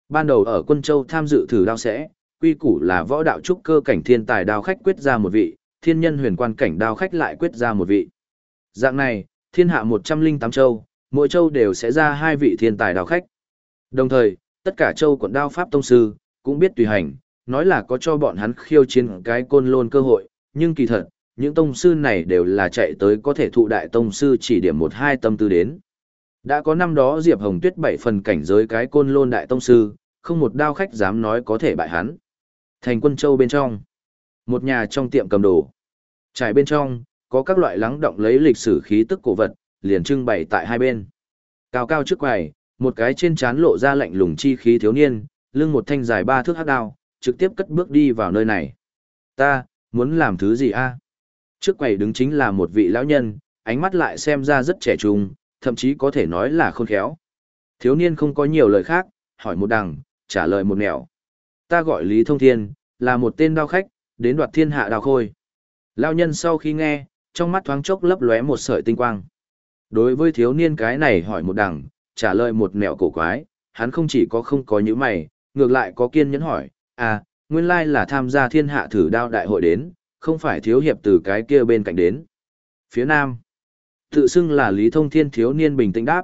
Ban đầu ở quân châu tham dự thử đao sẽ, quy củ là võ đạo trúc cơ cảnh thiên tài đao khách quyết ra một vị, thiên nhân huyền quan cảnh đao khách lại quyết ra một vị. Dạng này, thiên hạ 108 châu, mỗi châu đều sẽ ra hai vị thiên tài đào khách. Đồng thời, tất cả châu quận đao pháp tông sư, cũng biết tùy hành, nói là có cho bọn hắn khiêu chiến cái côn lôn cơ hội, nhưng kỳ thật, những tông sư này đều là chạy tới có thể thụ đại tông sư chỉ điểm một hai tâm tư đến. Đã có năm đó Diệp Hồng Tuyết bảy phần cảnh giới cái côn lôn đại tông sư, không một đao khách dám nói có thể bại hắn. Thành quân châu bên trong, một nhà trong tiệm cầm đồ. Trải bên trong, có các loại lắng động lấy lịch sử khí tức cổ vật, liền trưng bày tại hai bên. Cao cao trước quầy, một cái trên trán lộ ra lạnh lùng chi khí thiếu niên, lưng một thanh dài ba thước hắc đao, trực tiếp cất bước đi vào nơi này. Ta, muốn làm thứ gì a? Trước quầy đứng chính là một vị lão nhân, ánh mắt lại xem ra rất trẻ trung, thậm chí có thể nói là khôn khéo. Thiếu niên không có nhiều lời khác, hỏi một đằng, trả lời một nẻo. Ta gọi Lý Thông Thiên, là một tên đao khách, đến đoạt thiên hạ đào khôi. Lão nhân sau khi nghe, trong mắt thoáng chốc lấp lóe một sợi tinh quang. Đối với thiếu niên cái này hỏi một đằng, trả lời một nẻo cổ quái, hắn không chỉ có không có những mày, ngược lại có kiên nhẫn hỏi, à, nguyên lai là tham gia thiên hạ thử đao đại hội đến, không phải thiếu hiệp từ cái kia bên cạnh đến. Phía nam, tự xưng là Lý Thông Thiên thiếu niên bình tĩnh đáp.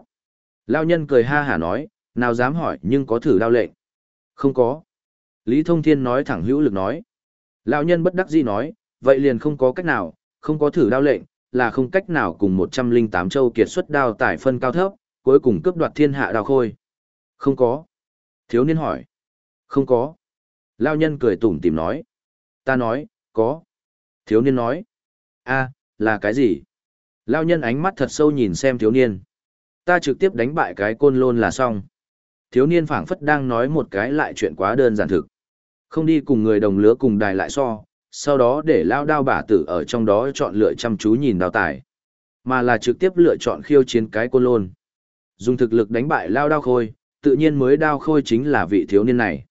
Lao nhân cười ha hả nói, nào dám hỏi nhưng có thử đao lệnh. Không có. Lý Thông Thiên nói thẳng hữu lực nói. Lão nhân bất đắc dĩ nói, vậy liền không có cách nào, không có thử đao lệnh, là không cách nào cùng 108 châu kiệt xuất đao tải phân cao thấp, cuối cùng cướp đoạt thiên hạ đao khôi. Không có. Thiếu niên hỏi. Không có. Lao nhân cười tủm tìm nói. Ta nói, có. Thiếu niên nói. a là cái gì? Lao nhân ánh mắt thật sâu nhìn xem thiếu niên. Ta trực tiếp đánh bại cái côn lôn là xong. Thiếu niên phảng phất đang nói một cái lại chuyện quá đơn giản thực. Không đi cùng người đồng lứa cùng đài lại so, sau đó để lao đao bả tử ở trong đó chọn lựa chăm chú nhìn đào tài. Mà là trực tiếp lựa chọn khiêu chiến cái côn lôn. Dùng thực lực đánh bại lao đao khôi, tự nhiên mới đao khôi chính là vị thiếu niên này.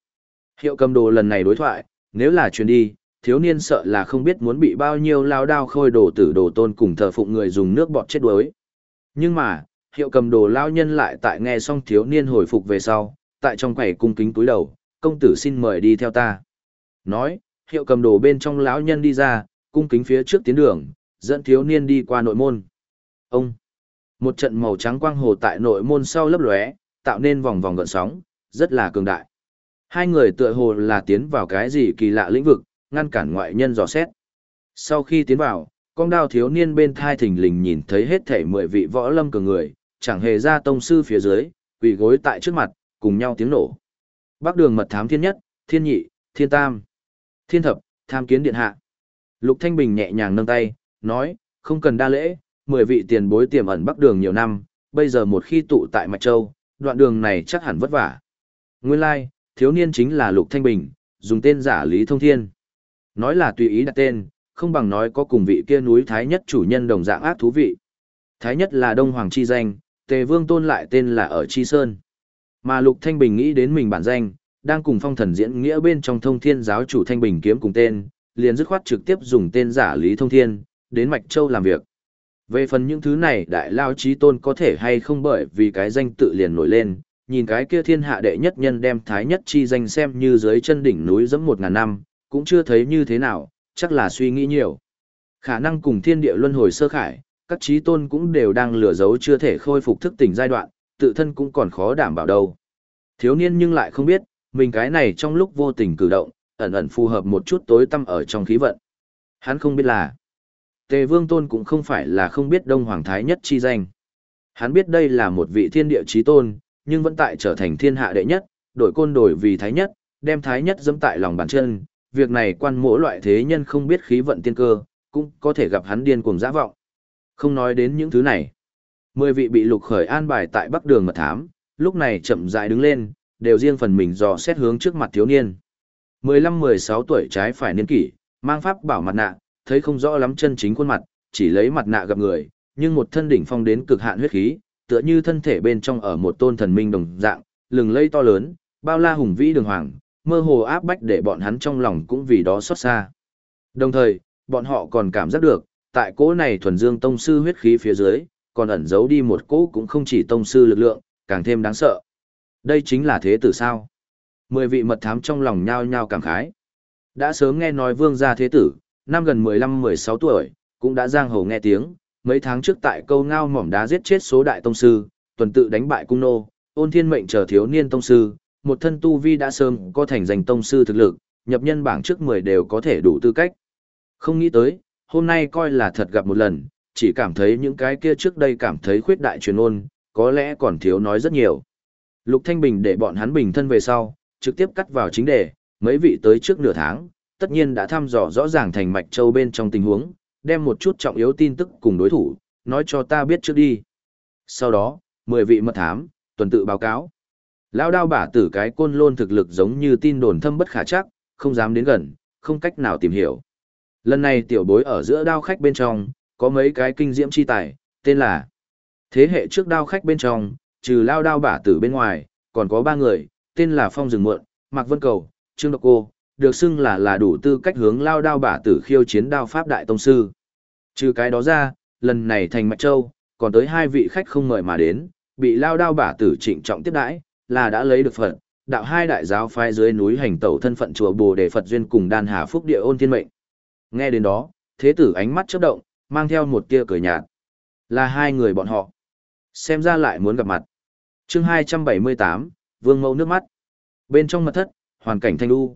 Hiệu cầm đồ lần này đối thoại, nếu là truyền đi, thiếu niên sợ là không biết muốn bị bao nhiêu lao đao khôi đồ tử đồ tôn cùng thờ phụng người dùng nước bọt chết đuối. Nhưng mà, hiệu cầm đồ lao nhân lại tại nghe xong thiếu niên hồi phục về sau, tại trong quầy cung kính túi đầu, công tử xin mời đi theo ta. Nói, hiệu cầm đồ bên trong lão nhân đi ra, cung kính phía trước tiến đường, dẫn thiếu niên đi qua nội môn. Ông, một trận màu trắng quang hồ tại nội môn sau lấp lóe, tạo nên vòng vòng gợn sóng, rất là cường đại. Hai người tựa hồ là tiến vào cái gì kỳ lạ lĩnh vực, ngăn cản ngoại nhân dò xét. Sau khi tiến vào, con đao thiếu niên bên thai thình lình nhìn thấy hết thể mười vị võ lâm cường người, chẳng hề ra tông sư phía dưới, quỳ gối tại trước mặt, cùng nhau tiếng nổ. Bắc đường mật thám thiên nhất, thiên nhị, thiên tam, thiên thập, tham kiến điện hạ. Lục Thanh Bình nhẹ nhàng nâng tay, nói, không cần đa lễ, mười vị tiền bối tiềm ẩn bắc đường nhiều năm, bây giờ một khi tụ tại Mạch Châu, đoạn đường này chắc hẳn vất vả. Nguyên lai, like, thiếu niên chính là Lục Thanh Bình, dùng tên giả Lý Thông Thiên. Nói là tùy ý đặt tên, không bằng nói có cùng vị kia núi Thái Nhất chủ nhân đồng dạng ác thú vị. Thái Nhất là Đông Hoàng chi danh, Tề Vương Tôn lại tên là ở Chi Sơn. Mà Lục Thanh Bình nghĩ đến mình bản danh, đang cùng phong thần diễn nghĩa bên trong thông thiên giáo chủ Thanh Bình kiếm cùng tên, liền dứt khoát trực tiếp dùng tên giả Lý Thông Thiên, đến Mạch Châu làm việc. Về phần những thứ này đại lao trí tôn có thể hay không bởi vì cái danh tự liền nổi lên, nhìn cái kia thiên hạ đệ nhất nhân đem thái nhất chi danh xem như dưới chân đỉnh núi dẫm một ngàn năm, cũng chưa thấy như thế nào, chắc là suy nghĩ nhiều. Khả năng cùng thiên địa luân hồi sơ khải, các trí tôn cũng đều đang lừa giấu chưa thể khôi phục thức tỉnh giai đoạn, tự thân cũng còn khó đảm bảo đâu. Thiếu niên nhưng lại không biết, mình cái này trong lúc vô tình cử động, ẩn ẩn phù hợp một chút tối tâm ở trong khí vận. Hắn không biết là, Tề Vương Tôn cũng không phải là không biết Đông Hoàng Thái nhất chi danh. Hắn biết đây là một vị thiên địa chí tôn, nhưng vẫn tại trở thành thiên hạ đệ nhất, đổi côn đổi vì Thái nhất, đem Thái nhất dẫm tại lòng bàn chân. Việc này quan mỗi loại thế nhân không biết khí vận tiên cơ, cũng có thể gặp hắn điên cuồng dã vọng. Không nói đến những thứ này. Mười vị bị lục khởi an bài tại bắc đường mật thám, lúc này chậm rãi đứng lên, đều riêng phần mình dò xét hướng trước mặt thiếu niên. 15-16 tuổi trái phải niên kỷ, mang pháp bảo mặt nạ, thấy không rõ lắm chân chính khuôn mặt, chỉ lấy mặt nạ gặp người, nhưng một thân đỉnh phong đến cực hạn huyết khí, tựa như thân thể bên trong ở một tôn thần minh đồng dạng, lừng lây to lớn, bao la hùng vĩ đường hoàng, mơ hồ áp bách để bọn hắn trong lòng cũng vì đó xót xa. Đồng thời, bọn họ còn cảm giác được, tại cỗ này thuần dương tông sư huyết khí phía dưới, còn ẩn giấu đi một cỗ cũng không chỉ tông sư lực lượng, càng thêm đáng sợ. Đây chính là thế tử sao? Mười vị mật thám trong lòng nhao nhao cảm khái. Đã sớm nghe nói vương gia thế tử, năm gần 15-16 tuổi, cũng đã giang hồ nghe tiếng, mấy tháng trước tại câu ngao mỏm đá giết chết số đại tông sư, tuần tự đánh bại cung nô, ôn thiên mệnh chờ thiếu niên tông sư, một thân tu vi đã sớm có thành danh tông sư thực lực, nhập nhân bảng trước 10 đều có thể đủ tư cách. Không nghĩ tới, hôm nay coi là thật gặp một lần, chỉ cảm thấy những cái kia trước đây cảm thấy khuyết đại truyền ôn, có lẽ còn thiếu nói rất nhiều. Lục Thanh Bình để bọn hắn bình thân về sau, trực tiếp cắt vào chính đề, mấy vị tới trước nửa tháng, tất nhiên đã thăm dò rõ ràng thành mạch châu bên trong tình huống, đem một chút trọng yếu tin tức cùng đối thủ, nói cho ta biết trước đi. Sau đó, 10 vị mật thám, tuần tự báo cáo. Lao đao bả tử cái côn lôn thực lực giống như tin đồn thâm bất khả chắc, không dám đến gần, không cách nào tìm hiểu. Lần này tiểu bối ở giữa đao khách bên trong, có mấy cái kinh diễm chi tài, tên là Thế hệ trước đao khách bên trong, trừ lao đao bả tử bên ngoài, còn có ba người, tên là Phong Rừng Muộn, Mạc Vân Cầu, Trương Độc Cô, được xưng là là đủ tư cách hướng lao đao bả tử khiêu chiến đao pháp đại tông sư. Trừ cái đó ra, lần này thành Mạch Châu, còn tới hai vị khách không mời mà đến, bị lao đao bả tử trịnh trọng tiếp đãi, là đã lấy được Phật, đạo hai đại giáo phái dưới núi hành tẩu thân phận chùa Bồ Đề Phật duyên cùng đan hà phúc địa ôn thiên mệnh. Nghe đến đó, thế tử ánh mắt chớp động, mang theo một tia cười nhạt. Là hai người bọn họ. Xem ra lại muốn gặp mặt chương 278, Vương Mẫu nước mắt. Bên trong mật thất, hoàn cảnh thanh lu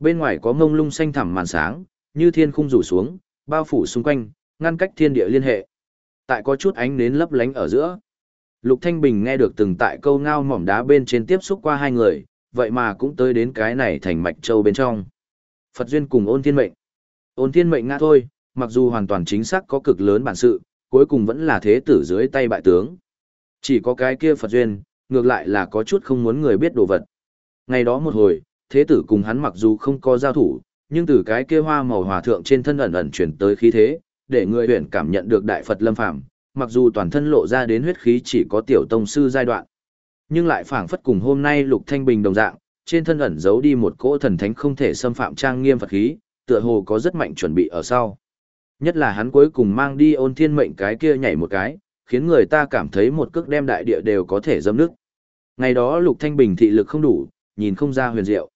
Bên ngoài có ngông lung xanh thẳm màn sáng, như thiên khung rủ xuống, bao phủ xung quanh, ngăn cách thiên địa liên hệ. Tại có chút ánh nến lấp lánh ở giữa. Lục Thanh Bình nghe được từng tại câu ngao mỏm đá bên trên tiếp xúc qua hai người, vậy mà cũng tới đến cái này thành mạch châu bên trong. Phật duyên cùng ôn thiên mệnh. Ôn thiên mệnh ngã thôi, mặc dù hoàn toàn chính xác có cực lớn bản sự, cuối cùng vẫn là thế tử dưới tay bại tướng. Chỉ có cái kia Phật duyên, ngược lại là có chút không muốn người biết đồ vật. Ngày đó một hồi, thế tử cùng hắn mặc dù không có giao thủ, nhưng từ cái kia hoa màu hòa thượng trên thân ẩn ẩn chuyển tới khí thế, để người huyện cảm nhận được đại Phật lâm phàm, mặc dù toàn thân lộ ra đến huyết khí chỉ có tiểu tông sư giai đoạn, nhưng lại phảng phất cùng hôm nay Lục Thanh Bình đồng dạng, trên thân ẩn giấu đi một cỗ thần thánh không thể xâm phạm trang nghiêm Phật khí, tựa hồ có rất mạnh chuẩn bị ở sau. Nhất là hắn cuối cùng mang đi ôn thiên mệnh cái kia nhảy một cái, khiến người ta cảm thấy một cước đem đại địa đều có thể dâm nước. Ngày đó Lục Thanh Bình thị lực không đủ, nhìn không ra huyền diệu.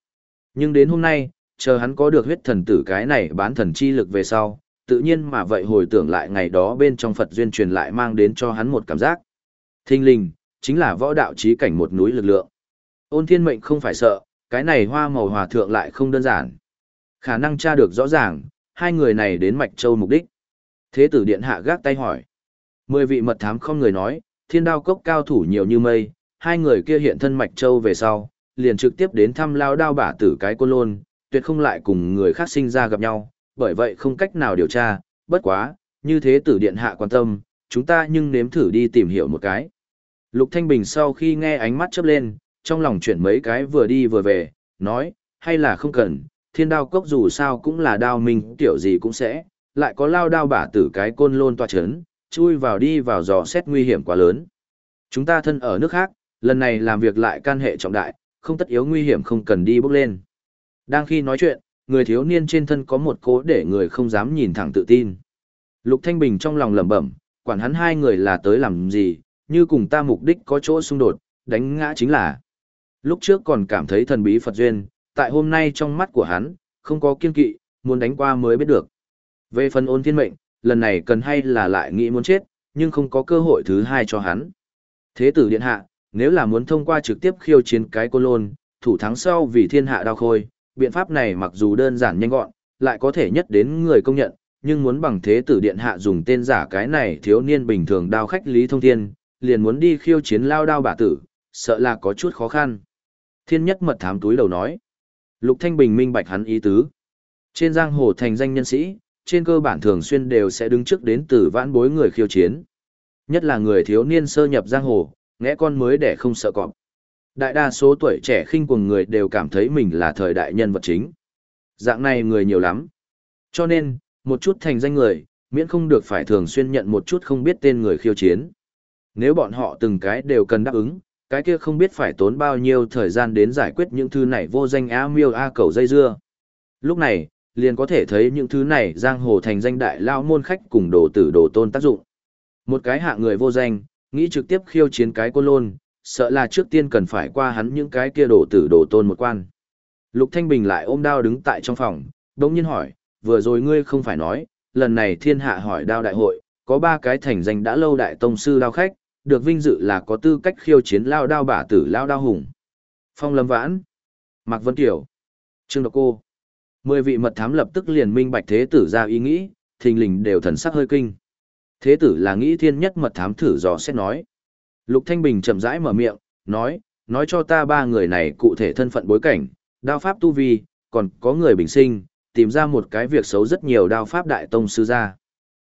Nhưng đến hôm nay, chờ hắn có được huyết thần tử cái này bán thần chi lực về sau, tự nhiên mà vậy hồi tưởng lại ngày đó bên trong Phật duyên truyền lại mang đến cho hắn một cảm giác. Thinh linh, chính là võ đạo trí cảnh một núi lực lượng. Ôn thiên mệnh không phải sợ, cái này hoa màu hòa thượng lại không đơn giản. Khả năng tra được rõ ràng, hai người này đến Mạch Châu mục đích. Thế tử điện hạ gác tay hỏi. Mười vị mật thám không người nói, thiên đao cốc cao thủ nhiều như mây, hai người kia hiện thân Mạch Châu về sau, liền trực tiếp đến thăm lao đao bả tử cái côn lôn, tuyệt không lại cùng người khác sinh ra gặp nhau, bởi vậy không cách nào điều tra, bất quá, như thế tử điện hạ quan tâm, chúng ta nhưng nếm thử đi tìm hiểu một cái. Lục Thanh Bình sau khi nghe ánh mắt chớp lên, trong lòng chuyển mấy cái vừa đi vừa về, nói, hay là không cần, thiên đao cốc dù sao cũng là đao minh tiểu gì cũng sẽ, lại có lao đao bả tử cái côn lôn tòa chấn, chui vào đi vào dò xét nguy hiểm quá lớn. Chúng ta thân ở nước khác, lần này làm việc lại can hệ trọng đại, không tất yếu nguy hiểm không cần đi bước lên. Đang khi nói chuyện, người thiếu niên trên thân có một cố để người không dám nhìn thẳng tự tin. Lục Thanh Bình trong lòng lẩm bẩm, quản hắn hai người là tới làm gì, như cùng ta mục đích có chỗ xung đột, đánh ngã chính là. Lúc trước còn cảm thấy thần bí Phật duyên, tại hôm nay trong mắt của hắn, không có kiên kỵ, muốn đánh qua mới biết được. Về phần ôn thiên mệnh, lần này cần hay là lại nghĩ muốn chết, nhưng không có cơ hội thứ hai cho hắn. Thế tử điện hạ, nếu là muốn thông qua trực tiếp khiêu chiến cái cô lôn, thủ thắng sau vì thiên hạ đau khôi, biện pháp này mặc dù đơn giản nhanh gọn, lại có thể nhất đến người công nhận, nhưng muốn bằng thế tử điện hạ dùng tên giả cái này thiếu niên bình thường đao khách Lý Thông Thiên, liền muốn đi khiêu chiến lao đao bà tử, sợ là có chút khó khăn. Thiên nhất mật thám túi đầu nói. Lục Thanh Bình minh bạch hắn ý tứ. Trên giang hồ thành danh nhân sĩ, trên cơ bản thường xuyên đều sẽ đứng trước đến từ vãn bối người khiêu chiến. Nhất là người thiếu niên sơ nhập giang hồ, ngẽ con mới để không sợ cọp. Đại đa số tuổi trẻ khinh cuồng người đều cảm thấy mình là thời đại nhân vật chính. Dạng này người nhiều lắm. Cho nên, một chút thành danh người, miễn không được phải thường xuyên nhận một chút không biết tên người khiêu chiến. Nếu bọn họ từng cái đều cần đáp ứng, cái kia không biết phải tốn bao nhiêu thời gian đến giải quyết những thứ này vô danh á miêu a cầu dây dưa. Lúc này, liền có thể thấy những thứ này giang hồ thành danh đại lao môn khách cùng đồ tử đồ tôn tác dụng. Một cái hạ người vô danh, nghĩ trực tiếp khiêu chiến cái cô lôn, sợ là trước tiên cần phải qua hắn những cái kia đồ tử đồ tôn một quan. Lục Thanh Bình lại ôm đao đứng tại trong phòng, đống nhiên hỏi, vừa rồi ngươi không phải nói, lần này thiên hạ hỏi đao đại hội, có ba cái thành danh đã lâu đại tông sư đao khách, được vinh dự là có tư cách khiêu chiến lao đao bả tử lao đao hùng. Phong Lâm Vãn, Mạc Vân Kiều, Trương Độc Cô. Mười vị mật thám lập tức liền minh bạch thế tử ra ý nghĩ, thình lình đều thần sắc hơi kinh. Thế tử là nghĩ thiên nhất mật thám thử dò xét nói. Lục Thanh Bình chậm rãi mở miệng, nói, nói cho ta ba người này cụ thể thân phận bối cảnh, đao pháp tu vi, còn có người bình sinh, tìm ra một cái việc xấu rất nhiều đao pháp đại tông sư ra.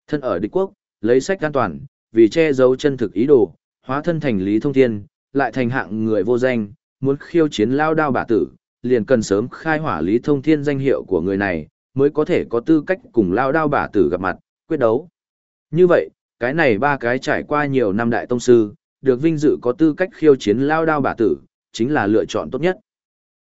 Thân ở địch quốc, lấy sách an toàn, vì che giấu chân thực ý đồ, hóa thân thành Lý Thông Thiên, lại thành hạng người vô danh, muốn khiêu chiến lao đao bả tử, liền cần sớm khai hỏa Lý Thông Thiên danh hiệu của người này, mới có thể có tư cách cùng lao đao bả tử gặp mặt, quyết đấu. Như vậy, cái này ba cái trải qua nhiều năm đại tông sư, được vinh dự có tư cách khiêu chiến lao đao bả tử, chính là lựa chọn tốt nhất.